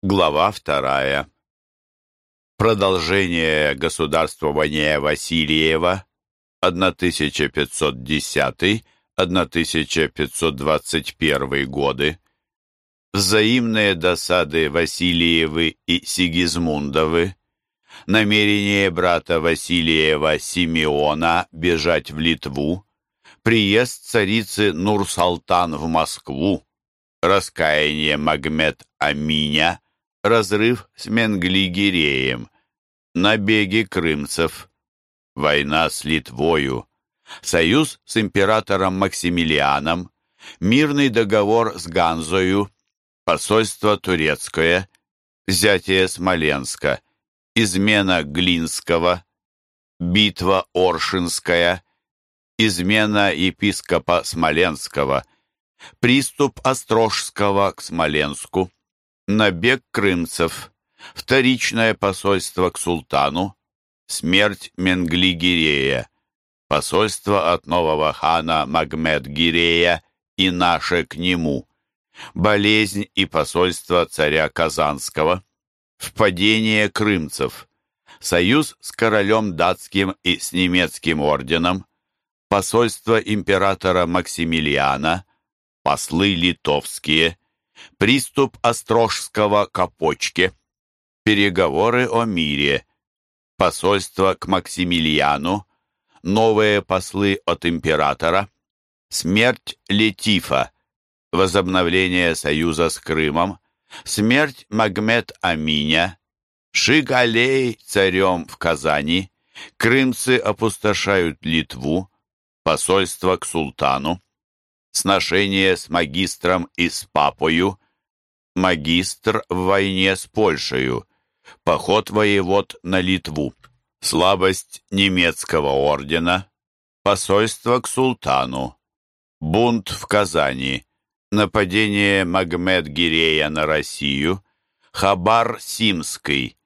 Глава вторая. Продолжение государствования Васильева 1510-1521 годы. Взаимные досады Васильевы и Сигизмундовы. Намерение брата Васильева Симеона бежать в Литву. Приезд царицы Нур-Салтан в Москву. Раскаяние Магмед Аминя – разрыв с Менгли-Гиреем, набеги крымцев, война с Литвою, союз с императором Максимилианом, мирный договор с Ганзою, посольство турецкое, взятие Смоленска, измена Глинского, битва Оршинская, измена епископа Смоленского, приступ Острожского к Смоленску, Набег крымцев. Вторичное посольство к султану. Смерть Менгли-Гирея. Посольство от нового хана Магмед-Гирея и наше к нему. Болезнь и посольство царя Казанского. Впадение крымцев. Союз с королем датским и с немецким орденом. Посольство императора Максимилиана. Послы литовские – Приступ Острожского к Опочке. Переговоры о мире. Посольство к Максимилиану. Новые послы от императора. Смерть Летифа. Возобновление союза с Крымом. Смерть Магмед Аминя. Шигалей царем в Казани. Крымцы опустошают Литву. Посольство к султану сношение с магистром и с папою, магистр в войне с Польшею, поход воевод на Литву, слабость немецкого ордена, посольство к султану, бунт в Казани, нападение Магмед-Гирея на Россию, Хабар Симский,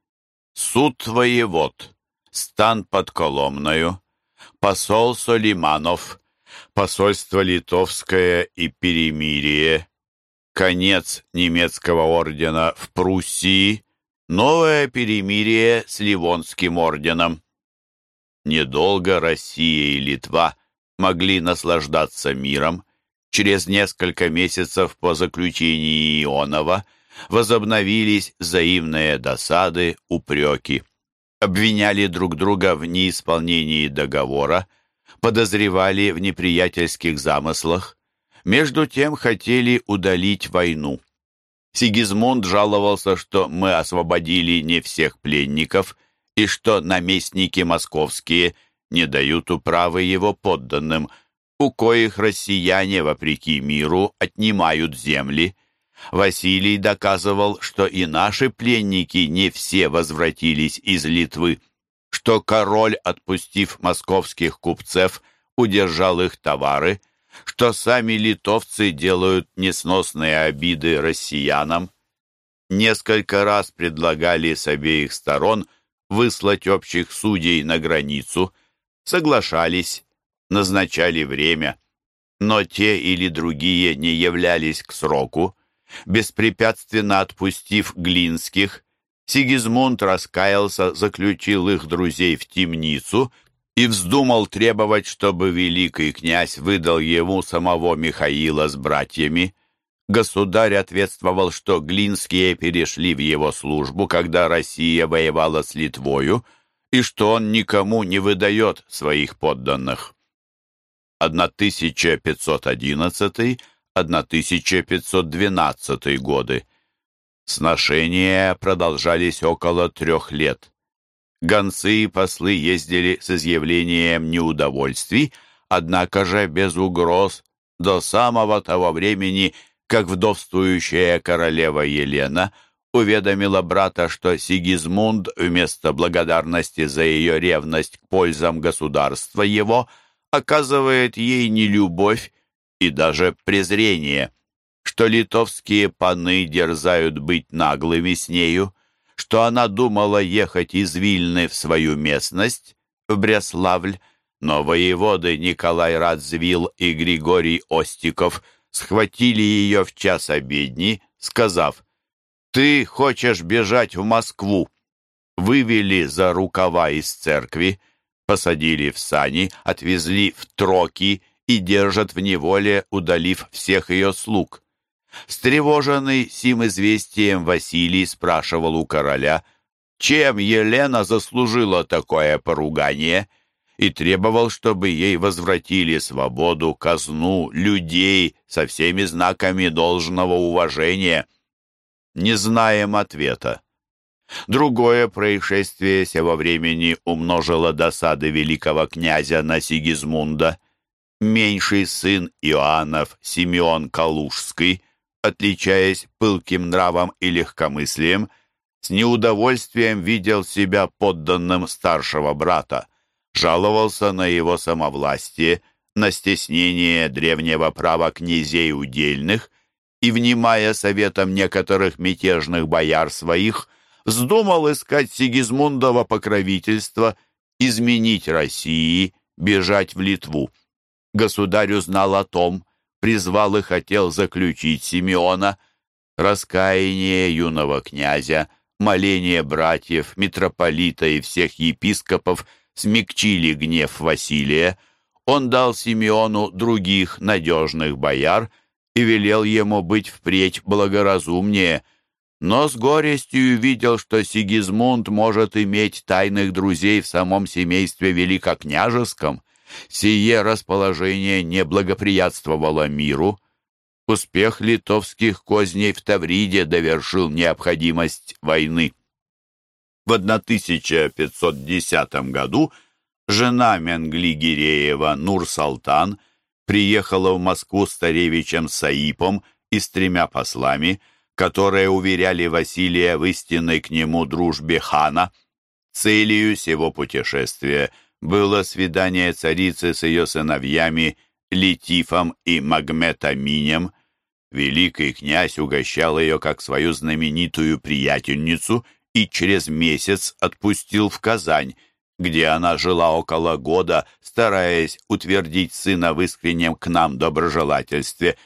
суд воевод, стан под Коломною, посол Солиманов, посольство литовское и перемирие, конец немецкого ордена в Пруссии, новое перемирие с Ливонским орденом. Недолго Россия и Литва могли наслаждаться миром. Через несколько месяцев по заключении Ионова возобновились взаимные досады, упреки. Обвиняли друг друга в неисполнении договора, подозревали в неприятельских замыслах, между тем хотели удалить войну. Сигизмунд жаловался, что мы освободили не всех пленников и что наместники московские не дают управы его подданным, у коих россияне, вопреки миру, отнимают земли. Василий доказывал, что и наши пленники не все возвратились из Литвы что король, отпустив московских купцев, удержал их товары, что сами литовцы делают несносные обиды россиянам. Несколько раз предлагали с обеих сторон выслать общих судей на границу, соглашались, назначали время, но те или другие не являлись к сроку, беспрепятственно отпустив Глинских, Сигизмунд раскаялся, заключил их друзей в темницу и вздумал требовать, чтобы великий князь выдал ему самого Михаила с братьями. Государь ответствовал, что Глинские перешли в его службу, когда Россия воевала с Литвою, и что он никому не выдает своих подданных. 1511-1512 годы. Сношения продолжались около трех лет. Гонцы и послы ездили с изъявлением неудовольствий, однако же без угроз до самого того времени, как вдовствующая королева Елена уведомила брата, что Сигизмунд вместо благодарности за ее ревность к пользам государства его оказывает ей нелюбовь и даже презрение что литовские паны дерзают быть наглыми с нею, что она думала ехать из Вильны в свою местность, в Бреславль, но воеводы Николай Радзвил и Григорий Остиков схватили ее в час обедни, сказав, «Ты хочешь бежать в Москву?» Вывели за рукава из церкви, посадили в сани, отвезли в Троки и держат в неволе, удалив всех ее слуг. Встревоженный сим известием Василий спрашивал у короля, чем Елена заслужила такое поругание, и требовал, чтобы ей возвратили свободу, казну, людей со всеми знаками должного уважения. Не знаем ответа. Другое происшествие сего времени умножило досады великого князя на Сигизмунда. Меньший сын Иоаннов Симеон Калужский, отличаясь пылким нравом и легкомыслием, с неудовольствием видел себя подданным старшего брата, жаловался на его самовластие, на стеснение древнего права князей удельных и, внимая советом некоторых мятежных бояр своих, вздумал искать Сигизмундова покровительства, изменить России, бежать в Литву. Государь узнал о том, призвал и хотел заключить Симеона. Раскаяние юного князя, моление братьев, митрополита и всех епископов смягчили гнев Василия. Он дал Симеону других надежных бояр и велел ему быть впредь благоразумнее, но с горестью видел, что Сигизмунд может иметь тайных друзей в самом семействе великокняжеском. Сие расположение не благоприятствовало миру. Успех литовских козней в Тавриде довершил необходимость войны. В 1510 году жена Менгли Гиреева Нур-Салтан приехала в Москву с царевичем Саипом и с тремя послами, которые уверяли Василия в истинной к нему дружбе хана. Целью сего путешествия было свидание царицы с ее сыновьями Летифом и Магметаминем. Великий князь угощал ее как свою знаменитую приятельницу и через месяц отпустил в Казань, где она жила около года, стараясь утвердить сына в искреннем к нам доброжелательстве.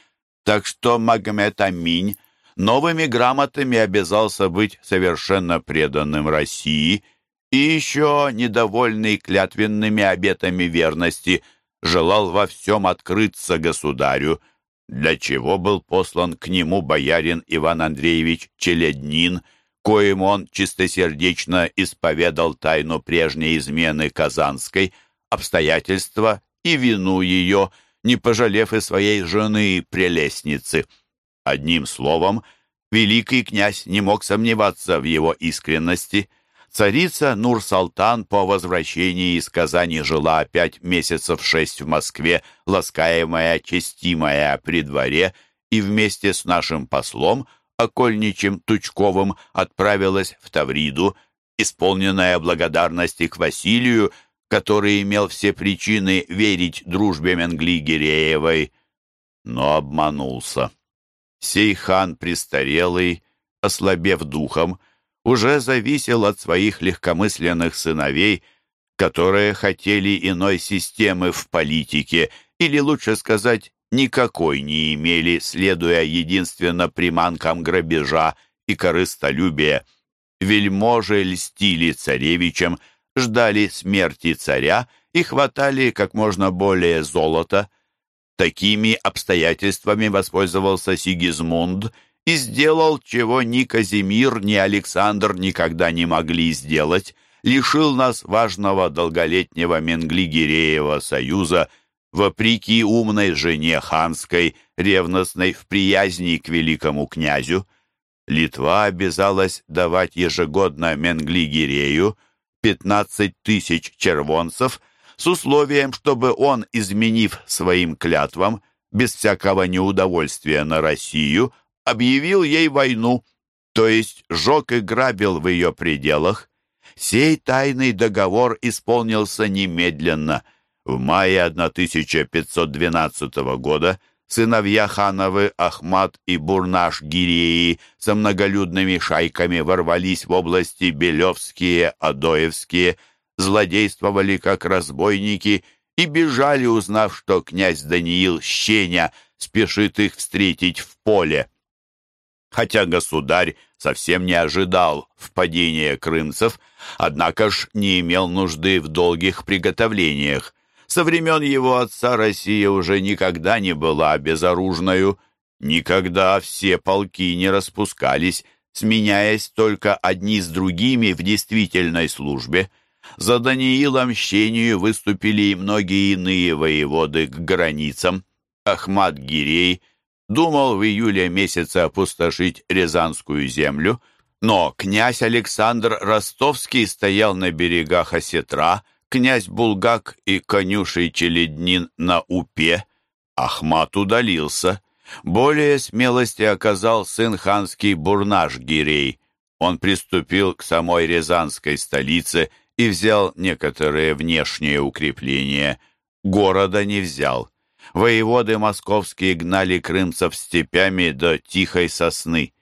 Так что Магомед Аминь новыми грамотами обязался быть совершенно преданным России и еще, недовольный клятвенными обетами верности, желал во всем открыться государю, для чего был послан к нему боярин Иван Андреевич Челеднин – коим он чистосердечно исповедал тайну прежней измены Казанской, обстоятельства и вину ее, не пожалев и своей жены прелестницы. Одним словом, великий князь не мог сомневаться в его искренности. Царица Нур-Салтан по возвращении из Казани жила опять месяцев шесть в Москве, ласкаемая, честимая при дворе, и вместе с нашим послом окольничем Тучковым отправилась в Тавриду, исполненная благодарности к Василию, который имел все причины верить дружбе Менгли-Гиреевой, но обманулся. Сей хан престарелый, ослабев духом, уже зависел от своих легкомысленных сыновей, которые хотели иной системы в политике, или, лучше сказать, никакой не имели, следуя единственно приманкам грабежа и корыстолюбия. Вельможи льстили царевичам, ждали смерти царя и хватали как можно более золота. Такими обстоятельствами воспользовался Сигизмунд и сделал, чего ни Казимир, ни Александр никогда не могли сделать, лишил нас важного долголетнего Менгли-Гиреева союза – вопреки умной жене ханской, ревностной в приязни к великому князю, Литва обязалась давать ежегодно Менгли-Гирею 15 тысяч червонцев с условием, чтобы он, изменив своим клятвам, без всякого неудовольствия на Россию, объявил ей войну, то есть жег и грабил в ее пределах. Сей тайный договор исполнился немедленно – в мае 1512 года сыновья хановы Ахмат и Бурнаш-Гиреи со многолюдными шайками ворвались в области Белевские, Адоевские, злодействовали как разбойники и бежали, узнав, что князь Даниил Щеня спешит их встретить в поле. Хотя государь совсем не ожидал впадения крымцев, однако ж не имел нужды в долгих приготовлениях. Со времен его отца Россия уже никогда не была безоружною, никогда все полки не распускались, сменяясь только одни с другими в действительной службе. За Даниила мщению выступили и многие иные воеводы к границам. Ахмат Гирей думал в июле месяце опустошить Рязанскую землю, но князь Александр Ростовский стоял на берегах Осетра, князь Булгак и конюший Челеднин на Упе. Ахмат удалился. Более смелости оказал сын ханский Бурнаш Гирей. Он приступил к самой Рязанской столице и взял некоторые внешние укрепления. Города не взял. Воеводы московские гнали крымцев степями до тихой сосны.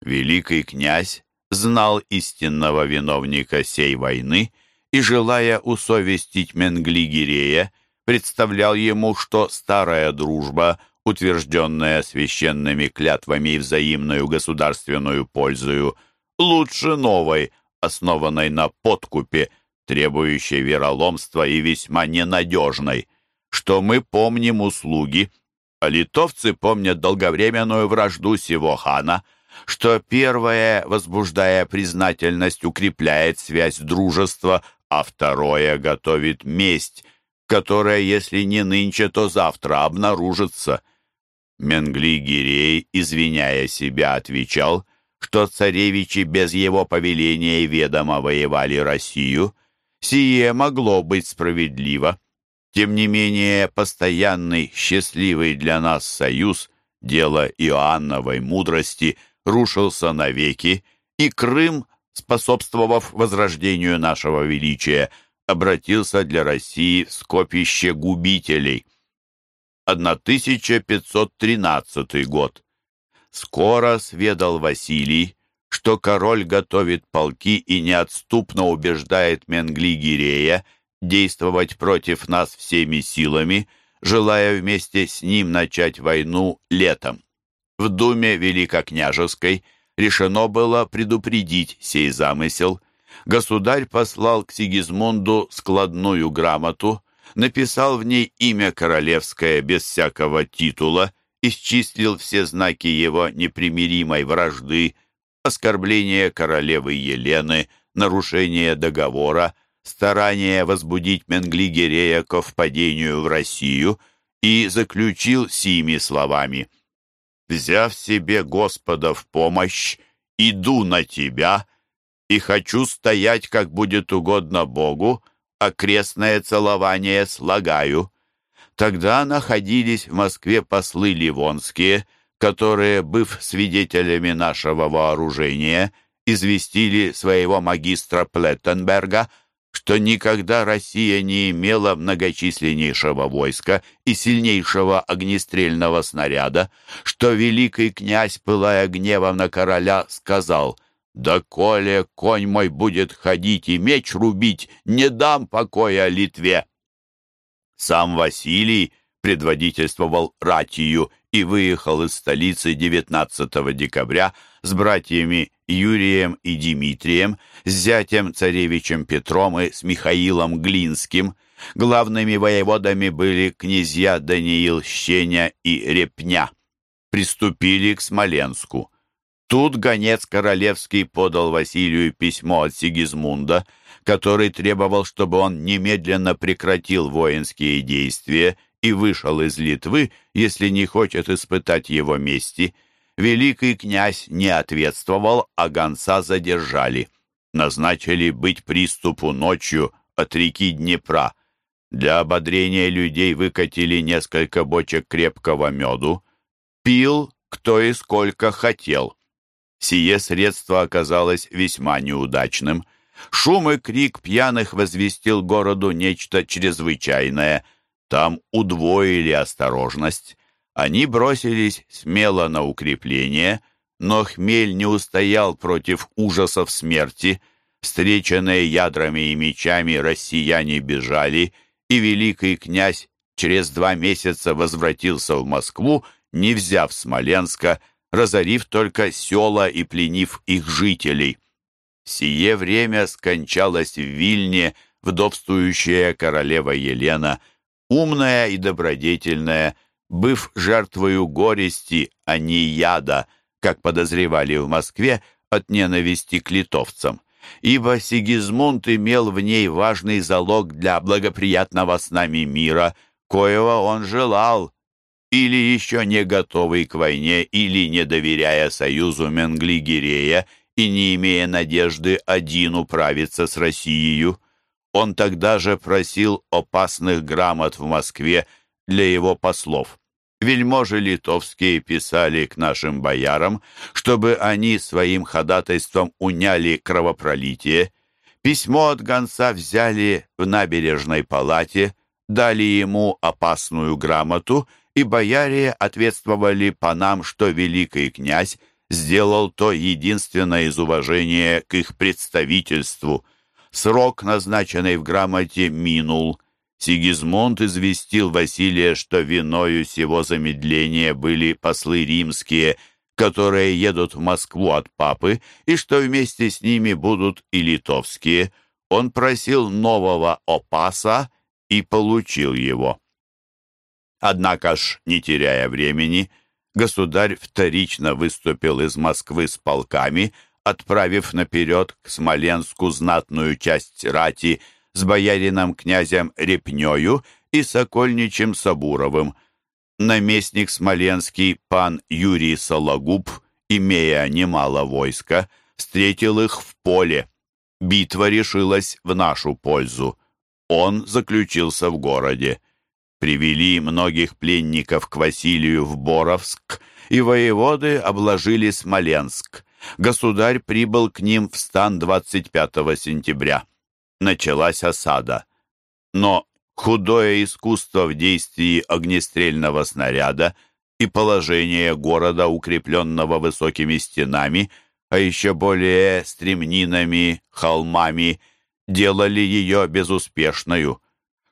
Великий князь знал истинного виновника сей войны и, желая усовестить Менгли-Гирея, представлял ему, что старая дружба, утвержденная священными клятвами и взаимную государственную пользою, лучше новой, основанной на подкупе, требующей вероломства и весьма ненадежной, что мы помним услуги, а литовцы помнят долговременную вражду сего хана, что первое, возбуждая признательность, укрепляет связь дружества, а второе готовит месть, которая, если не нынче, то завтра обнаружится. Менгли Гирей, извиняя себя, отвечал, что царевичи без его повеления и ведома воевали Россию. Сие могло быть справедливо. Тем не менее, постоянный, счастливый для нас союз, дело Иоанновой мудрости, рушился навеки, и Крым, способствовав возрождению нашего величия, обратился для России в скопище губителей. 1513 год. Скоро сведал Василий, что король готовит полки и неотступно убеждает Менгли-Гирея действовать против нас всеми силами, желая вместе с ним начать войну летом. В Думе Великокняжеской решено было предупредить сей замысел. Государь послал к Сигизмунду складную грамоту, написал в ней имя королевское без всякого титула, исчислил все знаки его непримиримой вражды, оскорбление королевы Елены, нарушение договора, старание возбудить Менгли-Гирея ко впадению в Россию и заключил сими словами «Взяв себе Господа в помощь, иду на тебя и хочу стоять, как будет угодно Богу, а крестное целование слагаю». Тогда находились в Москве послы ливонские, которые, быв свидетелями нашего вооружения, известили своего магистра Плеттенберга – что никогда Россия не имела многочисленнейшего войска и сильнейшего огнестрельного снаряда, что великий князь, пылая гневом на короля, сказал «Да коли конь мой будет ходить и меч рубить, не дам покоя Литве». Сам Василий предводительствовал ратию и выехал из столицы 19 декабря с братьями Юрием и Дмитрием, с зятем царевичем Петром и с Михаилом Глинским. Главными воеводами были князья Даниил Щеня и Репня. Приступили к Смоленску. Тут гонец королевский подал Василию письмо от Сигизмунда, который требовал, чтобы он немедленно прекратил воинские действия и вышел из Литвы, если не хочет испытать его мести – Великий князь не ответствовал, а гонца задержали. Назначили быть приступу ночью от реки Днепра. Для ободрения людей выкатили несколько бочек крепкого меду. Пил кто и сколько хотел. Сие средство оказалось весьма неудачным. Шум и крик пьяных возвестил городу нечто чрезвычайное. Там удвоили осторожность. Они бросились смело на укрепление, но хмель не устоял против ужасов смерти. Встреченные ядрами и мечами россияне бежали, и великий князь через два месяца возвратился в Москву, не взяв Смоленска, разорив только села и пленив их жителей. В сие время скончалась в Вильне вдовствующая королева Елена, умная и добродетельная, быв жертвою горести, а не яда, как подозревали в Москве от ненависти к литовцам. Ибо Сигизмунд имел в ней важный залог для благоприятного с нами мира, коего он желал, или еще не готовый к войне, или не доверяя союзу Менгли-Гирея и не имея надежды один управиться с Россией. Он тогда же просил опасных грамот в Москве для его послов. Вельможи литовские писали к нашим боярам, чтобы они своим ходатайством уняли кровопролитие. Письмо от гонца взяли в набережной палате, дали ему опасную грамоту, и бояре ответствовали по нам, что великий князь сделал то единственное из уважения к их представительству. Срок, назначенный в грамоте, минул. Сигизмунд известил Василия, что виною сего замедления были послы римские, которые едут в Москву от папы, и что вместе с ними будут и литовские. Он просил нового опаса и получил его. Однако ж, не теряя времени, государь вторично выступил из Москвы с полками, отправив наперед к Смоленску знатную часть рати с боярином князем Репнёю и сокольничем Сабуровым. Наместник Смоленский пан Юрий Сологуб, имея немало войска, встретил их в поле. Битва решилась в нашу пользу. Он заключился в городе привели многих пленников к Василию в Боровск, и воеводы обложили Смоленск. Государь прибыл к ним в стан 25 сентября. Началась осада. Но худое искусство в действии огнестрельного снаряда и положение города, укрепленного высокими стенами, а еще более стремнинами, холмами, делали ее безуспешную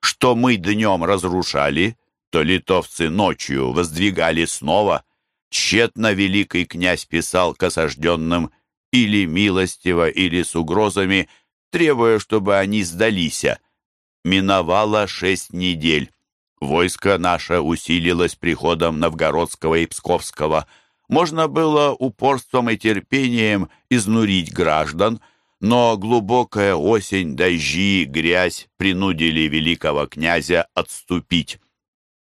что мы днем разрушали, то литовцы ночью воздвигали снова. Тщетно великий князь писал к осажденным или милостиво, или с угрозами, требуя, чтобы они сдались. Миновало шесть недель. Войско наше усилилось приходом Новгородского и Псковского. Можно было упорством и терпением изнурить граждан — но глубокая осень, дожди, грязь принудили великого князя отступить.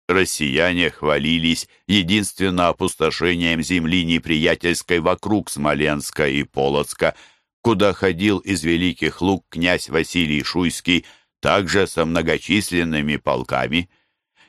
Россияне хвалились единственно опустошением земли неприятельской вокруг Смоленска и Полоцка, куда ходил из великих луг князь Василий Шуйский, также со многочисленными полками.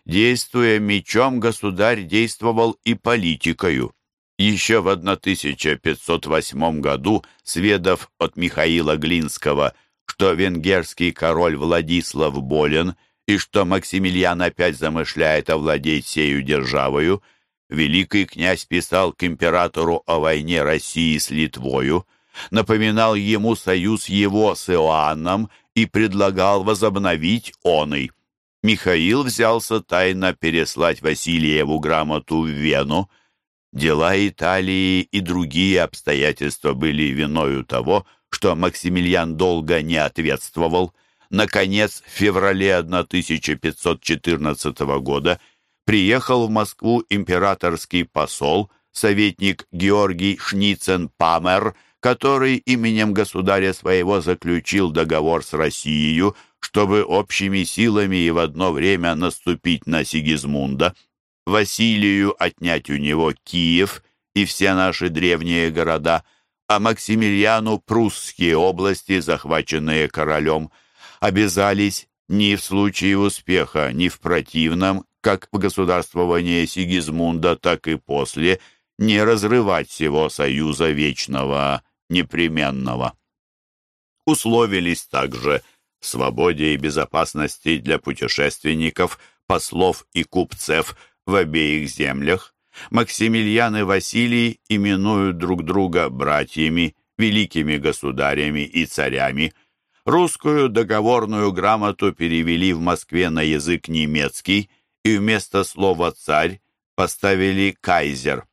Действуя мечом, государь действовал и политикою. Еще в 1508 году, сведав от Михаила Глинского, что венгерский король Владислав болен и что Максимилиан опять замышляет овладеть сею державою, великий князь писал к императору о войне России с Литвою, напоминал ему союз его с Иоанном и предлагал возобновить оный. Михаил взялся тайно переслать Васильеву грамоту в Вену, Дела Италии и другие обстоятельства были виною того, что Максимилиан долго не ответствовал. Наконец, в феврале 1514 года приехал в Москву императорский посол, советник Георгий Шницен-Памер, который именем государя своего заключил договор с Россией, чтобы общими силами и в одно время наступить на Сигизмунда. Василию отнять у него Киев и все наши древние города, а Максимилиану прусские области, захваченные королем, обязались ни в случае успеха, ни в противном, как в государствовании Сигизмунда, так и после, не разрывать всего союза вечного, непременного. Условились также в свободе и безопасности для путешественников, послов и купцев – в обеих землях. Максимилиан и Василий именуют друг друга братьями, великими государями и царями. Русскую договорную грамоту перевели в Москве на язык немецкий и вместо слова «царь» поставили «кайзер».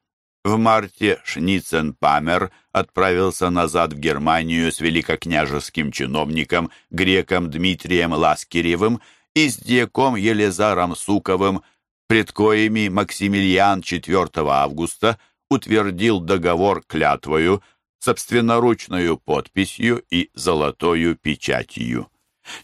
В марте Шницен-Памер отправился назад в Германию с великокняжеским чиновником греком Дмитрием Ласкиревым и с дьяком Елизаром Суковым, пред коими Максимилиан 4 августа утвердил договор клятвою, собственноручную подписью и золотою печатью.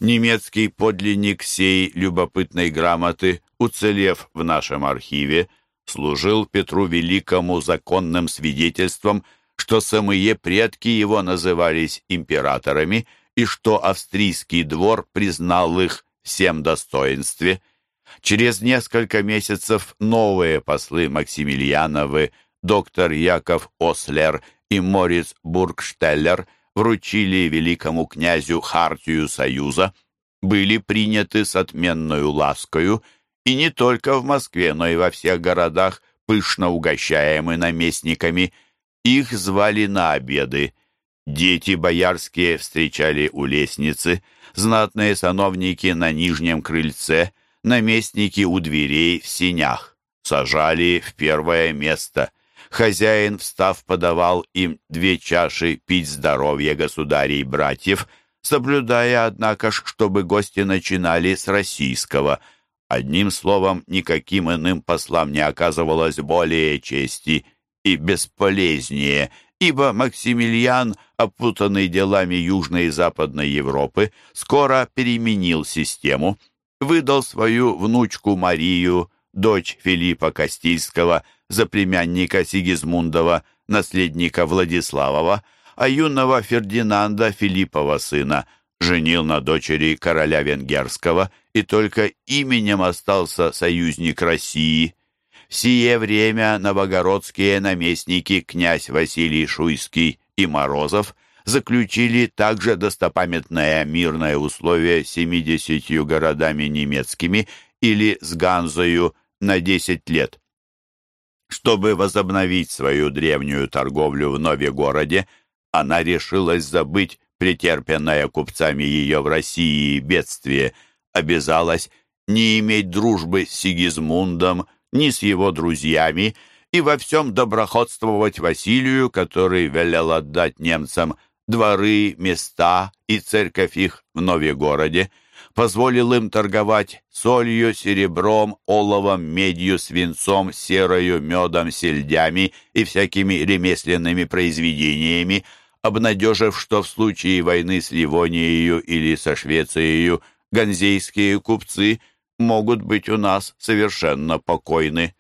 Немецкий подлинник сей любопытной грамоты, уцелев в нашем архиве, служил Петру Великому законным свидетельством, что самые предки его назывались императорами и что австрийский двор признал их всем достоинстве. Через несколько месяцев новые послы Максимилиановы, доктор Яков Ослер и Морис Бургштеллер вручили великому князю хартию Союза, были приняты с отменную ласкою и не только в Москве, но и во всех городах, пышно угощаемы наместниками. Их звали на обеды. Дети боярские встречали у лестницы, знатные сановники на нижнем крыльце, наместники у дверей в синях. Сажали в первое место. Хозяин, встав, подавал им две чаши пить здоровье государей-братьев, соблюдая, однако ж, чтобы гости начинали с российского – Одним словом, никаким иным послам не оказывалось более чести и бесполезнее, ибо Максимилиан, опутанный делами Южной и Западной Европы, скоро переменил систему, выдал свою внучку Марию, дочь Филиппа Кастильского, за племянника Сигизмундова, наследника Владиславова, а юного Фердинанда, Филиппова сына, женил на дочери короля венгерского, и только именем остался союзник России. В сие время новогородские наместники князь Василий Шуйский и Морозов заключили также достопамятное мирное условие с 70 городами немецкими или с Ганзою на 10 лет. Чтобы возобновить свою древнюю торговлю в Новегороде, она решилась забыть претерпенное купцами ее в России бедствие, обязалась не иметь дружбы с Сигизмундом, ни с его друзьями, и во всем доброходствовать Василию, который велел отдать немцам дворы, места и церковь их в Новегороде, позволил им торговать солью, серебром, оловом, медью, свинцом, серою, медом, сельдями и всякими ремесленными произведениями, обнадежив, что в случае войны с Ливонией или со Швецией ганзейские купцы могут быть у нас совершенно покойны.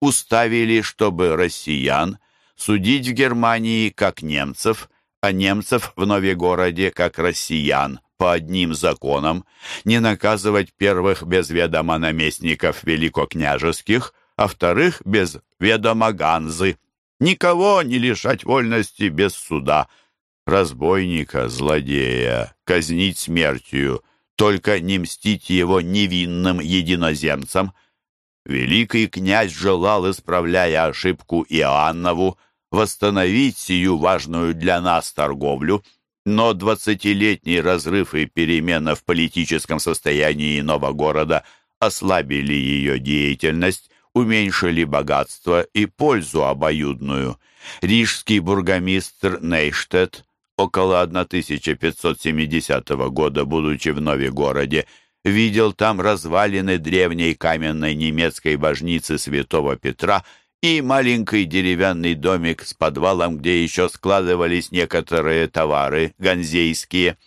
Уставили, чтобы россиян судить в Германии как немцев, а немцев в Новегороде как россиян по одним законам, не наказывать первых без ведома наместников великокняжеских, а вторых без ведома Ганзы, никого не лишать вольности без суда – разбойника, злодея, казнить смертью, только не мстить его невинным единоземцам. Великий князь желал, исправляя ошибку Иоаннову, восстановить сию важную для нас торговлю, но двадцатилетний разрыв и перемена в политическом состоянии нового города ослабили ее деятельность, уменьшили богатство и пользу обоюдную. Рижский бургомистр Нейштедт около 1570 года, будучи в Новегороде, видел там развалины древней каменной немецкой божницы святого Петра и маленький деревянный домик с подвалом, где еще складывались некоторые товары ганзейские.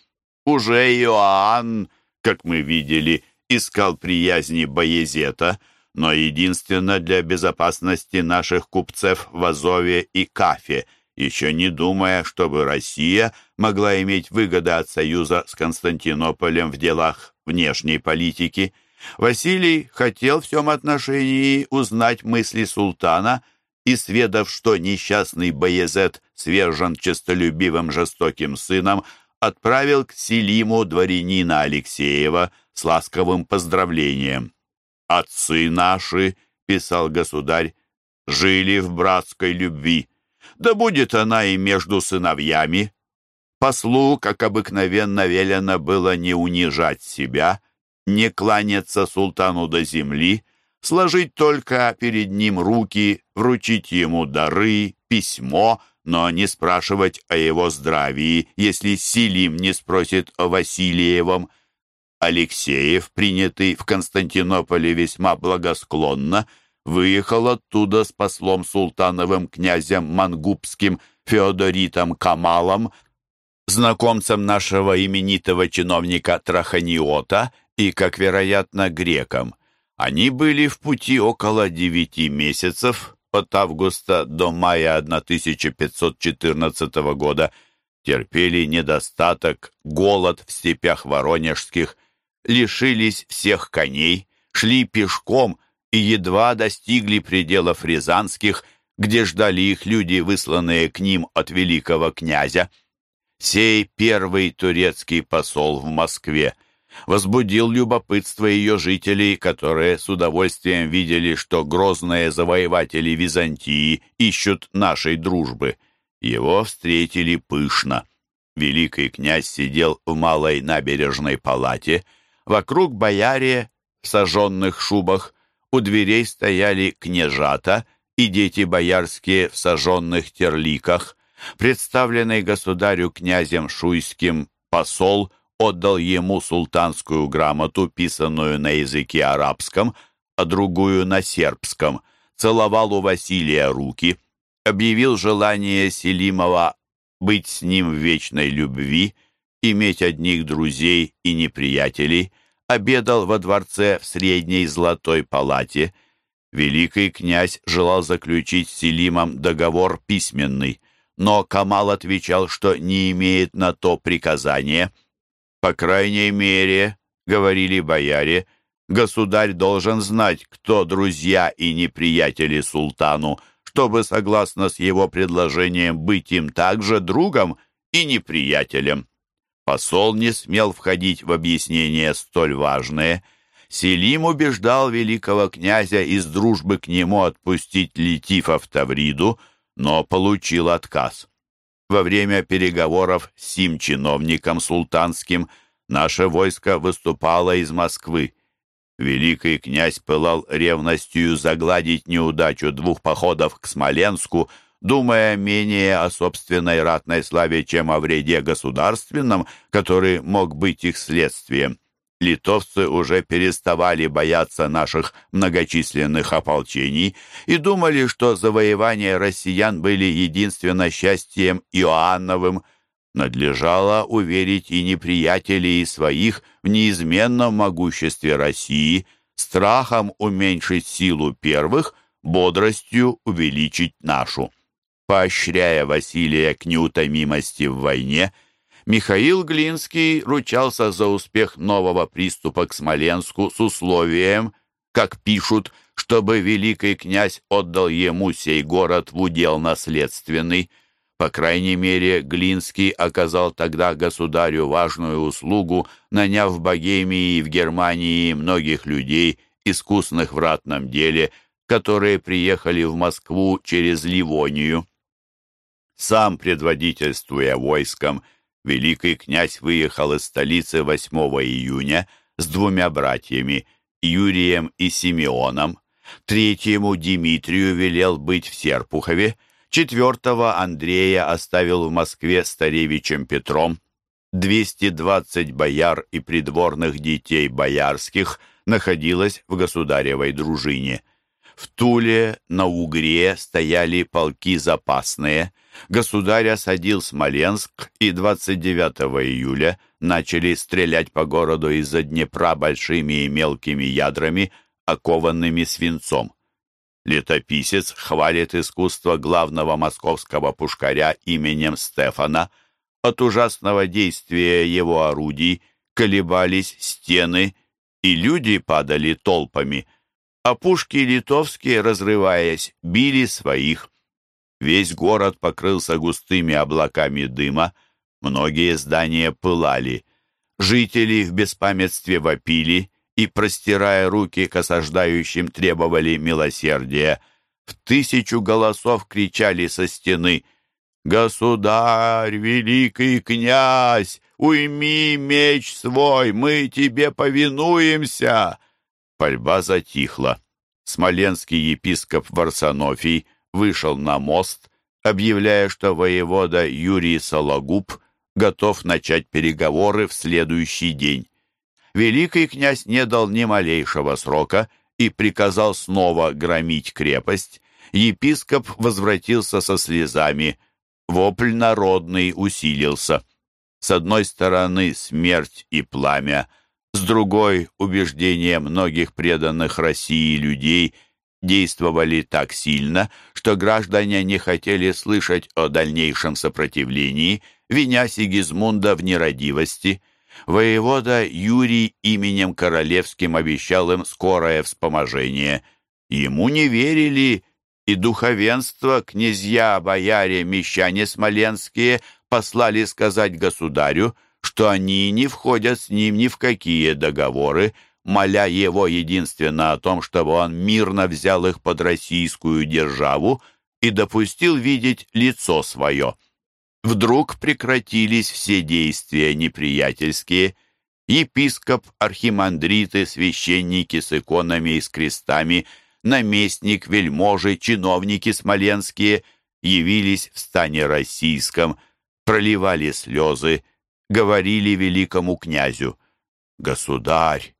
Уже Иоанн, как мы видели, искал приязни Боязета, но единственно для безопасности наших купцев в Азове и Кафе – еще не думая, чтобы Россия могла иметь выгоды от союза с Константинополем в делах внешней политики. Василий хотел в всем отношении узнать мысли султана и, сведав, что несчастный Баязет свержен честолюбивым жестоким сыном, отправил к Селиму дворянина Алексеева с ласковым поздравлением. «Отцы наши», — писал государь, — «жили в братской любви» да будет она и между сыновьями. Послу, как обыкновенно велено было не унижать себя, не кланяться султану до земли, сложить только перед ним руки, вручить ему дары, письмо, но не спрашивать о его здравии, если Силим не спросит о Васильевом. Алексеев, принятый в Константинополе весьма благосклонно, выехал оттуда с послом султановым князем Мангубским Феодоритом Камалом, знакомцем нашего именитого чиновника Траханиота и, как вероятно, греком. Они были в пути около девяти месяцев, от августа до мая 1514 года, терпели недостаток, голод в степях воронежских, лишились всех коней, шли пешком и едва достигли пределов Рязанских, где ждали их люди, высланные к ним от великого князя. Сей первый турецкий посол в Москве возбудил любопытство ее жителей, которые с удовольствием видели, что грозные завоеватели Византии ищут нашей дружбы. Его встретили пышно. Великий князь сидел в малой набережной палате, вокруг бояре в сожженных шубах, у дверей стояли княжата и дети боярские в сожженных терликах. Представленный государю князем Шуйским посол отдал ему султанскую грамоту, писанную на языке арабском, а другую на сербском, целовал у Василия руки, объявил желание Селимова быть с ним в вечной любви, иметь одних друзей и неприятелей, обедал во дворце в средней золотой палате. Великий князь желал заключить с Селимом договор письменный, но Камал отвечал, что не имеет на то приказания. «По крайней мере, — говорили бояре, — государь должен знать, кто друзья и неприятели султану, чтобы, согласно с его предложением, быть им также другом и неприятелем. Посол не смел входить в объяснения столь важные. Селим убеждал великого князя из дружбы к нему отпустить Летифа в Тавриду, но получил отказ. Во время переговоров с сим чиновником султанским наше войско выступало из Москвы. Великий князь пылал ревностью загладить неудачу двух походов к Смоленску – думая менее о собственной ратной славе, чем о вреде государственном, который мог быть их следствием. Литовцы уже переставали бояться наших многочисленных ополчений и думали, что завоевания россиян были единственно счастьем Иоанновым. Надлежало уверить и неприятелей, и своих в неизменном могуществе России, страхом уменьшить силу первых, бодростью увеличить нашу. Поощряя Василия к неутомимости в войне, Михаил Глинский ручался за успех нового приступа к Смоленску с условием, как пишут, чтобы великий князь отдал ему сей город в удел наследственный. По крайней мере, Глинский оказал тогда государю важную услугу, наняв в Богемии и в Германии многих людей, искусных в ратном деле, которые приехали в Москву через Ливонию. Сам предводительствуя войском, великий князь выехал из столицы 8 июня с двумя братьями, Юрием и Симеоном. Третьему Дмитрию велел быть в Серпухове, четвертого Андрея оставил в Москве старевичем Петром. 220 бояр и придворных детей боярских находилось в государевой дружине. В Туле на Угре стояли полки запасные. Государь осадил Смоленск, и 29 июля начали стрелять по городу из-за Днепра большими и мелкими ядрами, окованными свинцом. Летописец хвалит искусство главного московского пушкаря именем Стефана. От ужасного действия его орудий колебались стены, и люди падали толпами – а пушки литовские, разрываясь, били своих. Весь город покрылся густыми облаками дыма, многие здания пылали. Жители в беспамятстве вопили и, простирая руки к осаждающим, требовали милосердия. В тысячу голосов кричали со стены «Государь, великий князь, уйми меч свой, мы тебе повинуемся!» Пальба затихла. смоленский епископ Варсонофий вышел на мост, объявляя, что воевода Юрий Сологуб готов начать переговоры в следующий день. Великий князь не дал ни малейшего срока и приказал снова громить крепость. Епископ возвратился со слезами. Вопль народный усилился. С одной стороны смерть и пламя, с другой — убеждения многих преданных России людей действовали так сильно, что граждане не хотели слышать о дальнейшем сопротивлении, виня Сигизмунда в нерадивости. Воевода Юрий именем королевским обещал им скорое вспоможение. Ему не верили, и духовенство, князья, бояре, мещане смоленские послали сказать государю — что они не входят с ним ни в какие договоры, моля его единственно о том, чтобы он мирно взял их под российскую державу и допустил видеть лицо свое. Вдруг прекратились все действия неприятельские. Епископ, архимандриты, священники с иконами и с крестами, наместник, вельможи, чиновники смоленские явились в стане российском, проливали слезы, говорили великому князю, «Государь,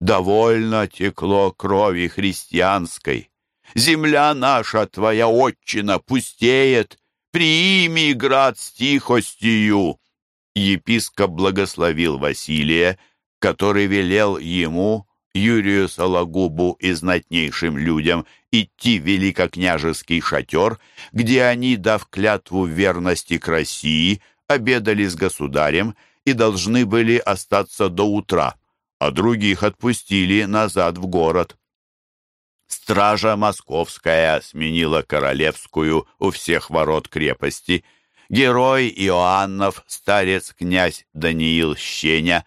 довольно текло крови христианской. Земля наша, твоя отчина, пустеет. Приими град с тихостью». Епископ благословил Василия, который велел ему, Юрию Сологубу и знатнейшим людям, идти в великокняжеский шатер, где они, дав клятву верности к России, обедали с государем и должны были остаться до утра, а других отпустили назад в город. Стража московская сменила королевскую у всех ворот крепости. Герой Иоаннов, старец-князь Даниил Щеня,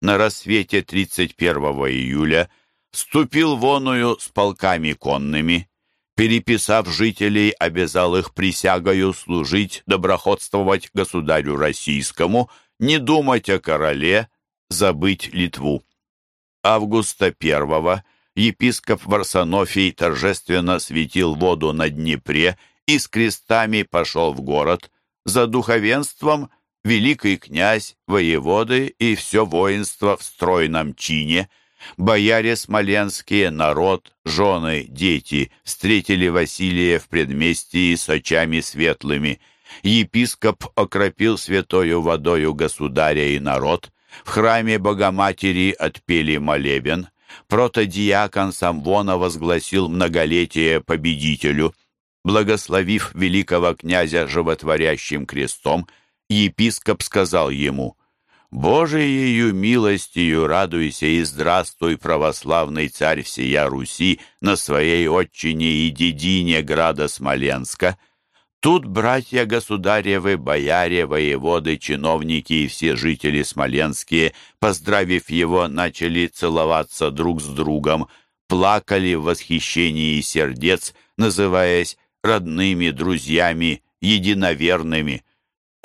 на рассвете 31 июля вступил в оную с полками конными переписав жителей, обязал их присягою служить, доброходствовать государю российскому, не думать о короле, забыть Литву. Августа первого епископ Варсонофий торжественно светил воду на Днепре и с крестами пошел в город. За духовенством великий князь, воеводы и все воинство в стройном чине – Бояре смоленские, народ, жены, дети встретили Василия в предместии с очами светлыми. Епископ окропил святою водою государя и народ. В храме Богоматери отпели молебен. Протодиакон Самвона возгласил многолетие победителю. Благословив великого князя животворящим крестом, епископ сказал ему — Божиею милостью радуйся и здравствуй, православный царь всея Руси, на своей отчине и дедине града Смоленска. Тут братья государевы, бояре, воеводы, чиновники и все жители смоленские, поздравив его, начали целоваться друг с другом, плакали в восхищении сердец, называясь родными, друзьями, единоверными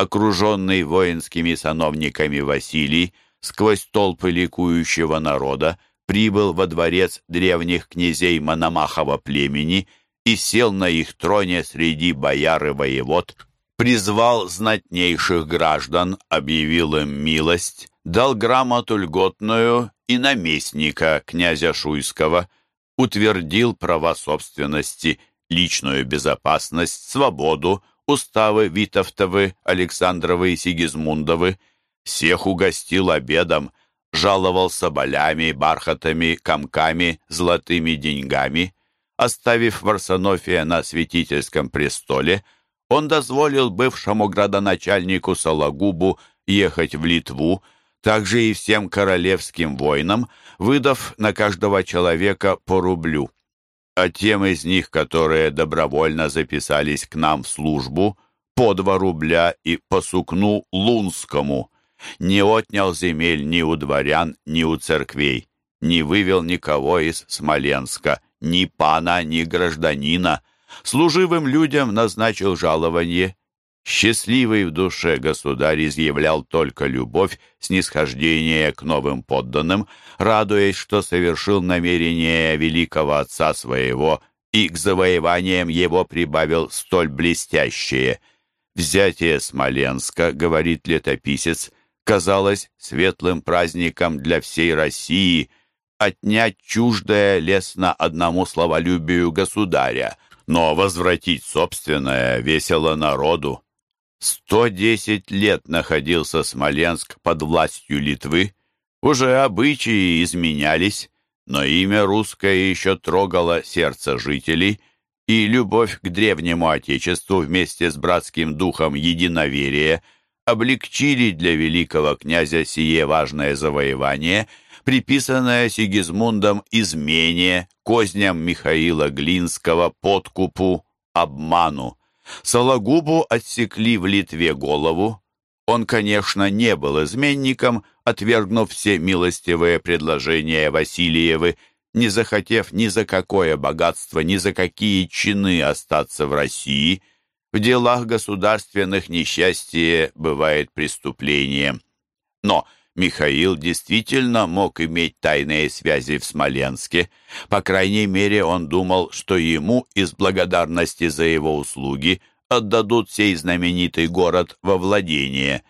окруженный воинскими сановниками Василий, сквозь толпы ликующего народа, прибыл во дворец древних князей Мономахова племени и сел на их троне среди бояр и воевод, призвал знатнейших граждан, объявил им милость, дал грамоту льготную и наместника князя Шуйского, утвердил права собственности, личную безопасность, свободу, уставы Витовтовы, Александровы и Сигизмундовы, всех угостил обедом, жаловал соболями, бархатами, комками, золотыми деньгами. Оставив Варсонофия на святительском престоле, он дозволил бывшему градоначальнику Сологубу ехать в Литву, также и всем королевским воинам, выдав на каждого человека по рублю а тем из них, которые добровольно записались к нам в службу, по два рубля и по сукну лунскому, не отнял земель ни у дворян, ни у церквей, не вывел никого из Смоленска, ни пана, ни гражданина, служивым людям назначил жалование, Счастливый в душе государь изъявлял только любовь, снисхождение к новым подданным, радуясь, что совершил намерение великого отца своего и к завоеваниям его прибавил столь блестящее. Взятие Смоленска, говорит летописец, казалось светлым праздником для всей России, отнять чуждое лестно одному словолюбию государя, но возвратить собственное весело народу. Сто десять лет находился Смоленск под властью Литвы, уже обычаи изменялись, но имя русское еще трогало сердце жителей, и любовь к древнему Отечеству вместе с братским духом единоверия облегчили для великого князя сие важное завоевание, приписанное Сигизмундом измене, козням Михаила Глинского, подкупу, обману. Сологубу отсекли в Литве голову. Он, конечно, не был изменником, отвергнув все милостивые предложения Васильевы, не захотев ни за какое богатство, ни за какие чины остаться в России. В делах государственных несчастье бывает преступлением. Но Михаил действительно мог иметь тайные связи в Смоленске. По крайней мере, он думал, что ему из благодарности за его услуги отдадут сей знаменитый город во владение.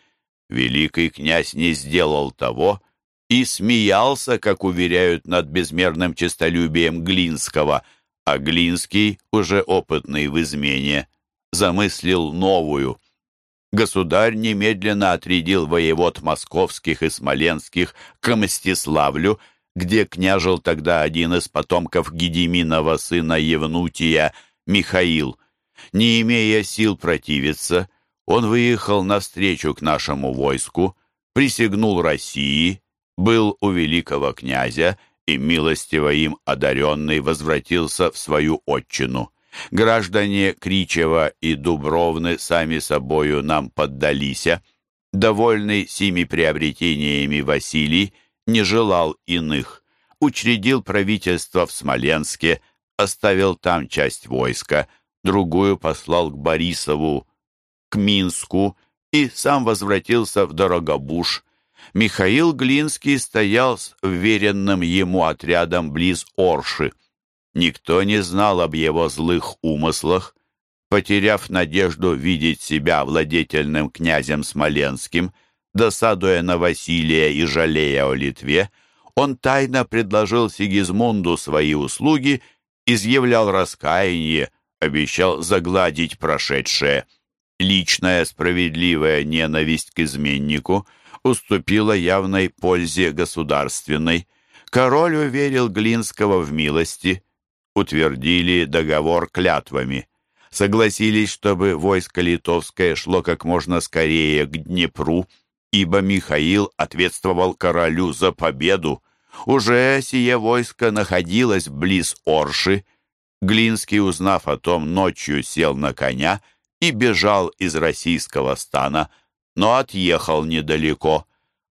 Великий князь не сделал того и смеялся, как уверяют, над безмерным честолюбием Глинского, а Глинский, уже опытный в измене, замыслил новую. Государь немедленно отрядил воевод московских и смоленских к Мстиславлю, где княжил тогда один из потомков Гедеминова сына Евнутия, Михаил. Не имея сил противиться, он выехал навстречу к нашему войску, присягнул России, был у великого князя и милостиво им одаренный возвратился в свою отчину. Граждане Кричева и Дубровны сами собою нам поддалися. Довольный сими приобретениями Василий не желал иных. Учредил правительство в Смоленске, оставил там часть войска, другую послал к Борисову, к Минску и сам возвратился в Дорогобуж. Михаил Глинский стоял с уверенным ему отрядом близ Орши. Никто не знал об его злых умыслах. Потеряв надежду видеть себя владетельным князем Смоленским, досадуя на Василия и жалея о Литве, он тайно предложил Сигизмунду свои услуги, изъявлял раскаяние, обещал загладить прошедшее. Личная справедливая ненависть к изменнику уступила явной пользе государственной. Король уверил Глинского в милости, утвердили договор клятвами. Согласились, чтобы войско литовское шло как можно скорее к Днепру, ибо Михаил ответствовал королю за победу. Уже сие войско находилось близ Орши. Глинский, узнав о том, ночью сел на коня и бежал из российского стана, но отъехал недалеко.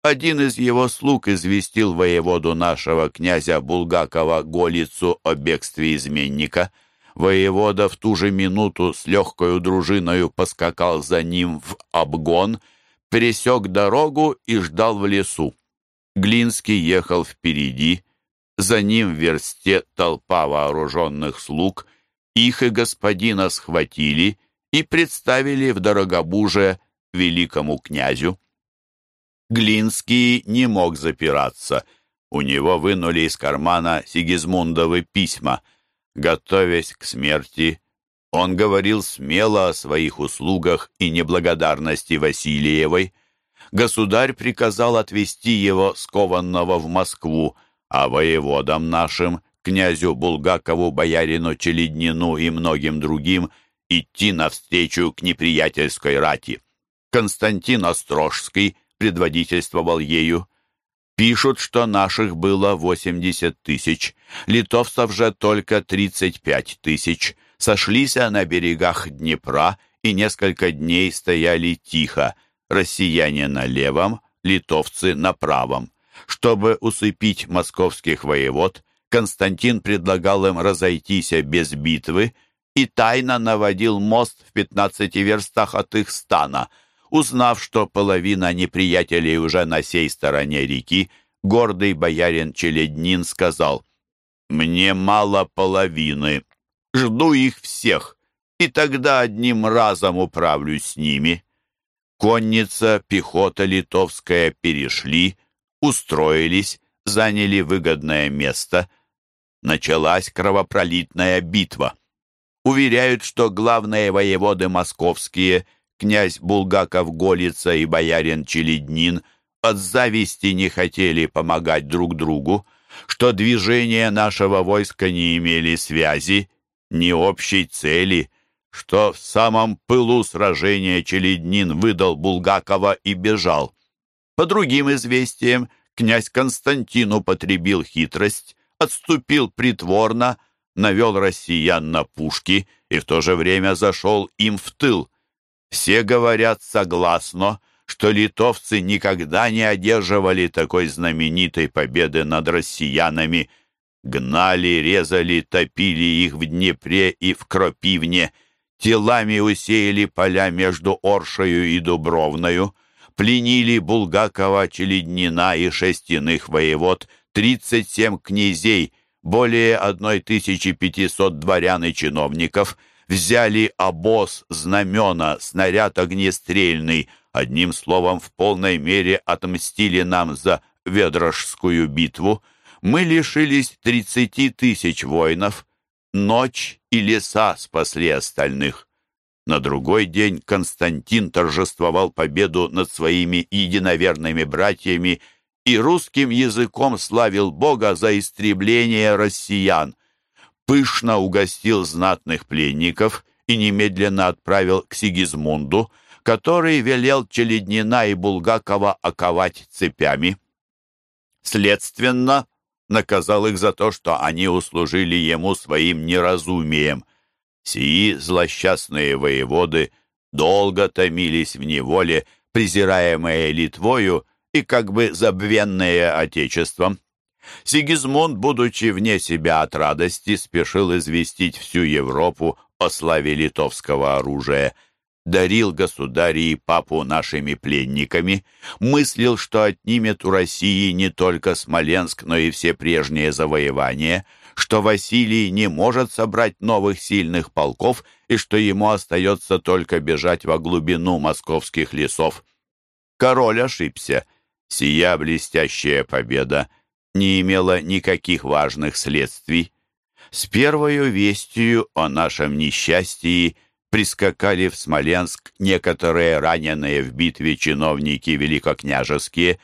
Один из его слуг известил воеводу нашего князя Булгакова Голицу о бегстве изменника. Воевода в ту же минуту с легкою дружиною поскакал за ним в обгон, пересек дорогу и ждал в лесу. Глинский ехал впереди, за ним в версте толпа вооруженных слуг, их и господина схватили и представили в Дорогобуже великому князю. Глинский не мог запираться. У него вынули из кармана Сигизмундовы письма. Готовясь к смерти, он говорил смело о своих услугах и неблагодарности Васильевой. Государь приказал отвезти его, скованного в Москву, а воеводам нашим, князю Булгакову, боярину Челеднину и многим другим, идти навстречу к неприятельской рати. Константин Острожский предводительствовал ею. Пишут, что наших было 80 тысяч, литовцев же только 35 тысяч. Сошлись на берегах Днепра и несколько дней стояли тихо, россияне на левом, литовцы на правом. Чтобы усыпить московских воевод, Константин предлагал им разойтись без битвы и тайно наводил мост в пятнадцати верстах от их стана. Узнав, что половина неприятелей уже на сей стороне реки, гордый боярин Челеднин сказал, «Мне мало половины, жду их всех, и тогда одним разом управлюсь с ними». Конница, пехота литовская перешли, устроились, заняли выгодное место. Началась кровопролитная битва. Уверяют, что главные воеводы московские, князь Булгаков-Голица и боярин Челеднин, от зависти не хотели помогать друг другу, что движения нашего войска не имели связи, ни общей цели, что в самом пылу сражения Челеднин выдал Булгакова и бежал. По другим известиям, князь Константин употребил хитрость, отступил притворно, навел россиян на пушки и в то же время зашел им в тыл. Все говорят согласно, что литовцы никогда не одерживали такой знаменитой победы над россиянами. Гнали, резали, топили их в Днепре и в Кропивне, телами усеяли поля между Оршею и Дубровною, пленили Булгакова, Челеднина и шестяных воевод, 37 князей, более 1500 дворян и чиновников, взяли обоз, знамена, снаряд огнестрельный, одним словом, в полной мере отмстили нам за Ведрошскую битву. Мы лишились 30 тысяч воинов, ночь и леса спасли остальных. На другой день Константин торжествовал победу над своими единоверными братьями и русским языком славил Бога за истребление россиян. Пышно угостил знатных пленников и немедленно отправил к Сигизмунду, который велел Челеднина и Булгакова оковать цепями. Следственно, наказал их за то, что они услужили ему своим неразумием. Сии злосчастные воеводы долго томились в неволе, презираемые Литвою и как бы забвенные Отечеством. Сигизмунд, будучи вне себя от радости, спешил известить всю Европу о славе литовского оружия – дарил государю и папу нашими пленниками, мыслил, что отнимет у России не только Смоленск, но и все прежние завоевания, что Василий не может собрать новых сильных полков и что ему остается только бежать во глубину московских лесов. Король ошибся. Сия блестящая победа не имела никаких важных следствий. С первою вестью о нашем несчастье прискакали в Смоленск некоторые раненые в битве чиновники великокняжеские.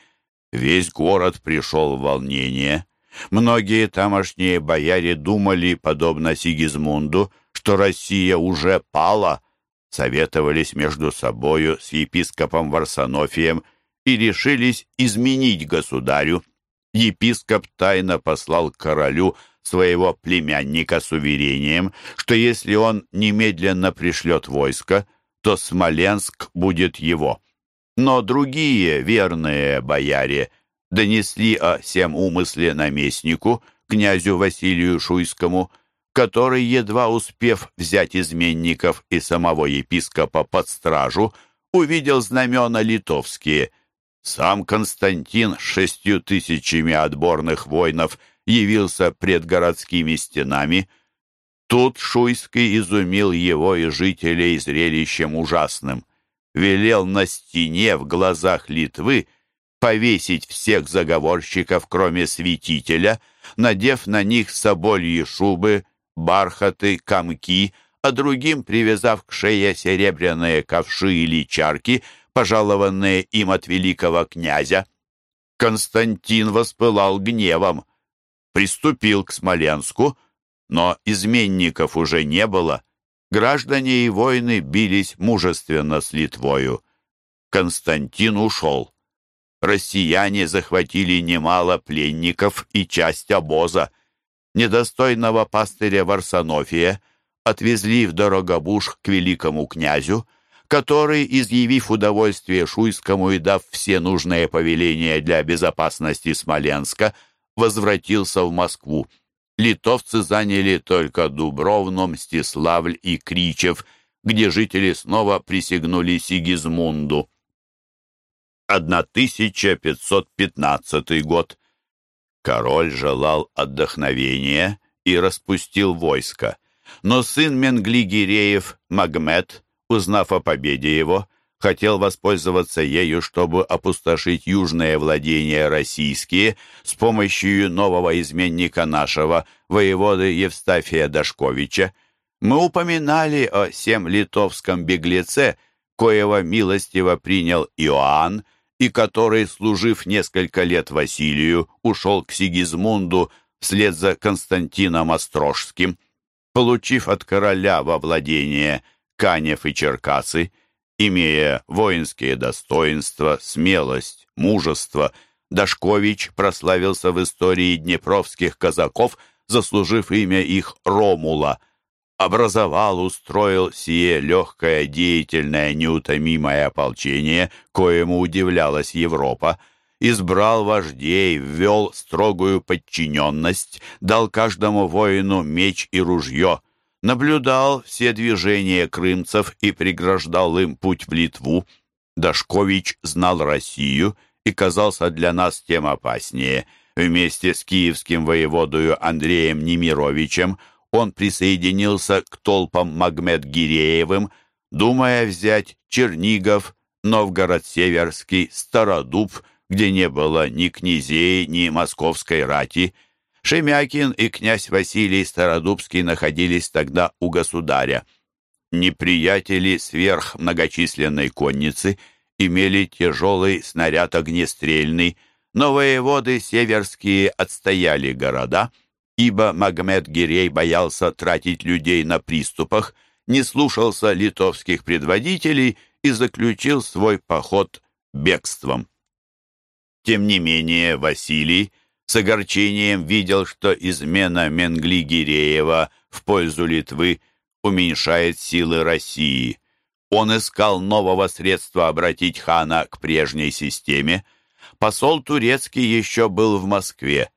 Весь город пришел в волнение. Многие тамошние бояре думали, подобно Сигизмунду, что Россия уже пала, советовались между собою с епископом Варсонофием и решились изменить государю. Епископ тайно послал королю своего племянника с уверением, что если он немедленно пришлет войско, то Смоленск будет его. Но другие верные бояре донесли о всем умысле наместнику, князю Василию Шуйскому, который, едва успев взять изменников и самого епископа под стражу, увидел знамена литовские. Сам Константин с шестью тысячами отборных воинов – явился пред городскими стенами. Тут Шуйский изумил его и жителей зрелищем ужасным. Велел на стене в глазах Литвы повесить всех заговорщиков, кроме святителя, надев на них собольи шубы, бархаты, комки, а другим привязав к шее серебряные ковши или чарки, пожалованные им от великого князя. Константин воспылал гневом приступил к Смоленску, но изменников уже не было. Граждане и воины бились мужественно с Литвою. Константин ушел. Россияне захватили немало пленников и часть обоза. Недостойного пастыря Варсонофия отвезли в Дорогобуж к великому князю, который, изъявив удовольствие Шуйскому и дав все нужные повеления для безопасности Смоленска, возвратился в Москву. литовцы заняли только Дубровну, Мстиславль и Кричев, где жители снова присягнули Сигизмунду. 1515 год. Король желал отдохновения и распустил войско. Но сын Менгли-Гиреев, Магмед, узнав о победе его, хотел воспользоваться ею, чтобы опустошить южные владения российские с помощью нового изменника нашего, воеводы Евстафия Дашковича. Мы упоминали о сем литовском беглеце, коего милостиво принял Иоанн, и который, служив несколько лет Василию, ушел к Сигизмунду вслед за Константином Острожским. Получив от короля во владение Канев и Черкасы, имея воинские достоинства, смелость, мужество, Дашкович прославился в истории днепровских казаков, заслужив имя их Ромула – образовал, устроил сие легкое, деятельное, неутомимое ополчение, коему удивлялась Европа, избрал вождей, ввел строгую подчиненность, дал каждому воину меч и ружье, наблюдал все движения крымцев и преграждал им путь в Литву. Дашкович знал Россию и казался для нас тем опаснее. Вместе с киевским воеводою Андреем Немировичем – он присоединился к толпам Магмед-Гиреевым, думая взять Чернигов, Новгород-Северский, Стародуб, где не было ни князей, ни московской рати. Шемякин и князь Василий Стародубский находились тогда у государя. Неприятели сверх многочисленной конницы имели тяжелый снаряд огнестрельный, но воеводы северские отстояли города — ибо Магомед Гирей боялся тратить людей на приступах, не слушался литовских предводителей и заключил свой поход бегством. Тем не менее Василий с огорчением видел, что измена Менгли-Гиреева в пользу Литвы уменьшает силы России. Он искал нового средства обратить хана к прежней системе. Посол турецкий еще был в Москве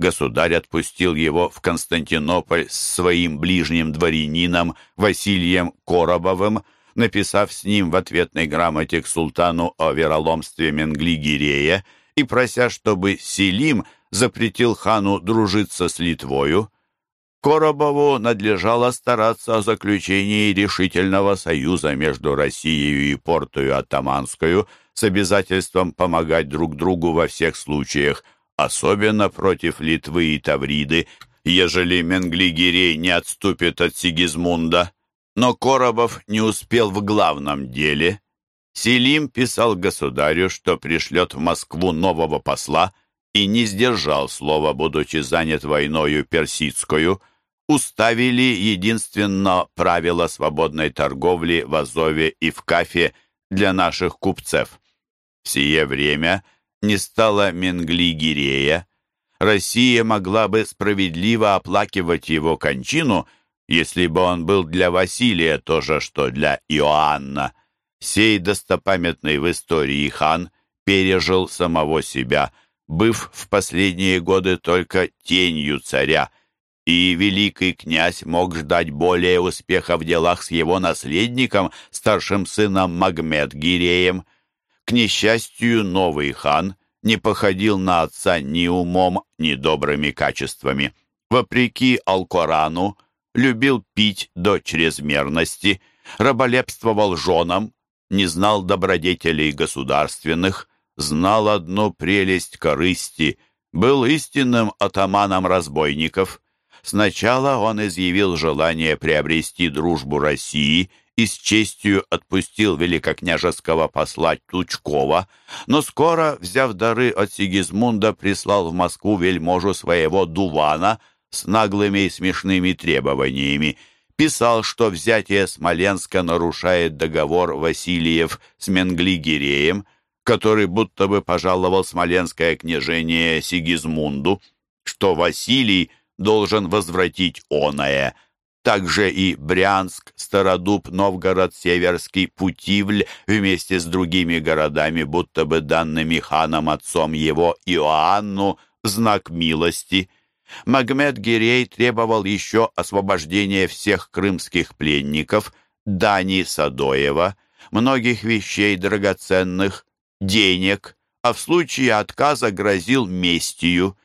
государь отпустил его в Константинополь с своим ближним дворянином Василием Коробовым, написав с ним в ответной грамоте к султану о вероломстве Менгли-Гирея и прося, чтобы Селим запретил хану дружиться с Литвою. Коробову надлежало стараться о заключении решительного союза между Россией и Портою Атаманскую с обязательством помогать друг другу во всех случаях – особенно против Литвы и Тавриды, ежели Менглигерей не отступит от Сигизмунда. Но Коробов не успел в главном деле. Селим писал государю, что пришлет в Москву нового посла, и не сдержал слова, будучи занят войною персидскую, уставили единственно правила свободной торговли в Азове и в Кафе для наших купцев. В сие время – не стало Менгли-Гирея, Россия могла бы справедливо оплакивать его кончину, если бы он был для Василия то же, что для Иоанна. Сей достопамятный в истории хан пережил самого себя, быв в последние годы только тенью царя, и великий князь мог ждать более успеха в делах с его наследником, старшим сыном Магмед-Гиреем. К несчастью, новый хан не походил на отца ни умом, ни добрыми качествами. Вопреки Алкорану, любил пить до чрезмерности, раболепствовал женам, не знал добродетелей государственных, знал одну прелесть корысти, был истинным атаманом разбойников. Сначала он изъявил желание приобрести дружбу России и с честью отпустил великокняжеского посла Тучкова, но скоро, взяв дары от Сигизмунда, прислал в Москву вельможу своего Дувана с наглыми и смешными требованиями. Писал, что взятие Смоленска нарушает договор Васильев с Менглигиреем, который будто бы пожаловал смоленское княжение Сигизмунду, что Василий должен возвратить оное – также и Брянск, Стародуб, Новгород, Северский, Путивль вместе с другими городами, будто бы данными ханом отцом его Иоанну, знак милости. Магмед Гирей требовал еще освобождения всех крымских пленников, Дани Садоева, многих вещей драгоценных, денег, а в случае отказа грозил местью.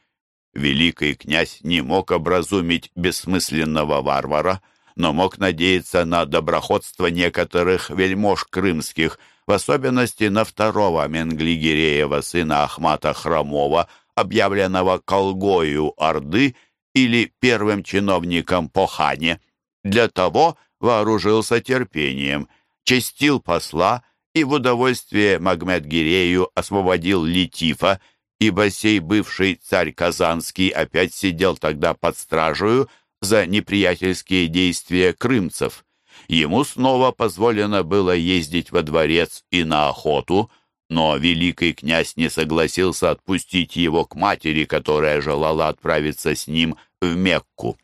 Великий князь не мог образумить бессмысленного варвара, но мог надеяться на доброходство некоторых вельмож крымских, в особенности на второго Менглигиреева сына Ахмата Хромова, объявленного колгою Орды или первым чиновником по хане. Для того вооружился терпением, честил посла и в удовольствие Магмед-Гирею освободил Летифа, ибо сей бывший царь Казанский опять сидел тогда под стражею за неприятельские действия крымцев. Ему снова позволено было ездить во дворец и на охоту, но великий князь не согласился отпустить его к матери, которая желала отправиться с ним в Мекку.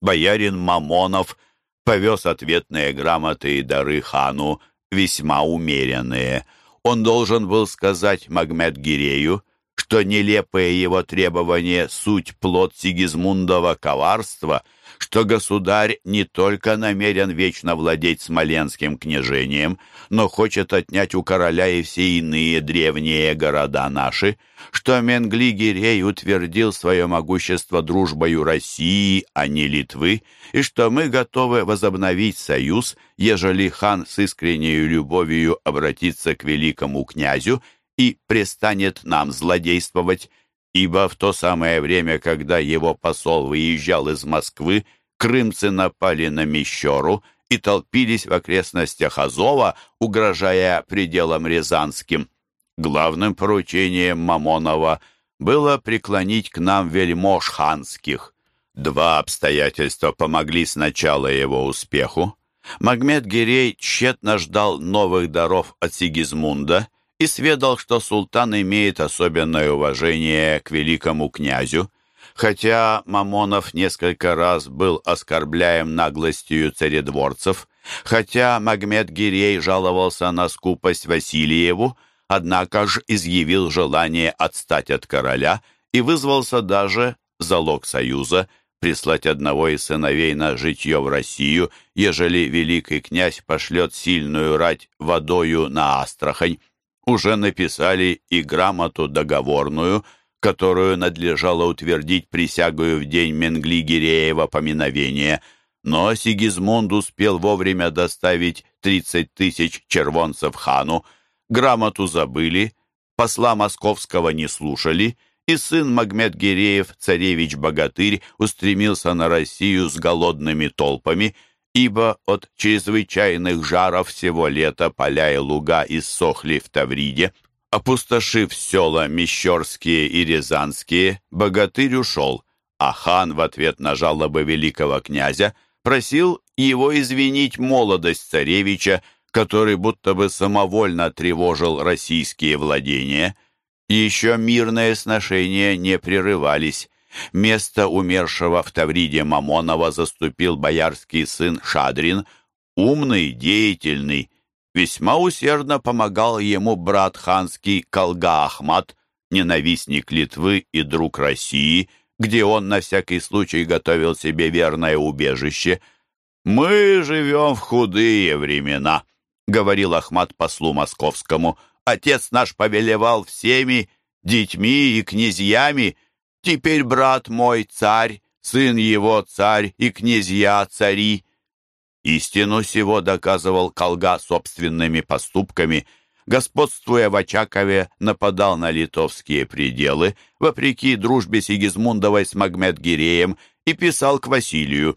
Боярин Мамонов повез ответные грамоты и дары хану, весьма умеренные. Он должен был сказать Магмед-Гирею, что нелепые его требования — суть плод Сигизмундова коварства — что государь не только намерен вечно владеть Смоленским княжением, но хочет отнять у короля и все иные древние города наши, что Менгли-Гирей утвердил свое могущество дружбою России, а не Литвы, и что мы готовы возобновить союз, ежели хан с искренней любовью обратится к великому князю и престанет нам злодействовать, ибо в то самое время, когда его посол выезжал из Москвы, крымцы напали на Мещеру и толпились в окрестностях Азова, угрожая пределам Рязанским. Главным поручением Мамонова было преклонить к нам вельмож ханских. Два обстоятельства помогли сначала его успеху. Магмед Гирей тщетно ждал новых даров от Сигизмунда и сведал, что султан имеет особенное уважение к великому князю. Хотя Мамонов несколько раз был оскорбляем наглостью царедворцев, хотя Магмед Гирей жаловался на скупость Васильеву, однако же изъявил желание отстать от короля и вызвался даже, залог союза, прислать одного из сыновей на житье в Россию, ежели великий князь пошлет сильную рать водою на Астрахань уже написали и грамоту договорную, которую надлежало утвердить присягою в день Менгли-Гиреева поминовения, но Сигизмунд успел вовремя доставить 30 тысяч червонцев хану, грамоту забыли, посла московского не слушали, и сын Магмед-Гиреев, царевич-богатырь, устремился на Россию с голодными толпами – ибо от чрезвычайных жаров всего лета поля и луга иссохли в Тавриде. Опустошив села Мещерские и Рязанские, богатырь ушел, а хан в ответ на жалобы великого князя просил его извинить молодость царевича, который будто бы самовольно тревожил российские владения. Еще мирные сношения не прерывались. Место умершего в Тавриде Мамонова заступил боярский сын Шадрин, умный, деятельный. Весьма усердно помогал ему брат ханский Калга Ахмат, ненавистник Литвы и друг России, где он на всякий случай готовил себе верное убежище. «Мы живем в худые времена», — говорил Ахмат послу московскому. «Отец наш повелевал всеми, детьми и князьями, Теперь брат мой царь, сын его царь и князья цари. Истину сего доказывал Колга собственными поступками, господствуя в Очакове, нападал на литовские пределы, вопреки дружбе Сигизмундовой с Магмед-Гиреем, и писал к Василию.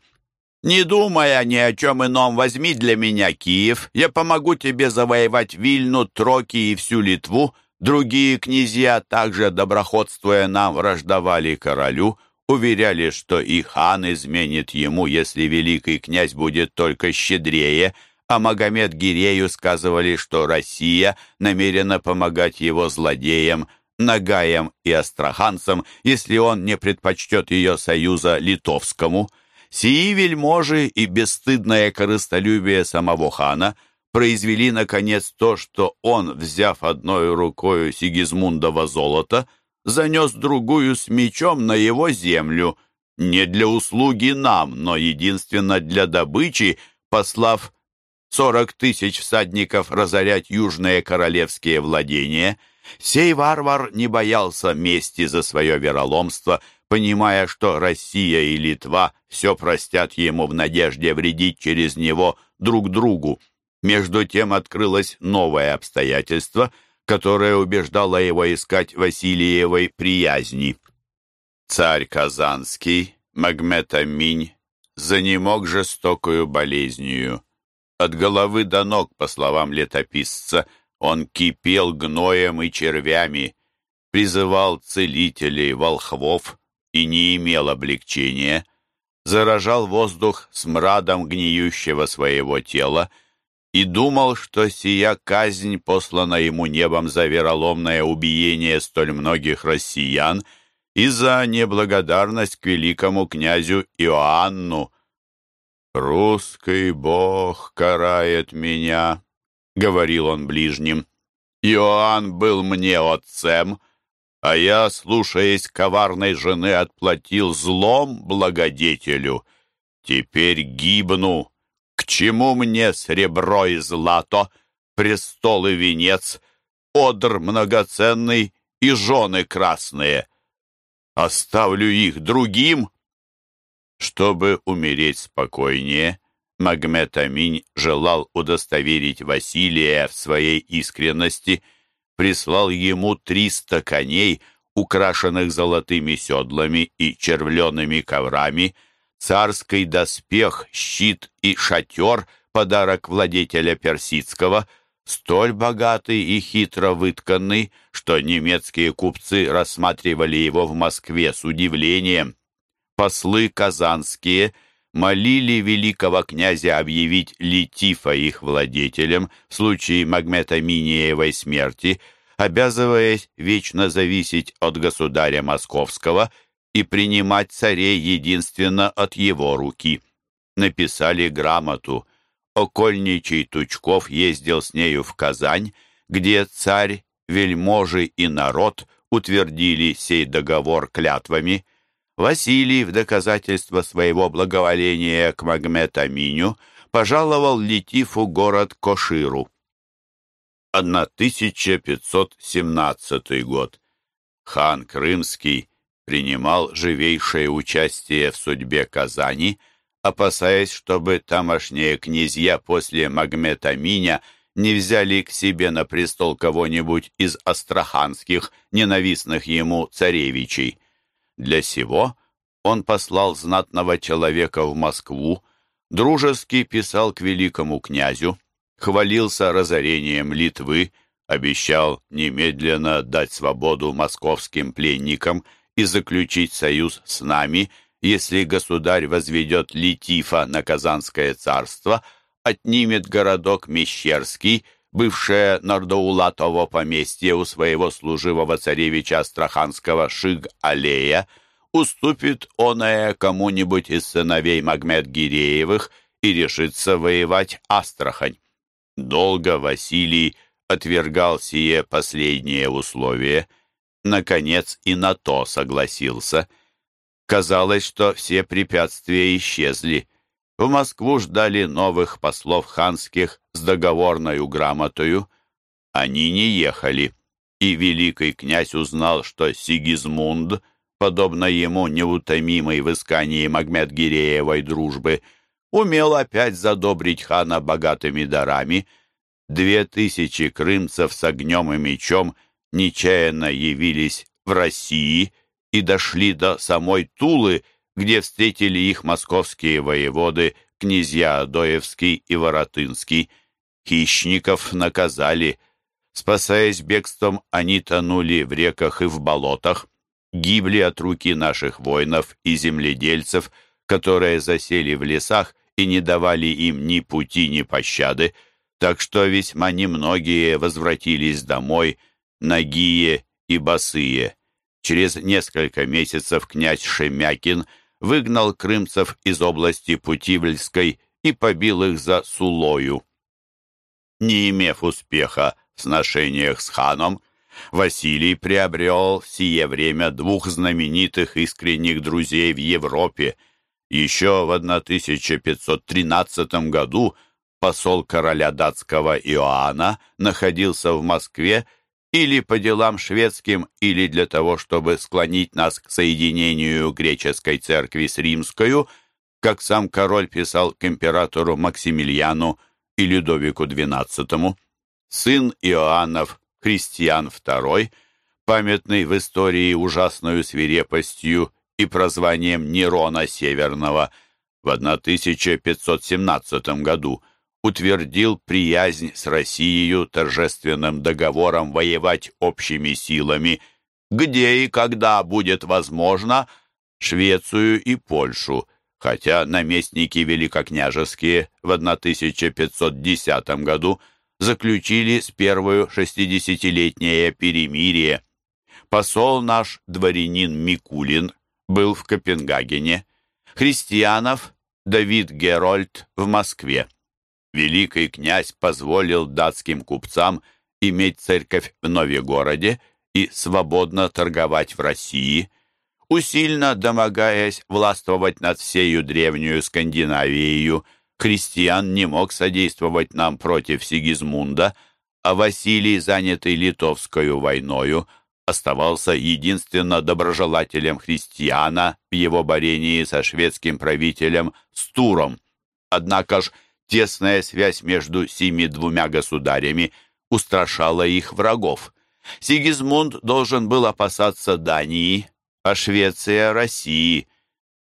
«Не думая ни о чем ином, возьми для меня Киев, я помогу тебе завоевать Вильну, Троки и всю Литву, Другие князья, также доброходствуя нам, враждовали королю, уверяли, что и хан изменит ему, если великий князь будет только щедрее, а Магомед Гирею сказывали, что Россия намерена помогать его злодеям, Нагаям и Астраханцам, если он не предпочтет ее союза литовскому. Сии вельможи и бесстыдное корыстолюбие самого хана – произвели, наконец, то, что он, взяв одной рукою Сигизмундова золото, занес другую с мечом на его землю, не для услуги нам, но единственно для добычи, послав сорок тысяч всадников разорять южные королевские владения. Сей варвар не боялся мести за свое вероломство, понимая, что Россия и Литва все простят ему в надежде вредить через него друг другу. Между тем открылось новое обстоятельство, которое убеждало его искать Васильевой приязни. Царь Казанский, Магмед Аминь, занемог жестокую болезнью. От головы до ног, по словам летописца, он кипел гноем и червями, призывал целителей, волхвов и не имел облегчения, заражал воздух смрадом гниющего своего тела и думал, что сия казнь, послана ему небом за вероломное убиение столь многих россиян и за неблагодарность к великому князю Иоанну, «Русский бог карает меня», — говорил он ближним. «Иоанн был мне отцем, а я, слушаясь коварной жены, отплатил злом благодетелю. Теперь гибну. К чему мне сребро и злато, престол и венец, одр многоценный и жены красные? Оставлю их другим, чтобы умереть спокойнее, Магмед Аминь желал удостоверить Василия в своей искренности, прислал ему триста коней, украшенных золотыми седлами и червлеными коврами, царский доспех, щит и шатер, подарок владетеля персидского, столь богатый и хитро вытканный, что немецкие купцы рассматривали его в Москве с удивлением. Послы казанские молили великого князя объявить Летифа их владетелем в случае Магмета Миниевой смерти, обязываясь вечно зависеть от государя московского и принимать царей единственно от его руки. Написали грамоту. Окольничий Тучков ездил с нею в Казань, где царь, вельможи и народ утвердили сей договор клятвами – Василий в доказательство своего благоволения к Магмед-Аминю пожаловал Летифу город Коширу. 1517 год. Хан Крымский принимал живейшее участие в судьбе Казани, опасаясь, чтобы тамошние князья после Магмед-Аминя не взяли к себе на престол кого-нибудь из астраханских, ненавистных ему царевичей. Для сего он послал знатного человека в Москву, дружески писал к великому князю, хвалился разорением Литвы, обещал немедленно дать свободу московским пленникам и заключить союз с нами, если государь возведет Литифа на Казанское царство, отнимет городок Мещерский, бывшее Нордоулатово поместье у своего служивого царевича Астраханского Шиг-Алея, уступит оное кому-нибудь из сыновей Магмед-Гиреевых и решится воевать Астрахань. Долго Василий отвергал сие последнее условие. Наконец и на то согласился. Казалось, что все препятствия исчезли. В Москву ждали новых послов ханских с договорною грамотою. Они не ехали, и великий князь узнал, что Сигизмунд, подобно ему неутомимый в искании Магмед-Гиреевой дружбы, умел опять задобрить хана богатыми дарами. Две тысячи крымцев с огнем и мечом нечаянно явились в России и дошли до самой Тулы, где встретили их московские воеводы, князья Адоевский и Воротынский. Хищников наказали. Спасаясь бегством, они тонули в реках и в болотах, гибли от руки наших воинов и земледельцев, которые засели в лесах и не давали им ни пути, ни пощады, так что весьма немногие возвратились домой, нагие и босые. Через несколько месяцев князь Шемякин – выгнал крымцев из области Путивльской и побил их за Сулою. Не имев успеха в сношениях с ханом, Василий приобрел в сие время двух знаменитых искренних друзей в Европе. Еще в 1513 году посол короля датского Иоанна находился в Москве или по делам шведским, или для того, чтобы склонить нас к соединению греческой церкви с римскою, как сам король писал к императору Максимилиану и Людовику XII. Сын Иоаннов, Христиан II, памятный в истории ужасную свирепостью и прозванием Нерона Северного, в 1517 году утвердил приязнь с Россией торжественным договором воевать общими силами, где и когда будет возможно, Швецию и Польшу, хотя наместники великокняжеские в 1510 году заключили с первую шестидесятилетнее перемирие. Посол наш, дворянин Микулин, был в Копенгагене, Христианов Давид Герольд в Москве великий князь позволил датским купцам иметь церковь в Новегороде и свободно торговать в России, усильно домогаясь властвовать над всею древнюю Скандинавией, христиан не мог содействовать нам против Сигизмунда, а Василий, занятый Литовскую войною, оставался единственно доброжелателем христиана в его борении со шведским правителем Стуром. Однако ж Тесная связь между сими двумя государями устрашала их врагов. Сигизмунд должен был опасаться Дании, а Швеция — России.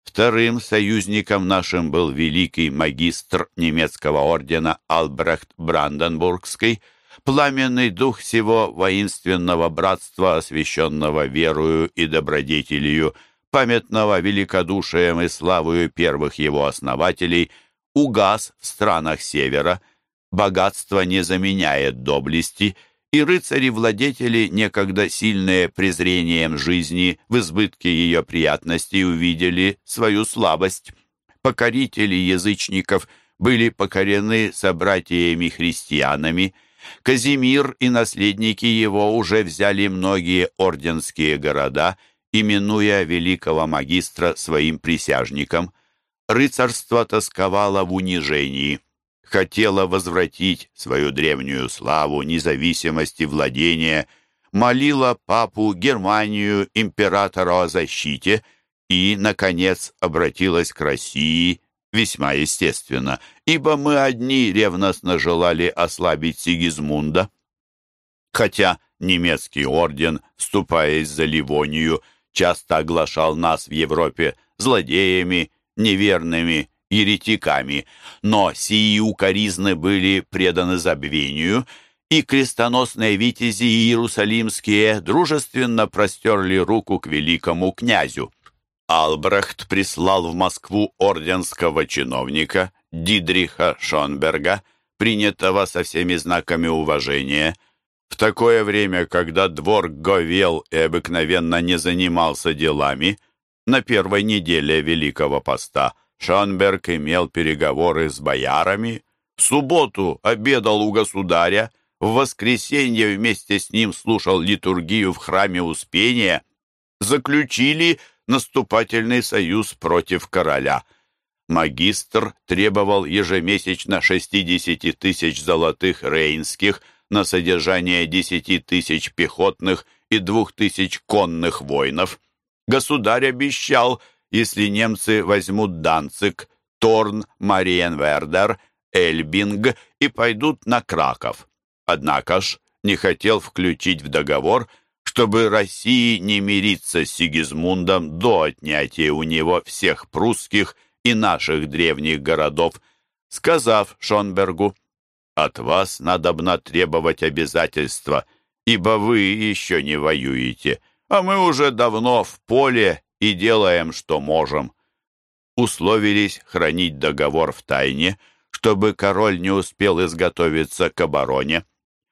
Вторым союзником нашим был великий магистр немецкого ордена Албрехт Бранденбургский, пламенный дух всего воинственного братства, освященного верою и добродетелью, памятного великодушием и славою первых его основателей — угас в странах Севера, богатство не заменяет доблести, и рыцари-владетели, некогда сильные презрением жизни, в избытке ее приятностей увидели свою слабость. Покорители язычников были покорены собратьями-христианами, Казимир и наследники его уже взяли многие орденские города, именуя великого магистра своим присяжником рыцарство тосковало в унижении, хотело возвратить свою древнюю славу, независимость и владение, молило папу, Германию, императора о защите и, наконец, обратилась к России весьма естественно, ибо мы одни ревностно желали ослабить Сигизмунда. Хотя немецкий орден, вступаясь за Ливонию, часто оглашал нас в Европе злодеями неверными еретиками, но сии укоризны были преданы забвению, и крестоносные витязи иерусалимские дружественно простерли руку к великому князю. Албрехт прислал в Москву орденского чиновника Дидриха Шонберга, принятого со всеми знаками уважения. В такое время, когда двор говел и обыкновенно не занимался делами, на первой неделе Великого Поста Шонберг имел переговоры с боярами, в субботу обедал у государя, в воскресенье вместе с ним слушал литургию в храме Успения, заключили наступательный союз против короля. Магистр требовал ежемесячно 60 тысяч золотых рейнских на содержание 10 тысяч пехотных и 2 тысяч конных воинов. Государь обещал, если немцы возьмут Данцик, Торн, Мариенвердер, Эльбинг и пойдут на Краков. Однако ж не хотел включить в договор, чтобы России не мириться с Сигизмундом до отнятия у него всех прусских и наших древних городов, сказав Шонбергу, «От вас надобно требовать обязательства, ибо вы еще не воюете, а мы уже давно в поле и делаем, что можем. Условились хранить договор в тайне, чтобы король не успел изготовиться к обороне.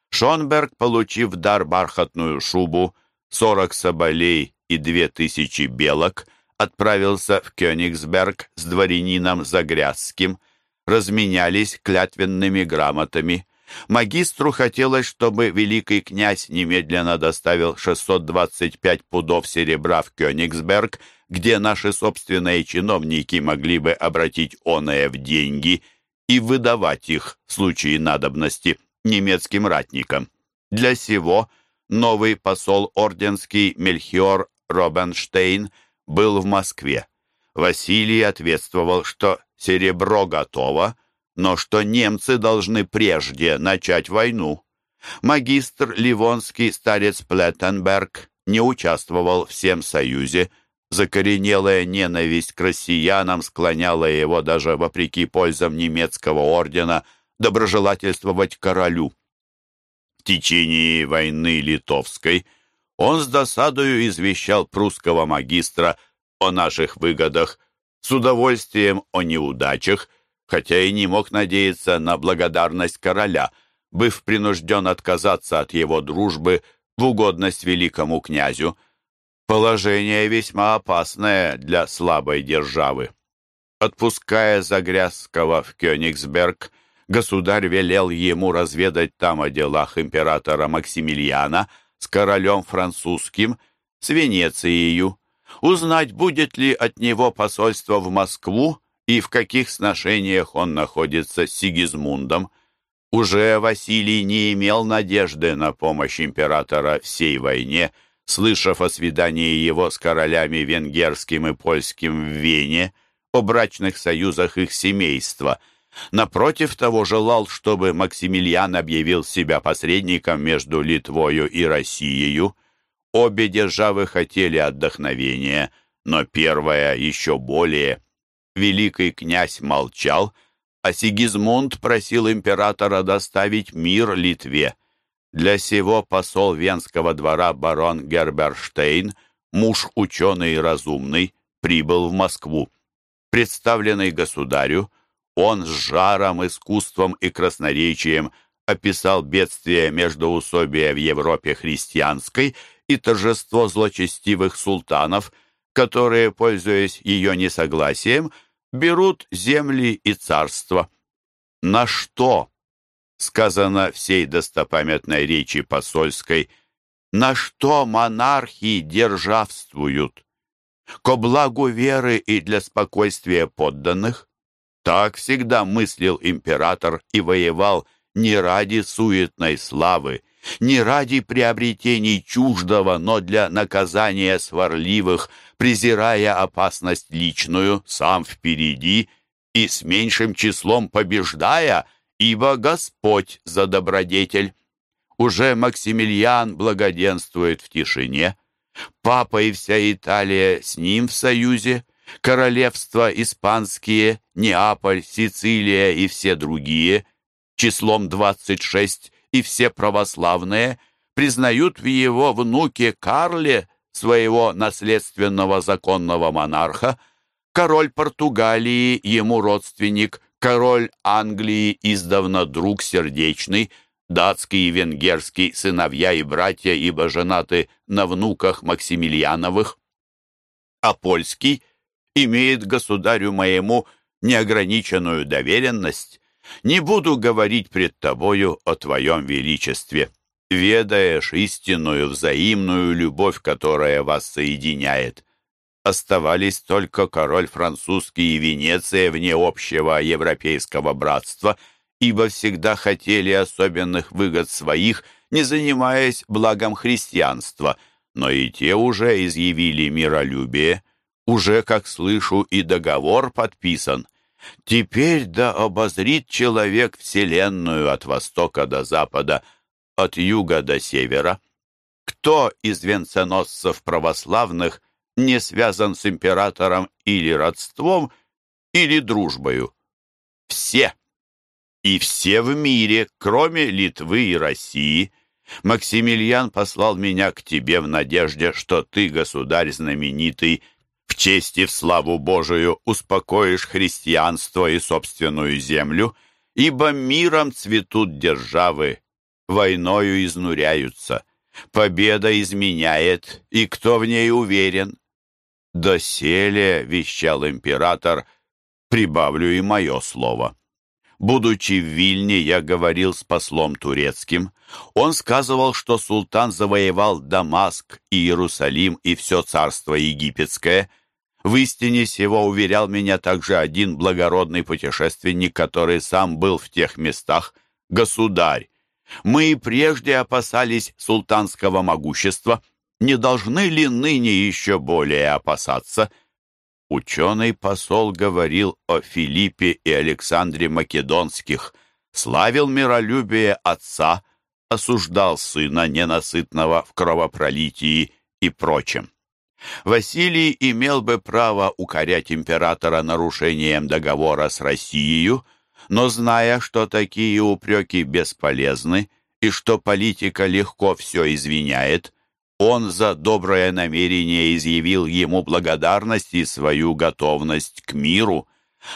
Шонберг, получив дар бархатную шубу, сорок соболей и две тысячи белок, отправился в Кёнигсберг с дворянином Загрязским, разменялись клятвенными грамотами. Магистру хотелось, чтобы великий князь немедленно доставил 625 пудов серебра в Кёнигсберг, где наши собственные чиновники могли бы обратить оное в деньги и выдавать их в случае надобности немецким ратникам. Для сего новый посол орденский Мельхиор Робенштейн был в Москве. Василий ответствовал, что серебро готово, но что немцы должны прежде начать войну. Магистр Ливонский старец Плеттенберг не участвовал в всем союзе, Закоренелая ненависть к россиянам склоняла его даже вопреки пользам немецкого ордена доброжелательствовать королю. В течение войны литовской он с досадою извещал прусского магистра о наших выгодах, с удовольствием о неудачах, хотя и не мог надеяться на благодарность короля, быв принужден отказаться от его дружбы в угодность великому князю. Положение весьма опасное для слабой державы. Отпуская Загрязского в Кёнигсберг, государь велел ему разведать там о делах императора Максимилиана с королем французским, с Венецией, узнать, будет ли от него посольство в Москву и в каких сношениях он находится с Сигизмундом. Уже Василий не имел надежды на помощь императора всей войне, слышав о свидании его с королями венгерским и польским в Вене, о брачных союзах их семейства. Напротив того, желал, чтобы Максимилиан объявил себя посредником между Литвою и Россией. Обе державы хотели отдохновения, но первая еще более. Великий князь молчал, а Сигизмунд просил императора доставить мир Литве. Для сего посол Венского двора барон Герберштейн, муж ученый и разумный, прибыл в Москву. Представленный государю, он с жаром, искусством и красноречием описал бедствие междоусобия в Европе христианской и торжество злочестивых султанов, которые, пользуясь ее несогласием, берут земли и царства. На что, сказано всей достопамятной речи посольской, на что монархии державствуют? Ко благу веры и для спокойствия подданных? Так всегда мыслил император и воевал не ради суетной славы, не ради приобретений чуждого, но для наказания сварливых, презирая опасность личную, сам впереди и с меньшим числом побеждая, ибо Господь за добродетель. Уже Максимилиан благоденствует в тишине, папа и вся Италия с ним в союзе, королевства испанские, Неаполь, Сицилия и все другие, числом двадцать шесть и все православные признают в его внуке Карле своего наследственного законного монарха, король Португалии ему родственник, король Англии издавна друг сердечный, датский и венгерский сыновья и братья, ибо женаты на внуках Максимилиановых, а польский имеет государю моему неограниченную доверенность, не буду говорить пред тобою о твоем величестве. Ведаешь истинную взаимную любовь, которая вас соединяет. Оставались только король французский и Венеция вне общего европейского братства, ибо всегда хотели особенных выгод своих, не занимаясь благом христианства, но и те уже изъявили миролюбие. Уже, как слышу, и договор подписан — Теперь да обозрит человек Вселенную от востока до запада, от юга до севера. Кто из венценосцев православных не связан с императором или родством, или дружбою? Все. И все в мире, кроме Литвы и России. Максимилиан послал меня к тебе в надежде, что ты, государь знаменитый, в честь и в славу Божию успокоишь христианство и собственную землю, ибо миром цветут державы, войною изнуряются. Победа изменяет, и кто в ней уверен? «Доселе», — вещал император, — «прибавлю и мое слово». Будучи в Вильне, я говорил с послом турецким. Он сказывал, что султан завоевал Дамаск, Иерусалим и все царство египетское. В истине сего уверял меня также один благородный путешественник, который сам был в тех местах, государь. Мы и прежде опасались султанского могущества. Не должны ли ныне еще более опасаться – Ученый посол говорил о Филиппе и Александре Македонских, славил миролюбие отца, осуждал сына ненасытного в кровопролитии и прочем. Василий имел бы право укорять императора нарушением договора с Россией, но зная, что такие упреки бесполезны и что политика легко все извиняет, он за доброе намерение изъявил ему благодарность и свою готовность к миру,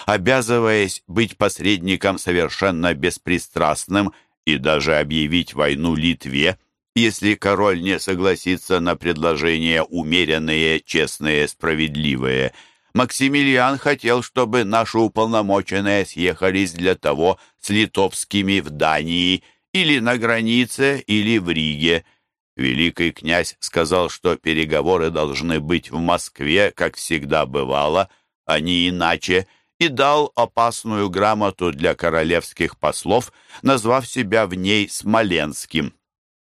обязываясь быть посредником совершенно беспристрастным и даже объявить войну Литве, если король не согласится на предложения умеренные, честные, справедливые. Максимилиан хотел, чтобы наши уполномоченные съехались для того с литовскими в Дании или на границе, или в Риге – Великий князь сказал, что переговоры должны быть в Москве, как всегда бывало, а не иначе, и дал опасную грамоту для королевских послов, назвав себя в ней Смоленским.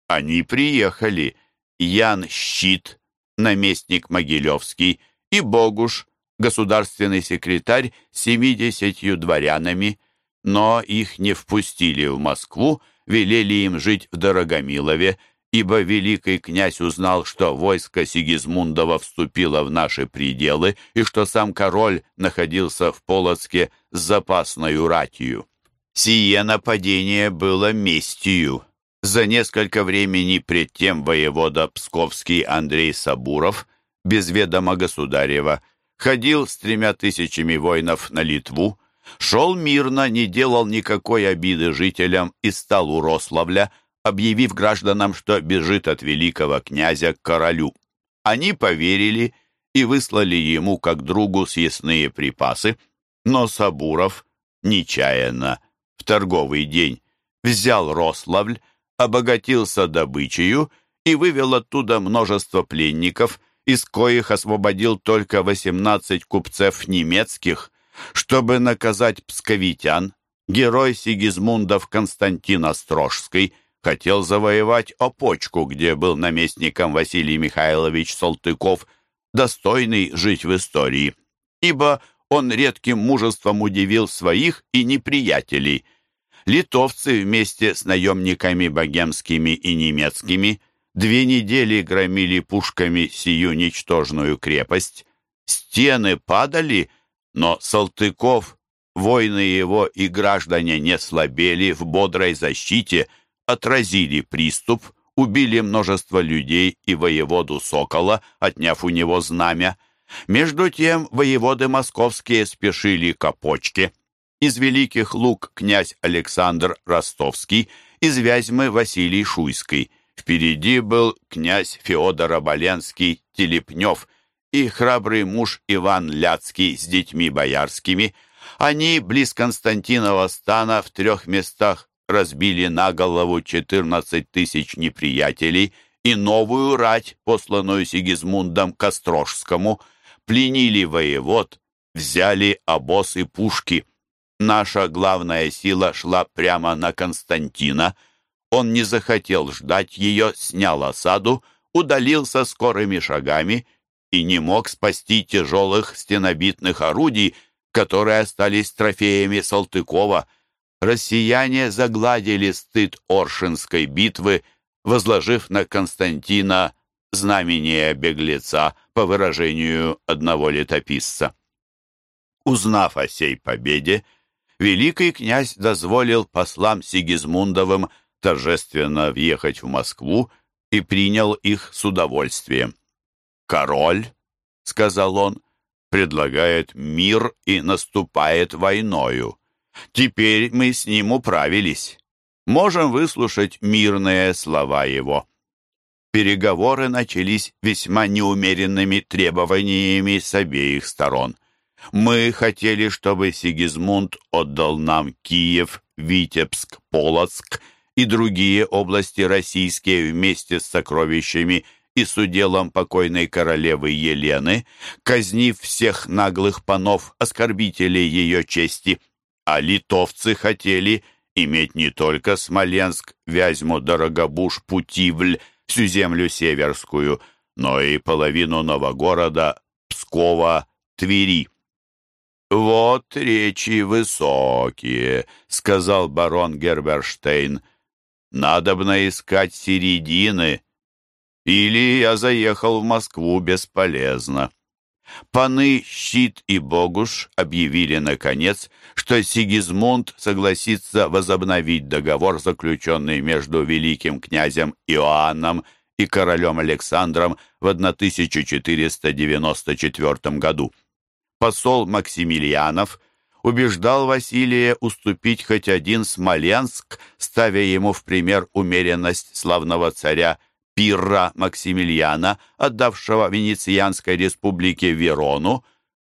Они приехали. Ян Щит, наместник Могилевский, и Богуш, государственный секретарь с семидесятью дворянами, но их не впустили в Москву, велели им жить в Дорогомилове, ибо великий князь узнал, что войско Сигизмундова вступило в наши пределы и что сам король находился в Полоцке с запасной ратью. Сие нападение было местью. За несколько времени пред тем воевода Псковский Андрей Сабуров, без ведома государева, ходил с тремя тысячами воинов на Литву, шел мирно, не делал никакой обиды жителям и стал у Рославля, объявив гражданам, что бежит от великого князя к королю. Они поверили и выслали ему как другу съестные припасы, но Сабуров нечаянно в торговый день взял Рославль, обогатился добычею и вывел оттуда множество пленников, из коих освободил только 18 купцев немецких, чтобы наказать псковитян. Герой Сигизмундов Константин Острожский хотел завоевать Опочку, где был наместником Василий Михайлович Салтыков, достойный жить в истории, ибо он редким мужеством удивил своих и неприятелей. Литовцы вместе с наемниками богемскими и немецкими две недели громили пушками сию ничтожную крепость. Стены падали, но Салтыков, воины его и граждане не слабели в бодрой защите – отразили приступ, убили множество людей и воеводу Сокола, отняв у него знамя. Между тем воеводы московские спешили к опочке. Из Великих Лук князь Александр Ростовский, из Вязьмы Василий Шуйский. Впереди был князь Феодор Оболенский Телепнев и храбрый муж Иван Ляцкий с детьми боярскими. Они близ Константинова стана в трех местах разбили на голову 14 тысяч неприятелей и новую рать, посланную Сигизмундом Кострожскому, пленили воевод, взяли обоз и пушки. Наша главная сила шла прямо на Константина. Он не захотел ждать ее, снял осаду, удалился скорыми шагами и не мог спасти тяжелых стенобитных орудий, которые остались трофеями Салтыкова – россияне загладили стыд Оршинской битвы, возложив на Константина знамение беглеца, по выражению одного летописца. Узнав о сей победе, великий князь дозволил послам Сигизмундовым торжественно въехать в Москву и принял их с удовольствием. «Король», — сказал он, — «предлагает мир и наступает войною. Теперь мы с ним управились. Можем выслушать мирные слова его. Переговоры начались весьма неумеренными требованиями с обеих сторон. Мы хотели, чтобы Сигизмунд отдал нам Киев, Витебск, Полоцк и другие области российские вместе с сокровищами и с уделом покойной королевы Елены, казнив всех наглых панов, оскорбителей ее чести. А литовцы хотели иметь не только Смоленск, Вязьму, Дорогобуж, Путивль, всю землю северскую, но и половину Новогорода, Пскова, Твери. «Вот речи высокие», — сказал барон Герберштейн. «Надобно искать середины, или я заехал в Москву бесполезно». Паны Щит и Богуш объявили, наконец, что Сигизмунд согласится возобновить договор, заключенный между великим князем Иоанном и королем Александром в 1494 году. Посол Максимилианов убеждал Василия уступить хоть один Смоленск, ставя ему в пример умеренность славного царя Пирра Максимилиана, отдавшего Венецианской республике Верону,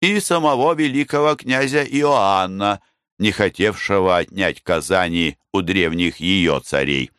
и самого великого князя Иоанна, не хотевшего отнять Казани у древних ее царей.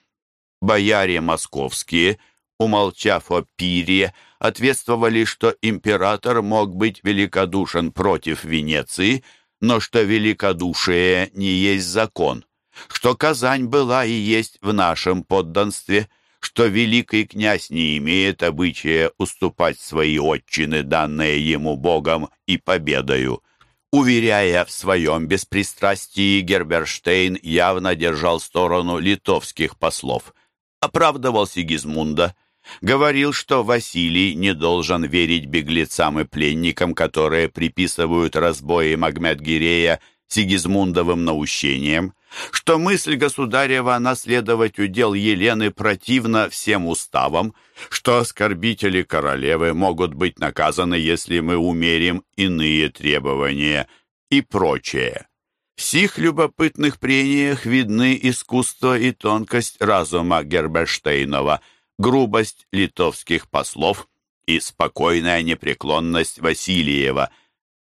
Бояре московские – умолчав о пире, ответствовали, что император мог быть великодушен против Венеции, но что великодушие не есть закон, что Казань была и есть в нашем подданстве, что великий князь не имеет обычая уступать свои отчины, данные ему Богом и победою. Уверяя в своем беспристрастии, Герберштейн явно держал сторону литовских послов. Оправдывал Сигизмунда, Говорил, что Василий не должен верить беглецам и пленникам, которые приписывают разбои Магмед-Гирея Сигизмундовым наущением, что мысль государева наследовать удел Елены противна всем уставам, что оскорбители королевы могут быть наказаны, если мы умерим иные требования и прочее. В сих любопытных прениях видны искусство и тонкость разума Герберштейнова – грубость литовских послов и спокойная непреклонность Васильева.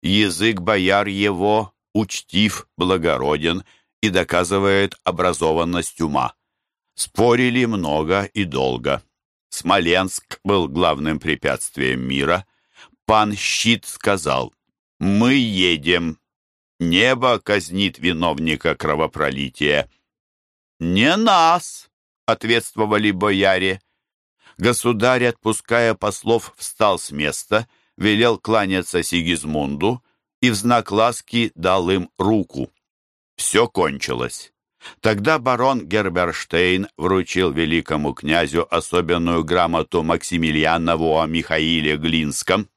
Язык бояр его учтив, благороден и доказывает образованность ума. Спорили много и долго. Смоленск был главным препятствием мира. Пан Щит сказал, «Мы едем. Небо казнит виновника кровопролития». «Не нас!» — ответствовали бояре. Государь, отпуская послов, встал с места, велел кланяться Сигизмунду и в знак ласки дал им руку. Все кончилось. Тогда барон Герберштейн вручил великому князю особенную грамоту Максимилианову о Михаиле Глинском.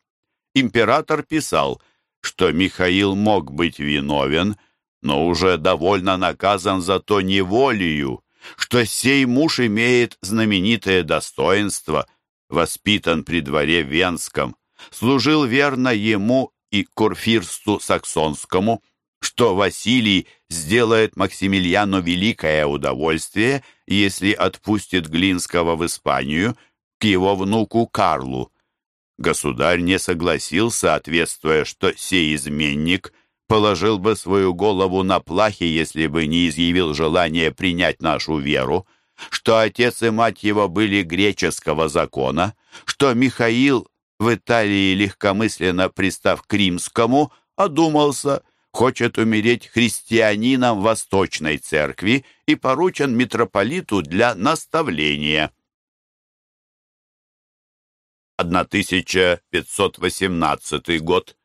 Император писал, что Михаил мог быть виновен, но уже довольно наказан за то неволею, что сей муж имеет знаменитое достоинство, воспитан при дворе Венском, служил верно ему и курфирсту саксонскому, что Василий сделает Максимилиану великое удовольствие, если отпустит Глинского в Испанию к его внуку Карлу. Государь не согласился, ответствуя, что сей изменник положил бы свою голову на плахе, если бы не изъявил желание принять нашу веру, что отец и мать его были греческого закона, что Михаил в Италии легкомысленно пристав к римскому, одумался, хочет умереть христианином Восточной Церкви и поручен митрополиту для наставления. 1518 год.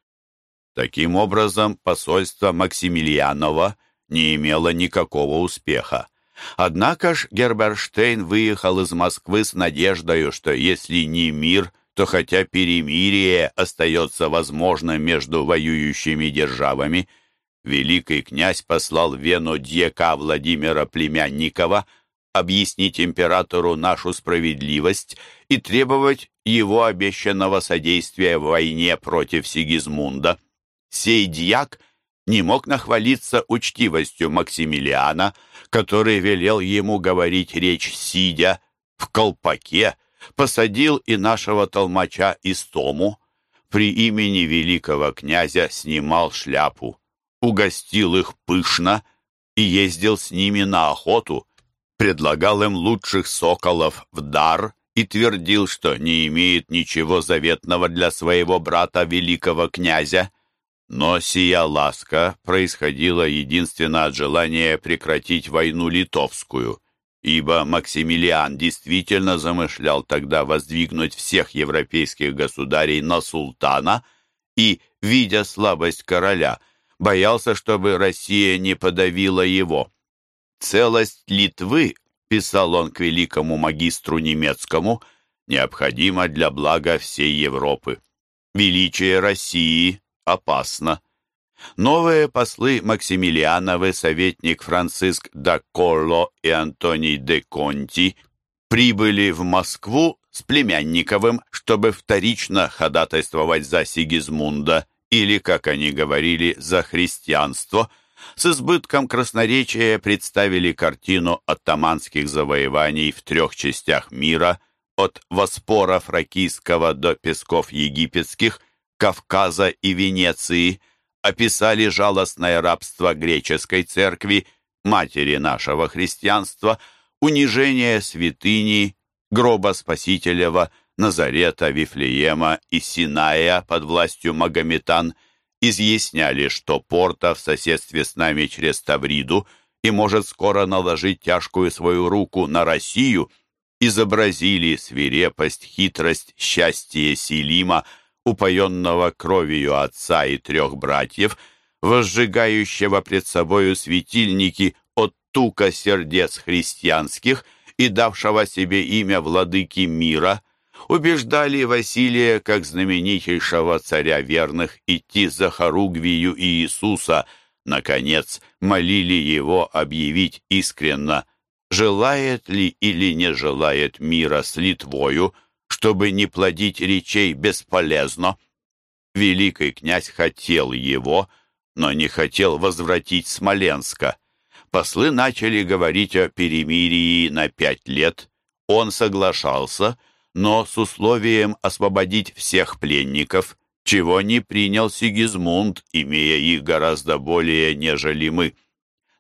Таким образом, посольство Максимилианова не имело никакого успеха. Однако ж Герберштейн выехал из Москвы с надеждой, что если не мир, то хотя перемирие остается возможным между воюющими державами. Великий князь послал в Вену дьяка Владимира Племянникова объяснить императору нашу справедливость и требовать его обещанного содействия в войне против Сигизмунда. Сей дьяк не мог нахвалиться учтивостью Максимилиана, который велел ему говорить речь сидя, в колпаке, посадил и нашего толмача Истому. при имени великого князя снимал шляпу, угостил их пышно и ездил с ними на охоту, предлагал им лучших соколов в дар и твердил, что не имеет ничего заветного для своего брата великого князя. Но сия ласка происходила единственно от желания прекратить войну литовскую, ибо Максимилиан действительно замышлял тогда воздвигнуть всех европейских государей на султана и, видя слабость короля, боялся, чтобы Россия не подавила его. «Целость Литвы», — писал он к великому магистру немецкому, — «необходима для блага всей Европы. Величие России опасно». Новые послы Максимилиановы, советник Франциск да Колло и Антоний де Конти прибыли в Москву с Племянниковым, чтобы вторично ходатайствовать за Сигизмунда или, как они говорили, за христианство, с избытком красноречия представили картину оттаманских завоеваний в трех частях мира, от Воспора Фракийского до Песков Египетских, Кавказа и Венеции, описали жалостное рабство греческой церкви, матери нашего христианства, унижение святыни, гроба Спасителева – Назарета, Вифлеема и Синая под властью магометан изъясняли, что Порта в соседстве с нами через Тавриду и может скоро наложить тяжкую свою руку на Россию, изобразили свирепость, хитрость, счастье Селима, упоенного кровью отца и трех братьев, возжигающего пред собою светильники от тука сердец христианских и давшего себе имя владыки мира, убеждали Василия, как знаменитейшего царя верных, идти за хоругвию Иисуса, наконец, молили его объявить искренно, желает ли или не желает мира с Литвою, чтобы не плодить речей бесполезно. Великий князь хотел его, но не хотел возвратить Смоленска. Послы начали говорить о перемирии на пять лет. Он соглашался, но с условием освободить всех пленников, чего не принял Сигизмунд, имея их гораздо более, нежели мы.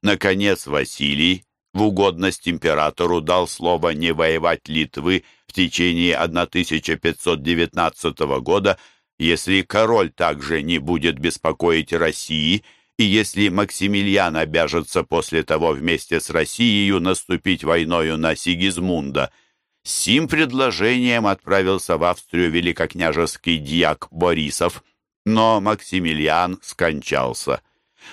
Наконец Василий в угодность императору дал слово не воевать Литвы в течение 1519 года, если король также не будет беспокоить России, и если Максимилиан обяжется после того вместе с Россией наступить войною на Сигизмунда – сим предложением отправился в Австрию великокняжеский дьяк Борисов, но Максимилиан скончался.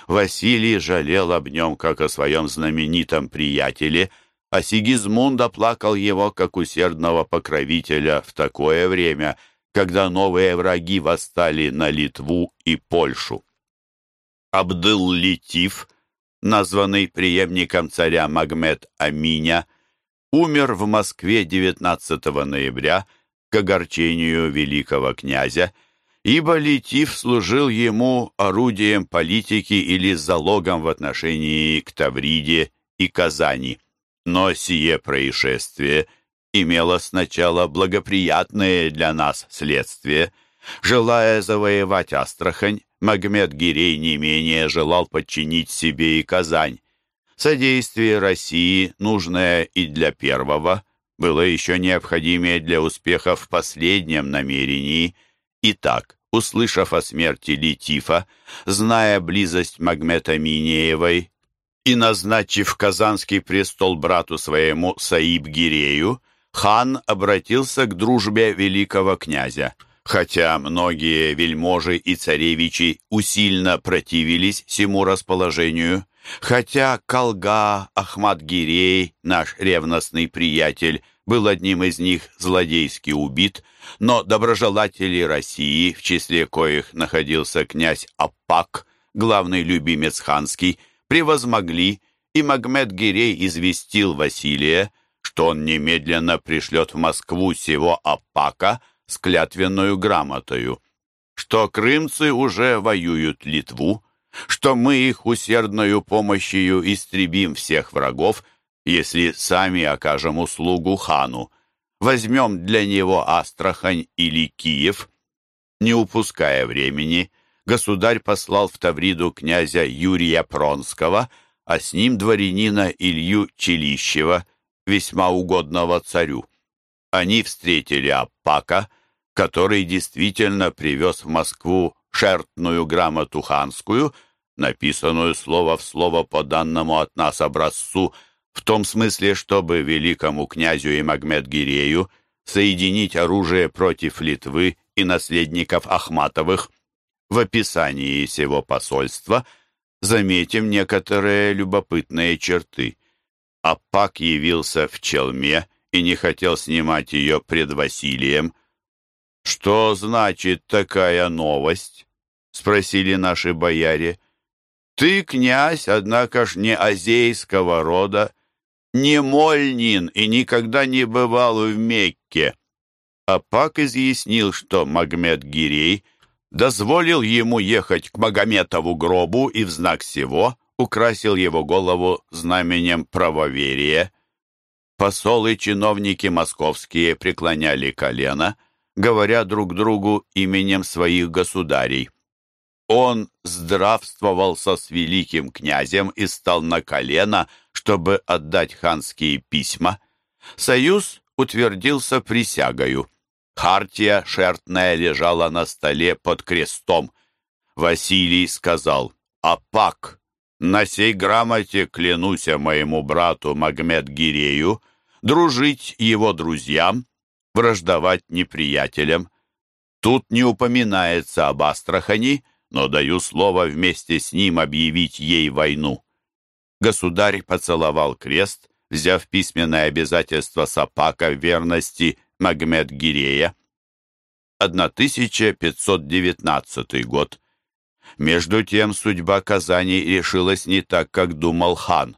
Василий жалел об нем, как о своем знаменитом приятеле, а Сигизмунд оплакал его, как усердного покровителя в такое время, когда новые враги восстали на Литву и Польшу. Абдыл-Литив, названный преемником царя Магмед Аминя, умер в Москве 19 ноября к огорчению великого князя, ибо Литив служил ему орудием политики или залогом в отношении к Тавриде и Казани. Но сие происшествие имело сначала благоприятное для нас следствие. Желая завоевать Астрахань, Магмед Гирей не менее желал подчинить себе и Казань. Содействие России, нужное и для первого, было еще необходимее для успеха в последнем намерении. Итак, услышав о смерти Летифа, зная близость Магмета Минеевой и назначив Казанский престол брату своему Саиб-Гирею, хан обратился к дружбе великого князя. Хотя многие вельможи и царевичи усильно противились всему расположению, Хотя Колга Ахмад-Гирей, наш ревностный приятель, был одним из них злодейски убит, но доброжелатели России, в числе коих находился князь Апак, главный любимец ханский, превозмогли, и Магмед-Гирей известил Василия, что он немедленно пришлет в Москву сего Апака с клятвенную грамотою, что крымцы уже воюют Литву, что мы их усердною помощью истребим всех врагов, если сами окажем услугу хану. Возьмем для него Астрахань или Киев. Не упуская времени, государь послал в Тавриду князя Юрия Пронского, а с ним дворянина Илью Челищева, весьма угодного царю. Они встретили Аппака, который действительно привез в Москву шертную грамоту ханскую, написанную слово в слово по данному от нас образцу, в том смысле, чтобы великому князю и Магмед-Гирею соединить оружие против Литвы и наследников Ахматовых. В описании сего посольства заметим некоторые любопытные черты. Апак явился в челме и не хотел снимать ее пред Василием. «Что значит такая новость?» — спросили наши бояре. «Ты, князь, однако ж не азейского рода, не мольнин и никогда не бывал в Мекке». Апак изъяснил, что Магмед Гирей дозволил ему ехать к Магометову гробу и в знак сего украсил его голову знаменем правоверия. Посол и чиновники московские преклоняли колено, говоря друг другу именем своих государей. Он здравствовался с великим князем и стал на колено, чтобы отдать ханские письма. Союз утвердился присягою. Хартия шертная лежала на столе под крестом. Василий сказал, «Апак, на сей грамоте клянуся моему брату Магмед Гирею дружить его друзьям, враждовать неприятелям. Тут не упоминается об Астрахани, но даю слово вместе с ним объявить ей войну». Государь поцеловал крест, взяв письменное обязательство Сапака верности Магмед Гирея. 1519 год. Между тем судьба Казани решилась не так, как думал хан.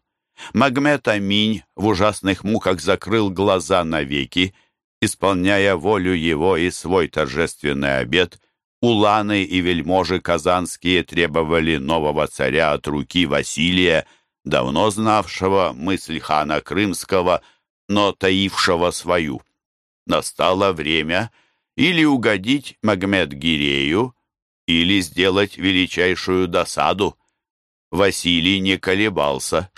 Магмед Аминь в ужасных муках закрыл глаза навеки, исполняя волю его и свой торжественный обет, уланы и вельможи казанские требовали нового царя от руки Василия, давно знавшего мысль хана Крымского, но таившего свою настало время или угодить Магмед-Гирею, или сделать величайшую досаду. Василий не колебался,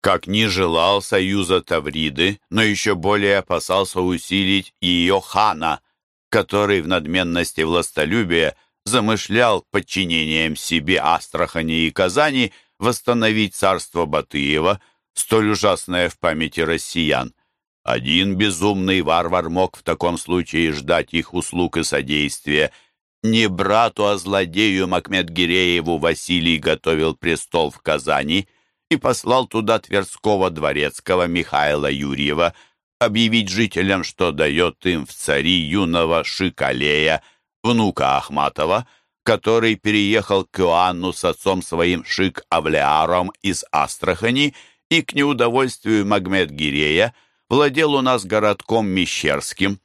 как не желал союза Тавриды, но еще более опасался усилить ее хана, который в надменности властолюбия замышлял подчинением себе Астрахани и Казани восстановить царство Батыева, столь ужасное в памяти россиян. Один безумный варвар мог в таком случае ждать их услуг и содействия. Не брату, а злодею Макмед-Гирееву Василий готовил престол в Казани и послал туда Тверского дворецкого Михаила Юрьева объявить жителям, что дает им в цари юного Шикалея, внука Ахматова, который переехал к Иоанну с отцом своим Шик-Авлеаром из Астрахани и к неудовольствию Магмед-Гирея владел у нас городком Мещерским.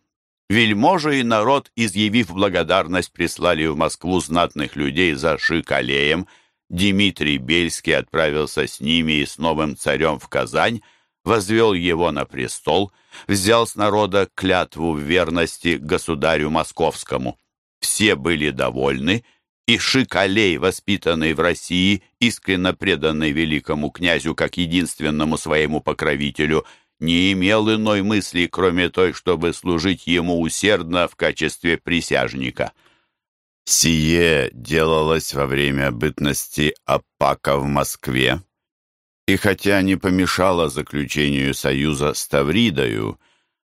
Вельможи и народ, изъявив благодарность, прислали в Москву знатных людей за Шикалеем. Дмитрий Бельский отправился с ними и с новым царем в Казань, возвел его на престол, взял с народа клятву в верности государю московскому. Все были довольны, и Шикалей, воспитанный в России, искренне преданный великому князю как единственному своему покровителю – не имел иной мысли, кроме той, чтобы служить ему усердно в качестве присяжника. Сие делалось во время бытности Апака в Москве, и хотя не помешало заключению союза с Тавридою,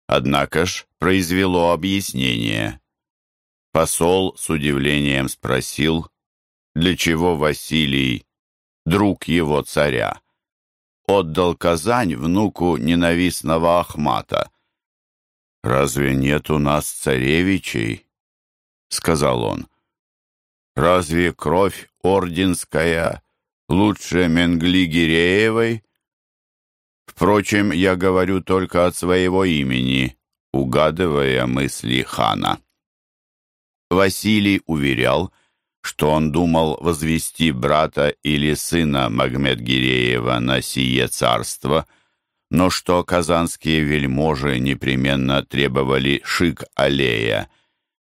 однако ж произвело объяснение. Посол с удивлением спросил, для чего Василий, друг его царя, отдал Казань внуку ненавистного Ахмата. «Разве нет у нас царевичей?» — сказал он. «Разве кровь орденская лучше Менгли-Гиреевой? Впрочем, я говорю только от своего имени, угадывая мысли хана». Василий уверял, что он думал возвести брата или сына Магмед-Гиреева на сие царство, но что казанские вельможи непременно требовали шик-аллея,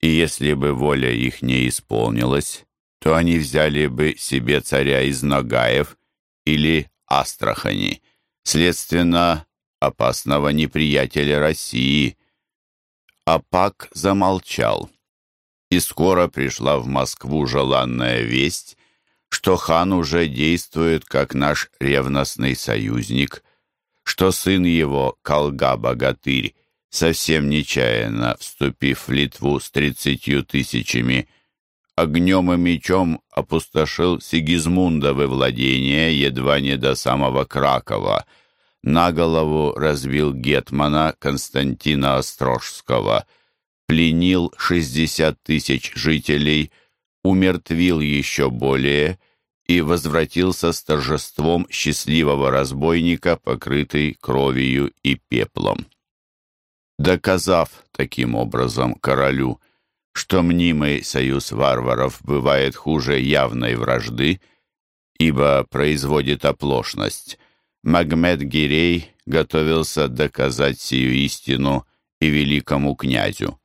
и если бы воля их не исполнилась, то они взяли бы себе царя из Нагаев или Астрахани, следственно, опасного неприятеля России. Апак замолчал, и скоро пришла в Москву желанная весть, что хан уже действует как наш ревностный союзник, что сын его, Колга-богатырь, совсем нечаянно вступив в Литву с тридцатью тысячами, огнем и мечом опустошил Сигизмундовы владения едва не до самого Кракова, на голову разбил гетмана Константина Острожского, пленил шестьдесят тысяч жителей, умертвил еще более и возвратился с торжеством счастливого разбойника, покрытый кровью и пеплом. Доказав таким образом королю, что мнимый союз варваров бывает хуже явной вражды, ибо производит оплошность, Магмед Гирей готовился доказать сию истину и великому князю.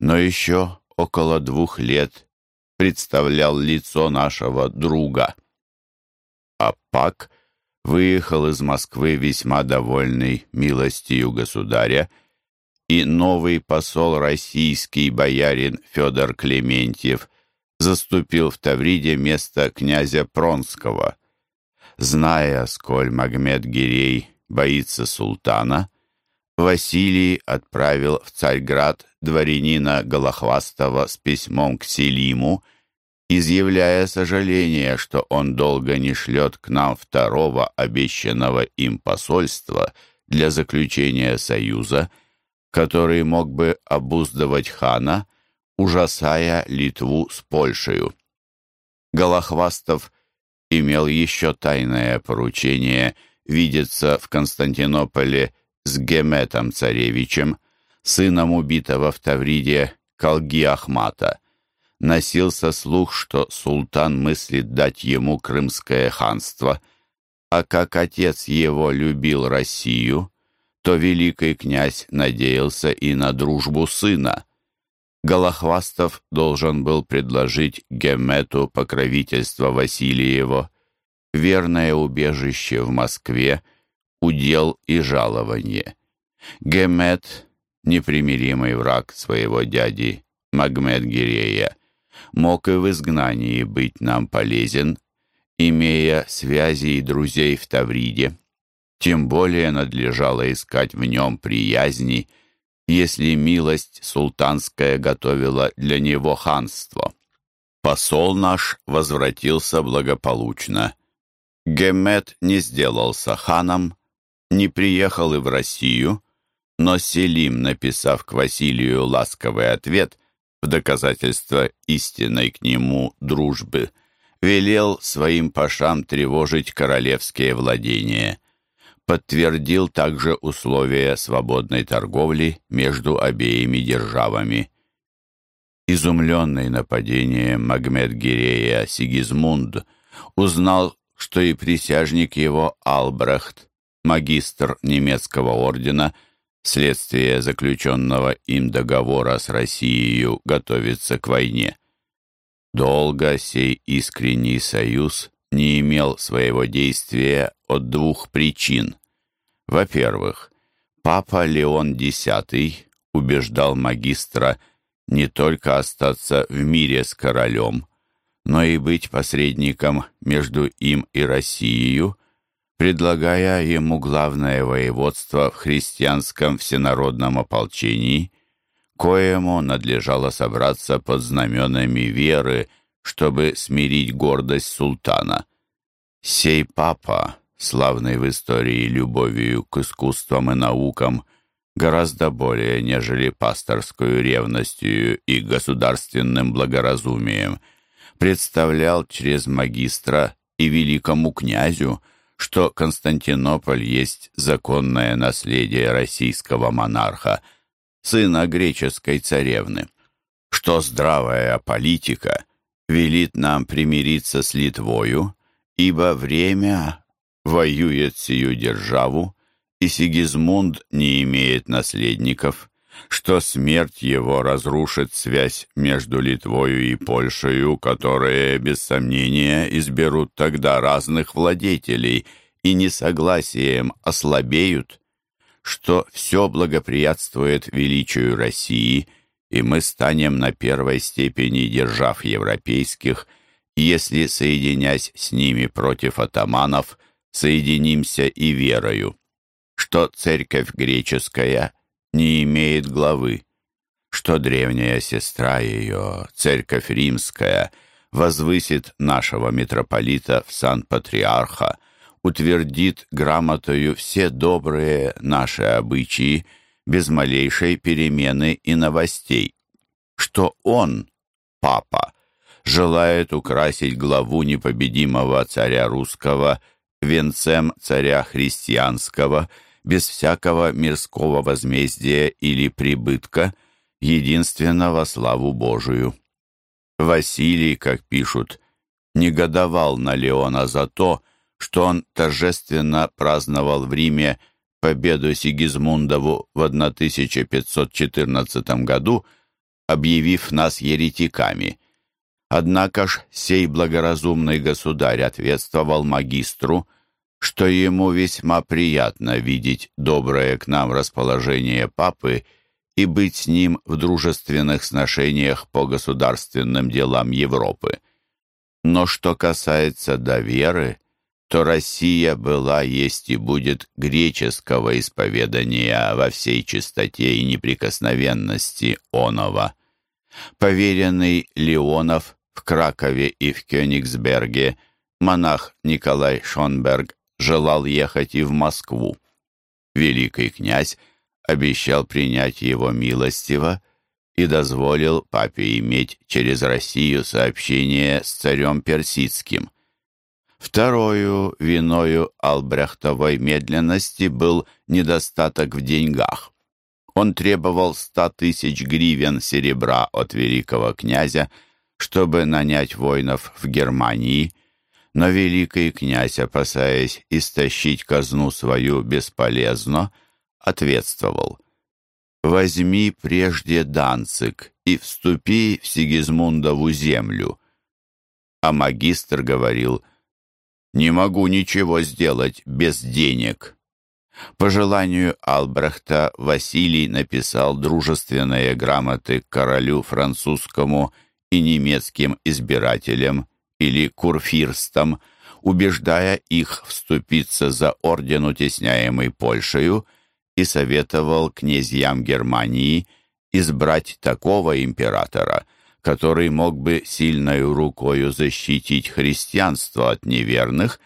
Но еще около двух лет представлял лицо нашего друга. А Пак выехал из Москвы весьма довольный милостью государя и новый посол российский боярин Федор Клементьев заступил в Тавриде место князя Пронского. Зная, сколь Магмед Гирей боится султана, Василий отправил в Царьград дворянина Голохвастова с письмом к Селиму, изъявляя сожаление, что он долго не шлет к нам второго обещанного им посольства для заключения союза, который мог бы обуздывать хана, ужасая Литву с Польшею. Голохвастов имел еще тайное поручение видеться в Константинополе с Геметом Царевичем, сыном убитого в Тавриде Калги Ахмата. Носился слух, что султан мыслит дать ему крымское ханство, а как отец его любил Россию, то великий князь надеялся и на дружбу сына. Голохвастов должен был предложить Гемету покровительство Васильево, верное убежище в Москве, удел и жалование. Гемет, непримиримый враг своего дяди Магмед Гирея, мог и в изгнании быть нам полезен, имея связи и друзей в Тавриде. Тем более надлежало искать в нем приязни, если милость султанская готовила для него ханство. Посол наш возвратился благополучно. Гемет не сделался ханом, не приехал и в Россию, но Селим, написав к Василию ласковый ответ в доказательство истинной к нему дружбы, велел своим пашам тревожить королевские владения – подтвердил также условия свободной торговли между обеими державами. Изумленный нападением Магмед Гирея Сигизмунд узнал, что и присяжник его Албрехт, магистр немецкого ордена, вследствие заключенного им договора с Россией готовится к войне. Долго сей искренний союз не имел своего действия от двух причин. Во-первых, папа Леон X убеждал магистра не только остаться в мире с королем, но и быть посредником между им и Россией, предлагая ему главное воеводство в христианском всенародном ополчении, коему надлежало собраться под знаменами веры, чтобы смирить гордость султана. Сей папа славной в истории любовью к искусствам и наукам, гораздо более, нежели пасторскую ревностью и государственным благоразумием, представлял через магистра и великому князю, что Константинополь есть законное наследие российского монарха, сына греческой царевны, что здравая политика велит нам примириться с Литвою, ибо время воюет сию державу, и Сигизмунд не имеет наследников, что смерть его разрушит связь между Литвою и Польшею, которые, без сомнения, изберут тогда разных владетелей и несогласием ослабеют, что все благоприятствует величию России, и мы станем на первой степени держав европейских, если, соединясь с ними против атаманов, соединимся и верою, что церковь греческая — не имеет главы, что древняя сестра ее, церковь римская, возвысит нашего митрополита в сан-патриарха, утвердит грамотою все добрые наши обычаи без малейшей перемены и новостей, что он, папа, желает украсить главу непобедимого царя русского венцем царя христианского – без всякого мирского возмездия или прибытка, единственно во славу Божию. Василий, как пишут, негодовал на Леона за то, что он торжественно праздновал в Риме победу Сигизмундову в 1514 году, объявив нас еретиками. Однако ж сей благоразумный государь ответствовал магистру – что ему весьма приятно видеть доброе к нам расположение папы и быть с ним в дружественных сношениях по государственным делам Европы. Но что касается доверы, то Россия была, есть и будет греческого исповедания во всей чистоте и неприкосновенности онова. Поверенный Леонов в Кракове и в Кёнигсберге, монах Николай Шонберг желал ехать и в Москву. Великий князь обещал принять его милостиво и дозволил папе иметь через Россию сообщение с царем персидским. Второю виною Албрехтовой медленности был недостаток в деньгах. Он требовал ста тысяч гривен серебра от великого князя, чтобы нанять воинов в Германии – но великий князь, опасаясь истощить казну свою бесполезно, ответствовал «Возьми прежде Данцик и вступи в Сигизмундову землю». А магистр говорил «Не могу ничего сделать без денег». По желанию Албрехта Василий написал дружественные грамоты королю французскому и немецким избирателям или курфирстам, убеждая их вступиться за орден, утесняемый Польшею, и советовал князьям Германии избрать такого императора, который мог бы сильною рукою защитить христианство от неверных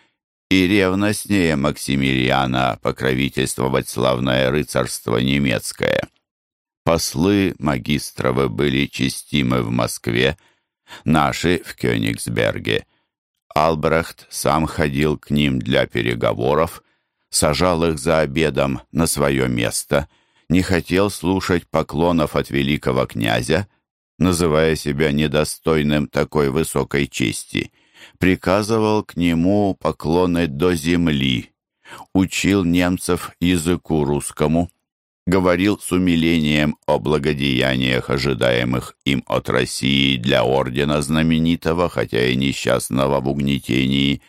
и ревностнее Максимилиана покровительствовать славное рыцарство немецкое. Послы магистровы были честимы в Москве, наши в Кёнигсберге. Албрехт сам ходил к ним для переговоров, сажал их за обедом на свое место, не хотел слушать поклонов от великого князя, называя себя недостойным такой высокой чести, приказывал к нему поклоны до земли, учил немцев языку русскому, говорил с умилением о благодеяниях, ожидаемых им от России для ордена знаменитого, хотя и несчастного в угнетении,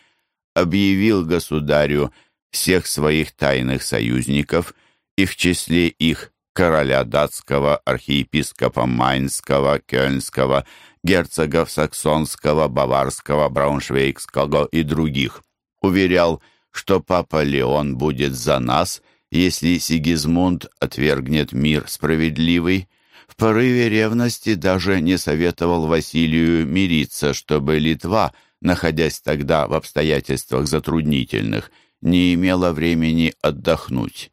объявил государю всех своих тайных союзников и в числе их короля датского, архиепископа Майнского, Кёльнского, герцогов Саксонского, Баварского, Брауншвейгского и других. Уверял, что папа Леон будет за нас – если Сигизмунд отвергнет мир справедливый, в порыве ревности даже не советовал Василию мириться, чтобы Литва, находясь тогда в обстоятельствах затруднительных, не имела времени отдохнуть.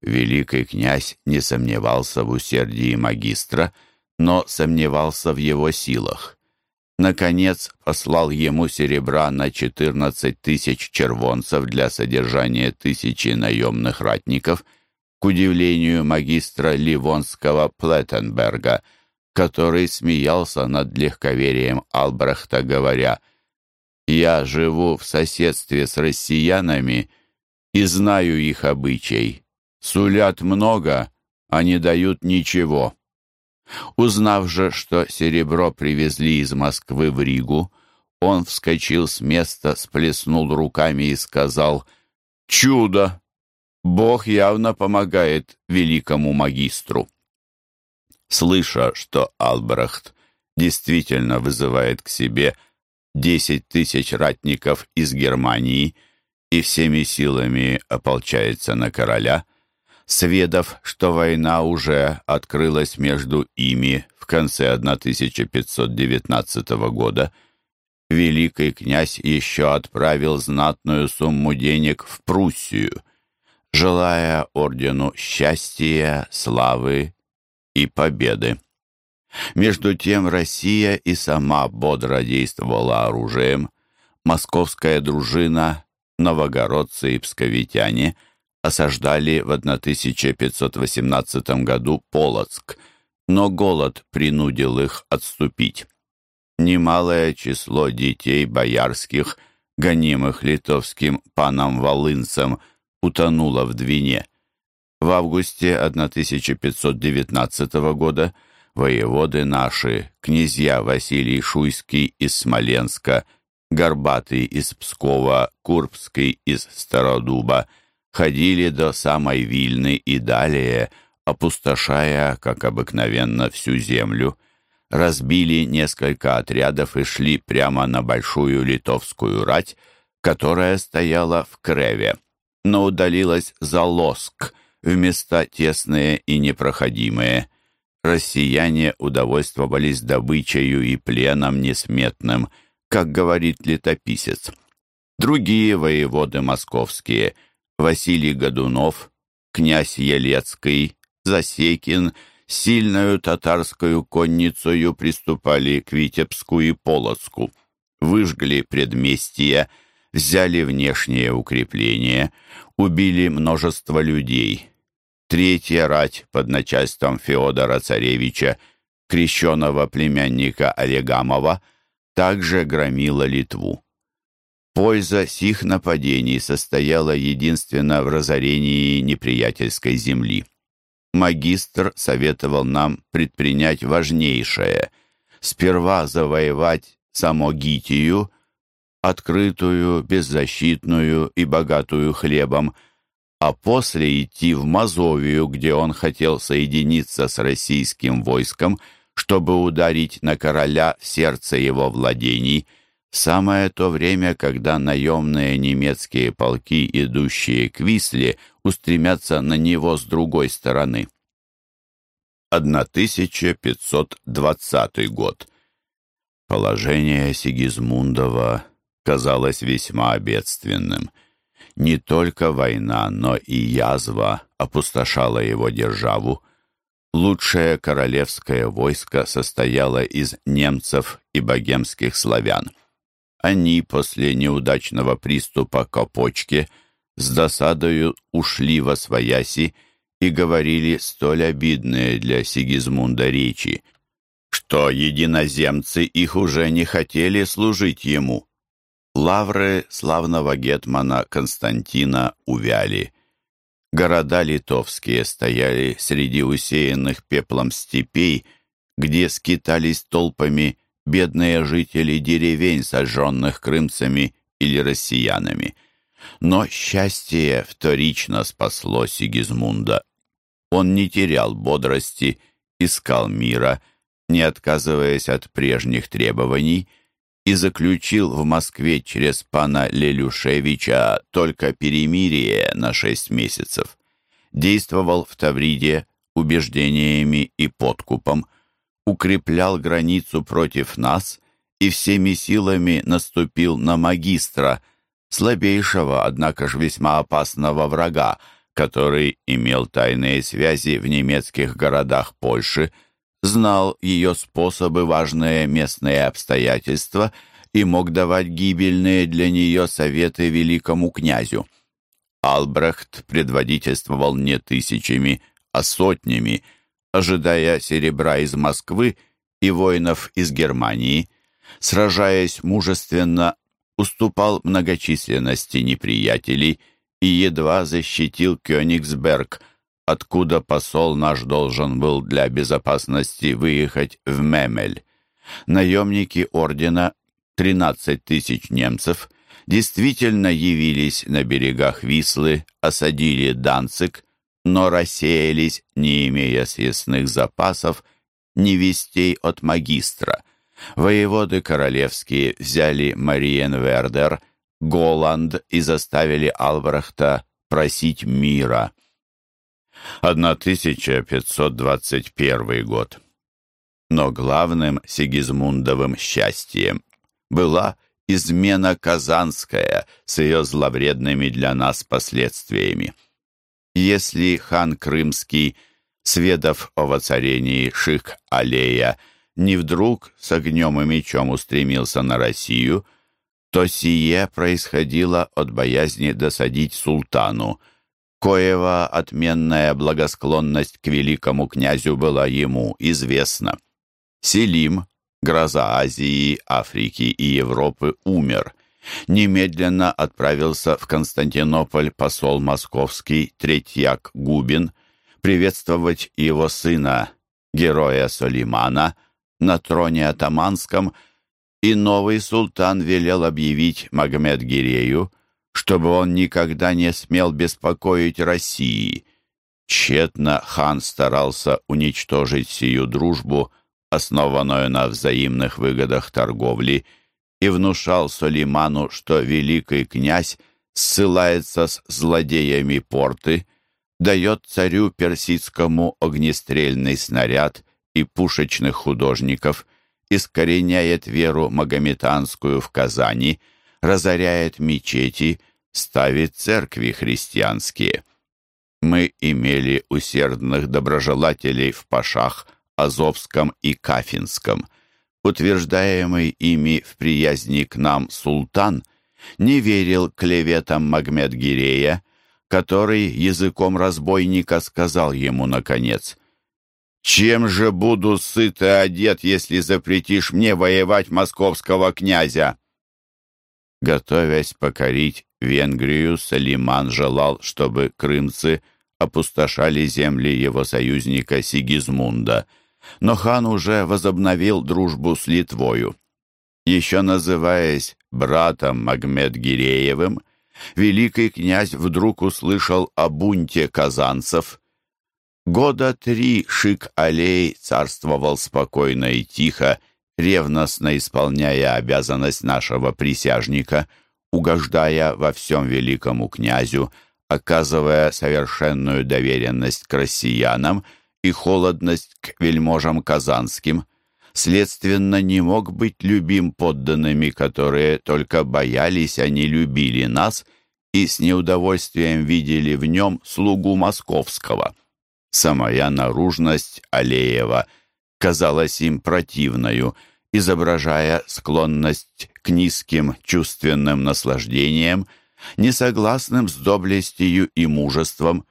Великий князь не сомневался в усердии магистра, но сомневался в его силах наконец послал ему серебра на 14 тысяч червонцев для содержания тысячи наемных ратников, к удивлению магистра Ливонского Плеттенберга, который смеялся над легковерием Албрехта, говоря «Я живу в соседстве с россиянами и знаю их обычай. Сулят много, а не дают ничего. Узнав же, что серебро привезли из Москвы в Ригу, он вскочил с места, сплеснул руками и сказал «Чудо! Бог явно помогает великому магистру». Слыша, что Албрехт действительно вызывает к себе десять тысяч ратников из Германии и всеми силами ополчается на короля, сведав, что война уже открылась между ими в конце 1519 года, великий князь еще отправил знатную сумму денег в Пруссию, желая ордену счастья, славы и победы. Между тем Россия и сама бодро действовала оружием. Московская дружина, новогородцы и псковитяне осаждали в 1518 году Полоцк, но голод принудил их отступить немалое число детей боярских, гонимых литовским паном Волынцем, утонуло в Двине. В августе 1519 года воеводы наши, князья Василий Шуйский из Смоленска, Горбатый из Пскова, Курбский из Стародуба, ходили до самой Вильны и далее, опустошая, как обыкновенно, всю землю разбили несколько отрядов и шли прямо на большую литовскую рать, которая стояла в Креве, но удалилась за Лоск, в места тесные и непроходимые. Россияне удовольствовались добычею и пленом несметным, как говорит летописец. Другие воеводы московские, Василий Годунов, князь Елецкий, Засекин — сильную татарскую конницею приступали к Витебску и Полоцку, выжгли предместья, взяли внешние укрепления, убили множество людей. Третья рать под начальством Феодора Царевича, крещенного племянника Олегамова, также громила Литву. Польза сих нападений состояла единственно в разорении неприятельской земли. Магистр советовал нам предпринять важнейшее — сперва завоевать Самогитию, открытую, беззащитную и богатую хлебом, а после идти в Мазовию, где он хотел соединиться с российским войском, чтобы ударить на короля в сердце его владений — самое то время, когда наемные немецкие полки, идущие к Висле, устремятся на него с другой стороны. 1520 год. Положение Сигизмундова казалось весьма бедственным. Не только война, но и язва опустошала его державу. Лучшее королевское войско состояло из немцев и богемских славян. Они после неудачного приступа к опочке с досадою ушли во свояси и говорили столь обидные для Сигизмунда речи, что единоземцы их уже не хотели служить ему. Лавры славного гетмана Константина увяли. Города литовские стояли среди усеянных пеплом степей, где скитались толпами бедные жители деревень, сожженных крымцами или россиянами. Но счастье вторично спасло Сигизмунда. Он не терял бодрости, искал мира, не отказываясь от прежних требований, и заключил в Москве через пана Лелюшевича только перемирие на шесть месяцев. Действовал в Тавриде убеждениями и подкупом, укреплял границу против нас и всеми силами наступил на магистра, слабейшего, однако же весьма опасного врага, который имел тайные связи в немецких городах Польши, знал ее способы, важные местные обстоятельства и мог давать гибельные для нее советы великому князю. Албрехт предводительствовал не тысячами, а сотнями – ожидая серебра из Москвы и воинов из Германии, сражаясь мужественно, уступал многочисленности неприятелей и едва защитил Кёнигсберг, откуда посол наш должен был для безопасности выехать в Мемель. Наемники ордена, 13 тысяч немцев, действительно явились на берегах Вислы, осадили Данцик, но рассеялись, не имея съестных запасов, ни вестей от магистра. Воеводы королевские взяли Мариенвердер, Голланд и заставили Албрехта просить мира. 1521 год. Но главным Сигизмундовым счастьем была измена Казанская с ее зловредными для нас последствиями. Если хан Крымский, сведав о воцарении Шик-Алея, не вдруг с огнем и мечом устремился на Россию, то сие происходило от боязни досадить султану, коего отменная благосклонность к великому князю была ему известна. Селим, гроза Азии, Африки и Европы, умер. Немедленно отправился в Константинополь посол московский Третьяк Губин приветствовать его сына, героя Солимана, на троне атаманском, и новый султан велел объявить Магомед-Гирею, чтобы он никогда не смел беспокоить России. Тщетно хан старался уничтожить сию дружбу, основанную на взаимных выгодах торговли, и внушал Сулейману, что великий князь ссылается с злодеями порты, дает царю персидскому огнестрельный снаряд и пушечных художников, искореняет веру магометанскую в Казани, разоряет мечети, ставит церкви христианские. Мы имели усердных доброжелателей в Пашах, Азовском и Кафинском. Утверждаемый ими в приязни к нам султан не верил клеветам Магмед-Гирея, который языком разбойника сказал ему, наконец, «Чем же буду сыт и одет, если запретишь мне воевать московского князя?» Готовясь покорить Венгрию, Салиман желал, чтобы крымцы опустошали земли его союзника Сигизмунда – но хан уже возобновил дружбу с Литвою. Еще называясь братом Магмед-Гиреевым, великий князь вдруг услышал о бунте казанцев. Года три Шик-Алей царствовал спокойно и тихо, ревностно исполняя обязанность нашего присяжника, угождая во всем великому князю, оказывая совершенную доверенность к россиянам — и холодность к вельможам казанским, следственно, не мог быть любим подданными, которые только боялись, а не любили нас и с неудовольствием видели в нем слугу московского. Самая наружность Алеева казалась им противною, изображая склонность к низким чувственным наслаждениям, несогласным с доблестью и мужеством,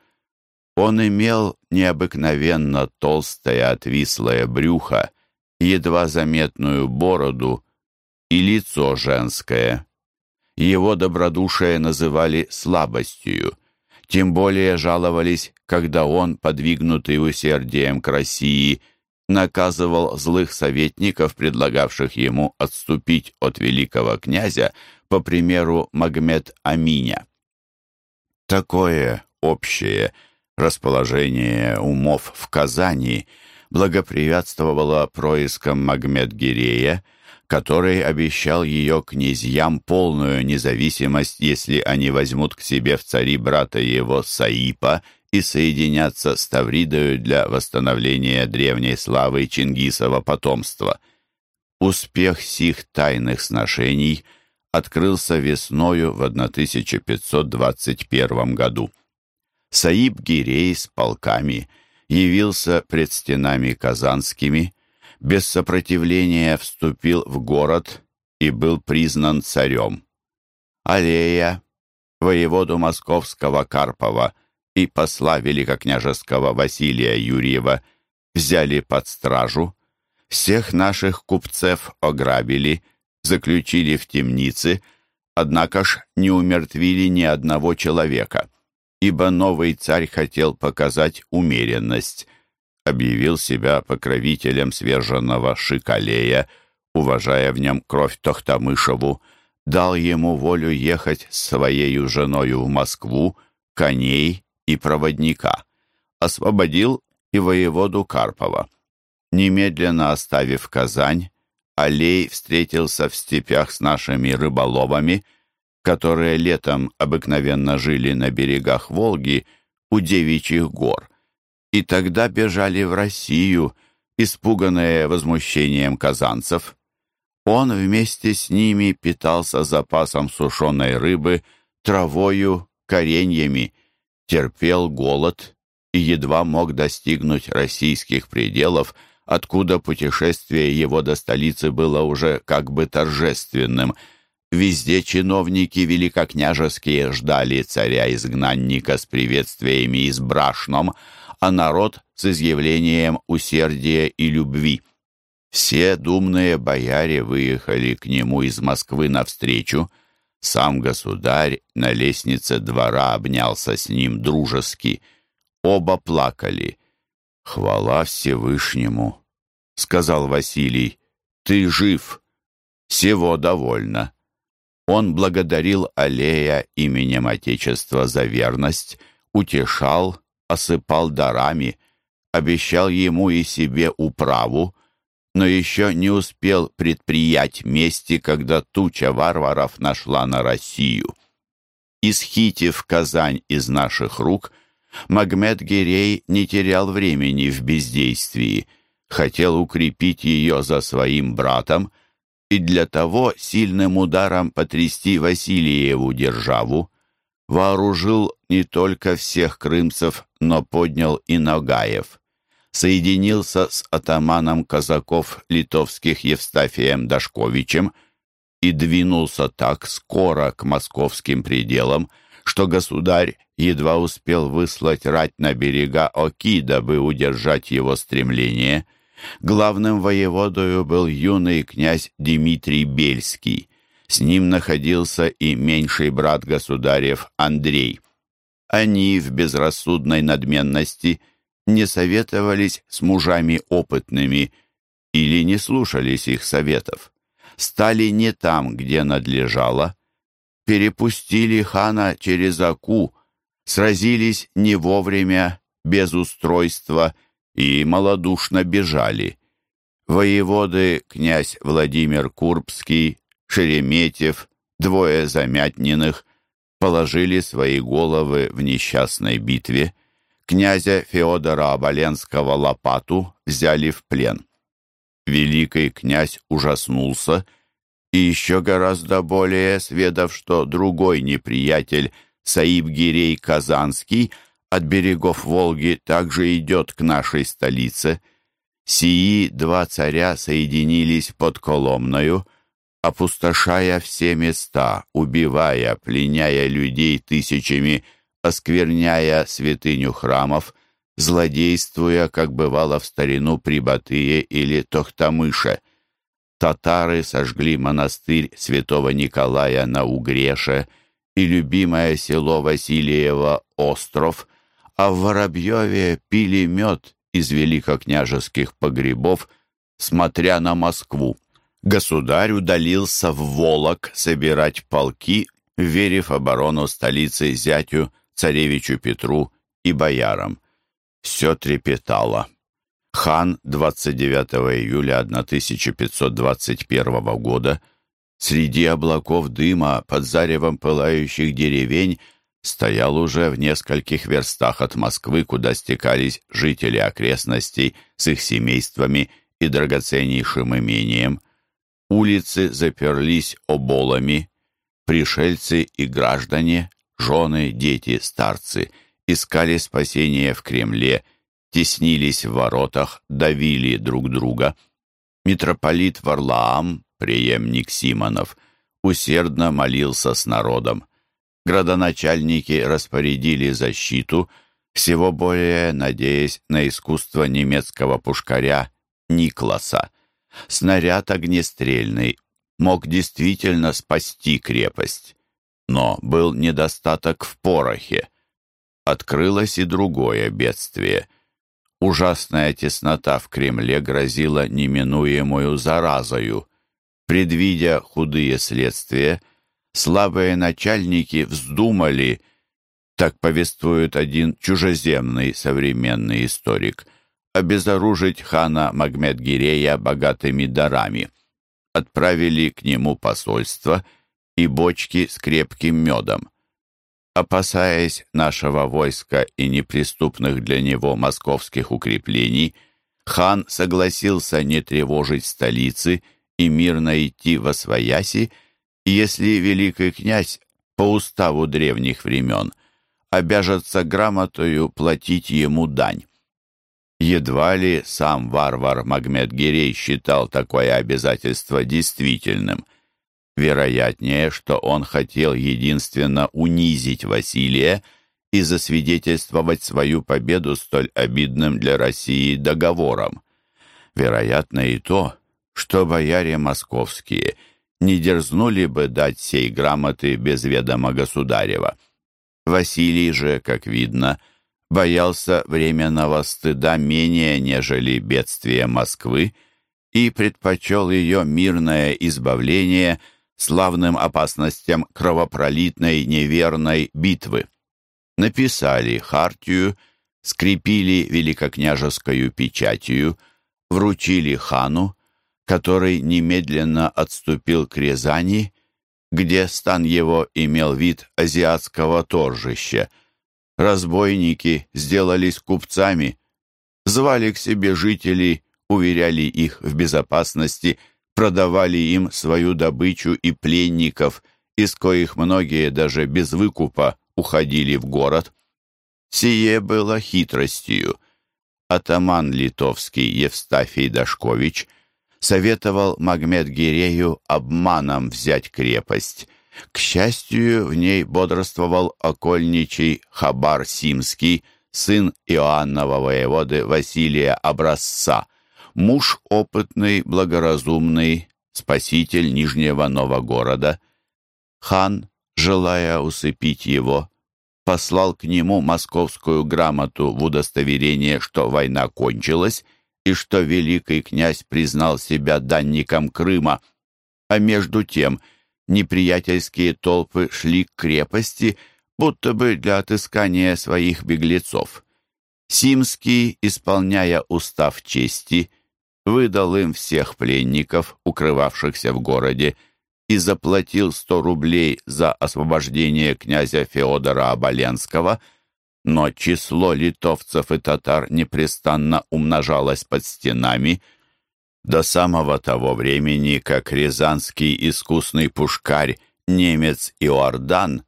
он имел необыкновенно толстое отвислое брюхо, едва заметную бороду и лицо женское. Его добродушие называли слабостью, тем более жаловались, когда он, подвигнутый усердием к России, наказывал злых советников, предлагавших ему отступить от великого князя, по примеру Магмед Аминя. Такое общее – Расположение умов в Казани благоприятствовало проискам Магмед-Гирея, который обещал ее князьям полную независимость, если они возьмут к себе в цари брата его Саипа и соединятся с Тавридою для восстановления древней славы Чингисова потомства. Успех сих тайных сношений открылся весною в 1521 году. Саиб Гирей с полками явился пред стенами казанскими, без сопротивления вступил в город и был признан царем. Алея, воеводу московского Карпова и посла великокняжеского Василия Юрьева взяли под стражу, всех наших купцев ограбили, заключили в темницы, однако ж не умертвили ни одного человека. Ибо новый царь хотел показать умеренность, объявил себя покровителем сверженного Шикалея, уважая в нем кровь Тохтамышеву, дал ему волю ехать с своей женою в Москву, коней и проводника, освободил и воеводу Карпова. Немедленно оставив Казань, Алей встретился в степях с нашими рыболовами, которые летом обыкновенно жили на берегах Волги у Девичьих гор, и тогда бежали в Россию, испуганные возмущением казанцев. Он вместе с ними питался запасом сушеной рыбы, травою, кореньями, терпел голод и едва мог достигнуть российских пределов, откуда путешествие его до столицы было уже как бы торжественным. Везде чиновники великокняжеские ждали царя-изгнанника с приветствиями и с брашном, а народ с изъявлением усердия и любви. Все думные бояре выехали к нему из Москвы навстречу. Сам государь на лестнице двора обнялся с ним дружески. Оба плакали. «Хвала Всевышнему!» — сказал Василий. «Ты жив! Всего довольно!» Он благодарил Аллея именем Отечества за верность, утешал, осыпал дарами, обещал ему и себе управу, но еще не успел предприять мести, когда туча варваров нашла на Россию. Исхитив Казань из наших рук, Магмед Гирей не терял времени в бездействии, хотел укрепить ее за своим братом и для того сильным ударом потрясти Василиеву державу, вооружил не только всех крымцев, но поднял и Ногаев соединился с атаманом казаков литовских Евстафием Дашковичем и двинулся так скоро к московским пределам, что государь едва успел выслать рать на берега Оки, дабы удержать его стремление. Главным воеводою был юный князь Дмитрий Бельский. С ним находился и меньший брат государев Андрей. Они в безрассудной надменности – не советовались с мужами опытными или не слушались их советов, стали не там, где надлежало, перепустили хана через Аку, сразились не вовремя, без устройства и малодушно бежали. Воеводы князь Владимир Курбский, Шереметьев, двое Замятниных положили свои головы в несчастной битве – князя Феодора Оболенского Лопату взяли в плен. Великий князь ужаснулся и еще гораздо более сведав, что другой неприятель, Саиб-Гирей Казанский, от берегов Волги также идет к нашей столице. Сии два царя соединились под Коломною, опустошая все места, убивая, пленяя людей тысячами, оскверняя святыню храмов, злодействуя, как бывало в старину при Батые или Тохтамыше. Татары сожгли монастырь святого Николая на Угреше и любимое село Васильева Остров, а в Воробьеве пили мед из великокняжеских погребов, смотря на Москву. Государь удалился в Волок собирать полки, верив оборону столицы зятю царевичу Петру и боярам. Все трепетало. Хан 29 июля 1521 года среди облаков дыма под заревом пылающих деревень стоял уже в нескольких верстах от Москвы, куда стекались жители окрестностей с их семействами и драгоценнейшим имением. Улицы заперлись оболами, пришельцы и граждане жены, дети, старцы искали спасения в Кремле, теснились в воротах, давили друг друга. Митрополит Варлаам, преемник Симонов, усердно молился с народом. Градоначальники распорядили защиту, всего более надеясь на искусство немецкого пушкаря Никласа. Снаряд огнестрельный мог действительно спасти крепость но был недостаток в порохе. открылось и другое бедствие. Ужасная теснота в Кремле грозила неминуемую заразою. Предвидя худые следствия, слабые начальники вздумали, так повествует один чужеземный современный историк, обезоружить хана Магмед-Гирея богатыми дарами. Отправили к нему посольство и бочки с крепким медом. Опасаясь нашего войска и неприступных для него московских укреплений, хан согласился не тревожить столицы и мирно идти во свояси, если великий князь по уставу древних времен обяжется грамотою платить ему дань. Едва ли сам варвар Магмед-Гирей считал такое обязательство действительным. Вероятнее, что он хотел единственно унизить Василия и засвидетельствовать свою победу столь обидным для России договором. Вероятно и то, что бояре московские не дерзнули бы дать сей грамоты без ведома государева. Василий же, как видно, боялся временного стыда менее, нежели бедствия Москвы, и предпочел ее мирное избавление славным опасностям кровопролитной неверной битвы. Написали хартию, скрепили великокняжескую печатью, вручили хану, который немедленно отступил к Рязани, где стан его имел вид азиатского торжища — Разбойники сделались купцами, звали к себе жителей, уверяли их в безопасности, продавали им свою добычу и пленников, из коих многие даже без выкупа уходили в город. Сие было хитростью. Атаман литовский Евстафий Дашкович советовал Магмед-Гирею обманом взять крепость, к счастью, в ней бодрствовал окольничий Хабар Симский, сын Иоаннова воеводы Василия Образца, муж опытный, благоразумный, спаситель Нижнего Новогорода. Хан, желая усыпить его, послал к нему московскую грамоту в удостоверение, что война кончилась и что великий князь признал себя данником Крыма, а между тем – неприятельские толпы шли к крепости, будто бы для отыскания своих беглецов. Симский, исполняя устав чести, выдал им всех пленников, укрывавшихся в городе, и заплатил сто рублей за освобождение князя Феодора Оболенского, но число литовцев и татар непрестанно умножалось под стенами – до самого того времени, как рязанский искусный пушкарь, немец Иордан,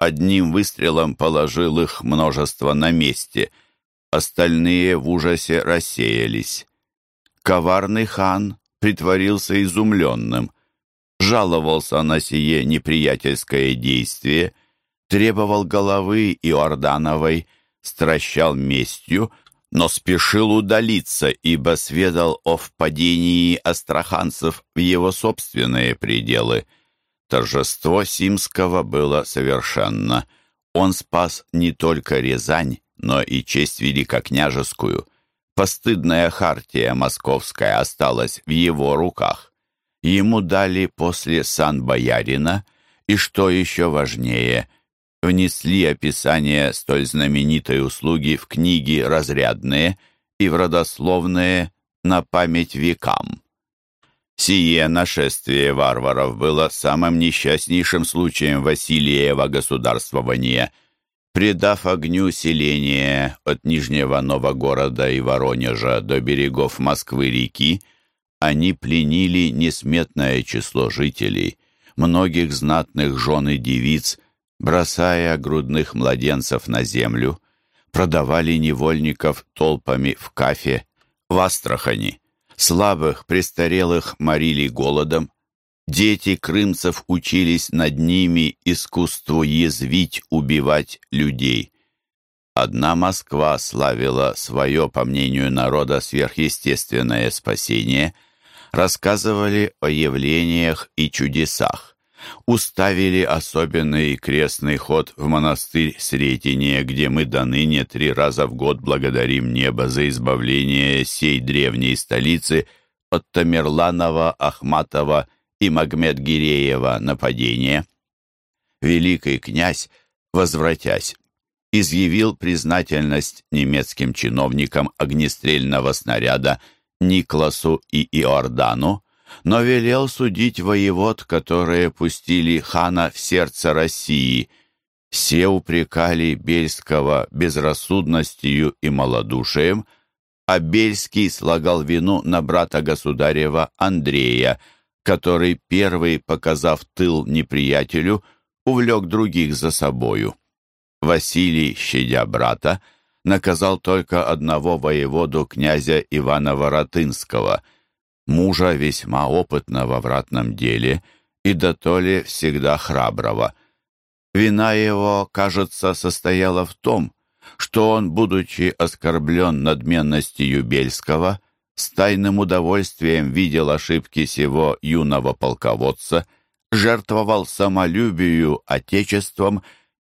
одним выстрелом положил их множество на месте, остальные в ужасе рассеялись. Коварный хан притворился изумленным, жаловался на сие неприятельское действие, требовал головы Иордановой, стращал местью, но спешил удалиться, ибо сведал о впадении астраханцев в его собственные пределы. Торжество Симского было совершенно. Он спас не только Рязань, но и честь великокняжескую. Постыдная хартия московская осталась в его руках. Ему дали после сан боярина, и, что еще важнее – внесли описание столь знаменитой услуги в книги разрядные и в родословные на память векам. Сие нашествие варваров было самым несчастнейшим случаем Василиева государствования. Предав огню селение от Нижнего Новогорода и Воронежа до берегов Москвы-реки, они пленили несметное число жителей, многих знатных жен и девиц – бросая грудных младенцев на землю, продавали невольников толпами в кафе, в Астрахани. Слабых, престарелых морили голодом. Дети крымцев учились над ними искусству язвить, убивать людей. Одна Москва славила свое, по мнению народа, сверхъестественное спасение, рассказывали о явлениях и чудесах уставили особенный крестный ход в монастырь Сретение, где мы до ныне три раза в год благодарим небо за избавление сей древней столицы от Тамерланова, Ахматова и Магмед-Гиреева нападения. Великий князь, возвратясь, изъявил признательность немецким чиновникам огнестрельного снаряда Никласу и Иордану, но велел судить воевод, которые пустили хана в сердце России. Все упрекали Бельского безрассудностью и малодушием, а Бельский слагал вину на брата государева Андрея, который первый, показав тыл неприятелю, увлек других за собою. Василий, щадя брата, наказал только одного воеводу князя Ивана Воротынского, мужа весьма опытного в ратном деле и дотоле всегда храброго. Вина его, кажется, состояла в том, что он, будучи оскорблен надменностью Бельского, с тайным удовольствием видел ошибки сего юного полководца, жертвовал самолюбию, отечеством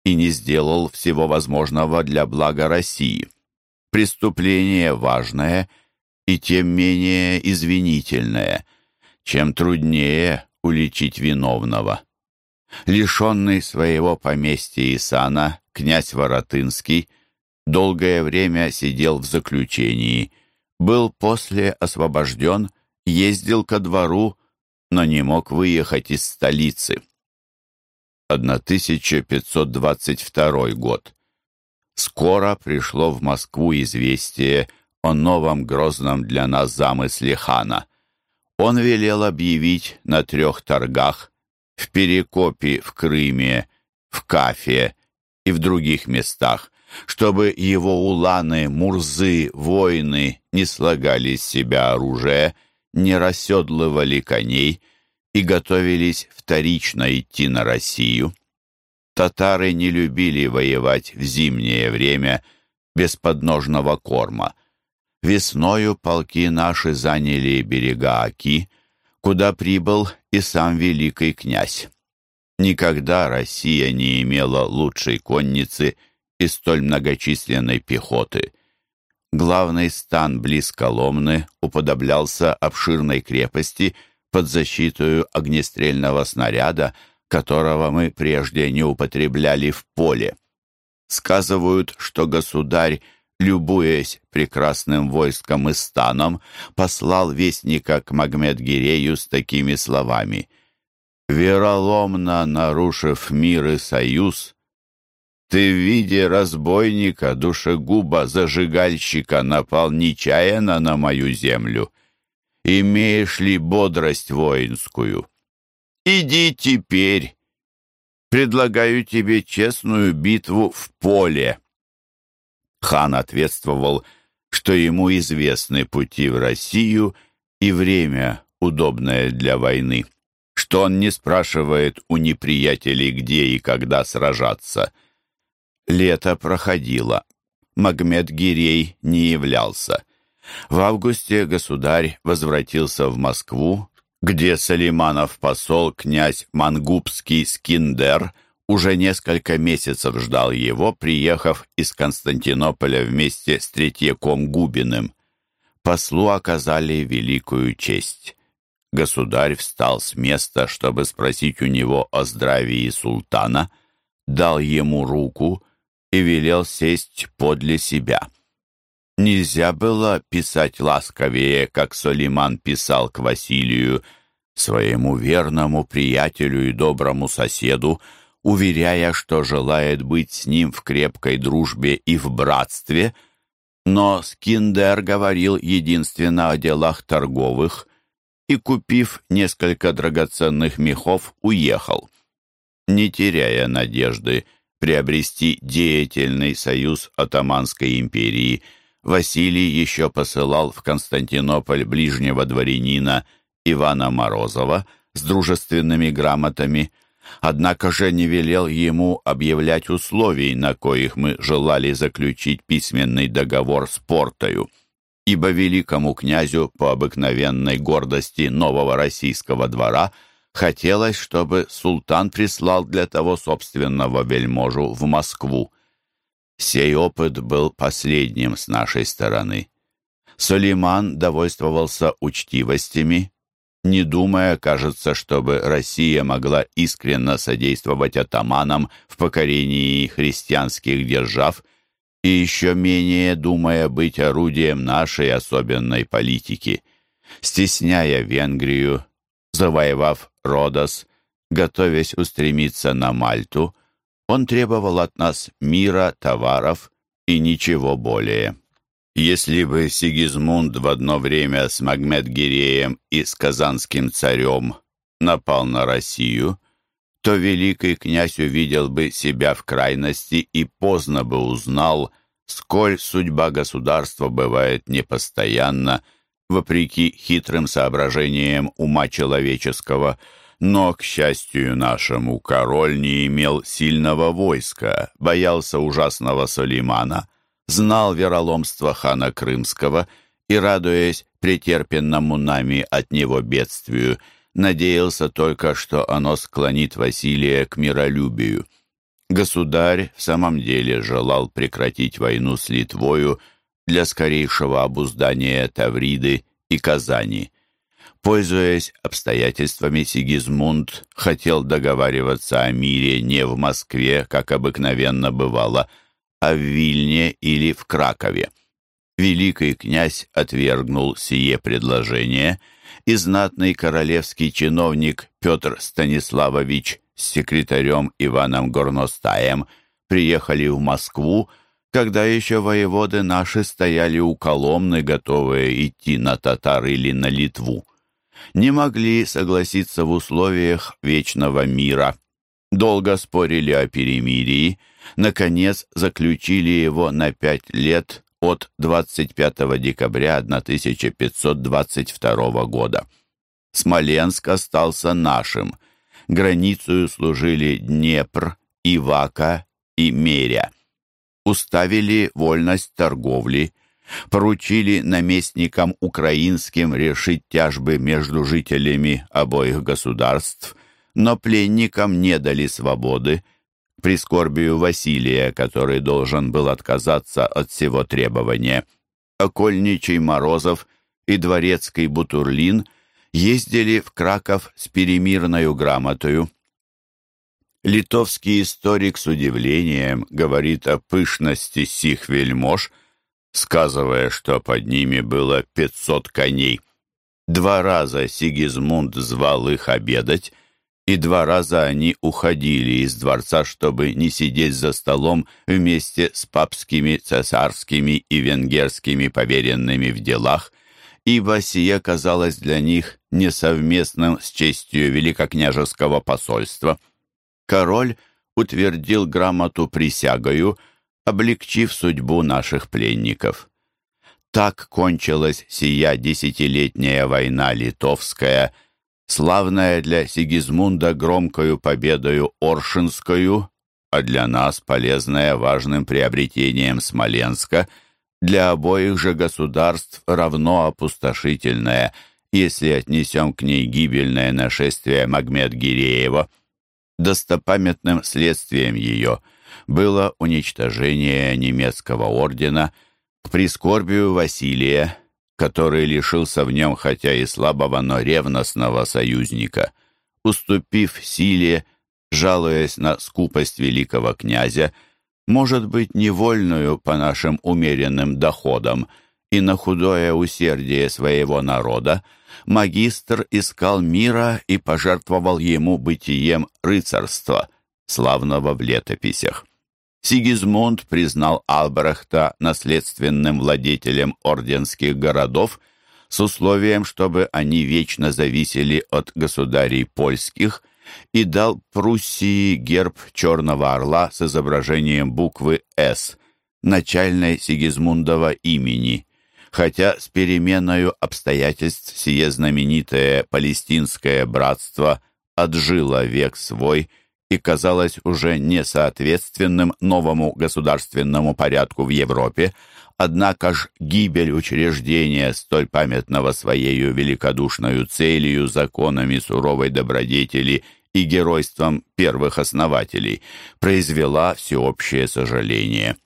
и не сделал всего возможного для блага России. Преступление важное и тем менее извинительное, чем труднее уличить виновного. Лишенный своего поместья и сана, князь Воротынский долгое время сидел в заключении, был после освобожден, ездил ко двору, но не мог выехать из столицы. 1522 год. Скоро пришло в Москву известие о новом грозном для нас замысле хана. Он велел объявить на трех торгах в Перекопе в Крыме, в Кафе и в других местах, чтобы его уланы, мурзы, воины не слагали из себя оружие, не расседлывали коней, и готовились вторично идти на Россию. Татары не любили воевать в зимнее время без подножного корма. Весною полки наши заняли берега Оки, куда прибыл и сам великий князь. Никогда Россия не имела лучшей конницы и столь многочисленной пехоты. Главный стан близ Коломны уподоблялся обширной крепости – под защиту огнестрельного снаряда, которого мы прежде не употребляли в поле. Сказывают, что государь, любуясь прекрасным войском и станом, послал вестника к Магмед-Гирею с такими словами «Вероломно нарушив мир и союз, ты в виде разбойника, душегуба, зажигальщика напал нечаянно на мою землю» имеешь ли бодрость воинскую? Иди теперь. Предлагаю тебе честную битву в поле. Хан ответствовал, что ему известны пути в Россию и время, удобное для войны, что он не спрашивает у неприятелей, где и когда сражаться. Лето проходило. Магмед Гирей не являлся. В августе государь возвратился в Москву, где Салиманов посол князь Мангубский Скиндер уже несколько месяцев ждал его, приехав из Константинополя вместе с Третьяком Губиным. Послу оказали великую честь. Государь встал с места, чтобы спросить у него о здравии султана, дал ему руку и велел сесть подле себя. Нельзя было писать ласковее, как Солиман писал к Василию, своему верному приятелю и доброму соседу, уверяя, что желает быть с ним в крепкой дружбе и в братстве, но Скиндер говорил единственно о делах торговых и, купив несколько драгоценных мехов, уехал, не теряя надежды приобрести деятельный союз Отоманской империи – Василий еще посылал в Константинополь ближнего дворянина Ивана Морозова с дружественными грамотами, однако же не велел ему объявлять условий, на коих мы желали заключить письменный договор с Портою, ибо великому князю по обыкновенной гордости нового российского двора хотелось, чтобы султан прислал для того собственного вельможу в Москву. Сей опыт был последним с нашей стороны. Сулейман довольствовался учтивостями, не думая, кажется, чтобы Россия могла искренно содействовать атаманам в покорении христианских держав и еще менее думая быть орудием нашей особенной политики. Стесняя Венгрию, завоевав Родос, готовясь устремиться на Мальту, он требовал от нас мира, товаров и ничего более. Если бы Сигизмунд в одно время с Магмед-Гиреем и с Казанским царем напал на Россию, то великий князь увидел бы себя в крайности и поздно бы узнал, сколь судьба государства бывает непостоянна, вопреки хитрым соображениям ума человеческого, но, к счастью нашему, король не имел сильного войска, боялся ужасного Сулеймана, знал вероломство хана Крымского и, радуясь претерпенному нами от него бедствию, надеялся только, что оно склонит Василия к миролюбию. Государь в самом деле желал прекратить войну с Литвою для скорейшего обуздания Тавриды и Казани. Пользуясь обстоятельствами, Сигизмунд хотел договариваться о мире не в Москве, как обыкновенно бывало, а в Вильне или в Кракове. Великий князь отвергнул сие предложение, и знатный королевский чиновник Петр Станиславович с секретарем Иваном Горностаем приехали в Москву, когда еще воеводы наши стояли у Коломны, готовые идти на татар или на Литву. Не могли согласиться в условиях вечного мира. Долго спорили о перемирии, наконец заключили его на пять лет от 25 декабря 1522 года. Смоленск остался нашим – Границу служили Днепр, Ивака и Меря. Уставили вольность торговли, поручили наместникам украинским решить тяжбы между жителями обоих государств, но пленникам не дали свободы, прискорбию Василия, который должен был отказаться от всего требования. Окольничий Морозов и дворецкий Бутурлин – ездили в Краков с перемирною грамотою. Литовский историк с удивлением говорит о пышности сих вельмож, сказывая, что под ними было пятьсот коней. Два раза Сигизмунд звал их обедать, и два раза они уходили из дворца, чтобы не сидеть за столом вместе с папскими, цесарскими и венгерскими поверенными в делах, ибо сие казалось для них несовместным с честью великокняжеского посольства. Король утвердил грамоту присягою, облегчив судьбу наших пленников. Так кончилась сия десятилетняя война литовская, славная для Сигизмунда громкою победою Оршинскую, а для нас полезная важным приобретением Смоленска — для обоих же государств равно опустошительное, если отнесем к ней гибельное нашествие Магмед-Гиреева. Достопамятным следствием ее было уничтожение немецкого ордена к прискорбию Василия, который лишился в нем хотя и слабого, но ревностного союзника. Уступив силе, жалуясь на скупость великого князя, может быть невольную по нашим умеренным доходам, и на худое усердие своего народа, магистр искал мира и пожертвовал ему бытием рыцарства, славного в летописях. Сигизмунд признал Албрехта наследственным владетелем орденских городов с условием, чтобы они вечно зависели от государей польских и дал Пруссии герб черного орла с изображением буквы «С», начальной Сигизмундова имени, хотя с переменою обстоятельств сие знаменитое палестинское братство отжило век свой и казалось уже несоответственным новому государственному порядку в Европе, однако ж гибель учреждения, столь памятного своею великодушною целью, законами суровой добродетели и геройством первых основателей, произвела всеобщее сожаление.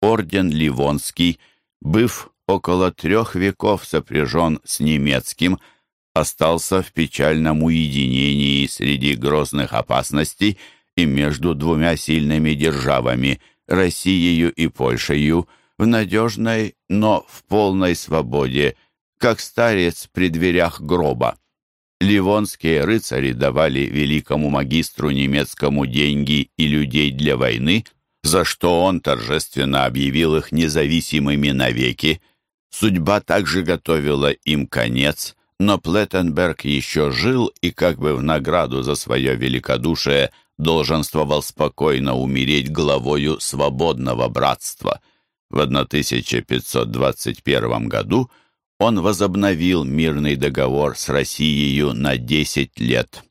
Орден Ливонский, быв около трех веков сопряжен с немецким, остался в печальном уединении среди грозных опасностей и между двумя сильными державами – Россией и Польшей, в надежной, но в полной свободе, как старец при дверях гроба. Ливонские рыцари давали великому магистру немецкому деньги и людей для войны, за что он торжественно объявил их независимыми навеки. Судьба также готовила им конец – но Плеттенберг еще жил и как бы в награду за свое великодушие долженствовал спокойно умереть главою свободного братства. В 1521 году он возобновил мирный договор с Россией на 10 лет.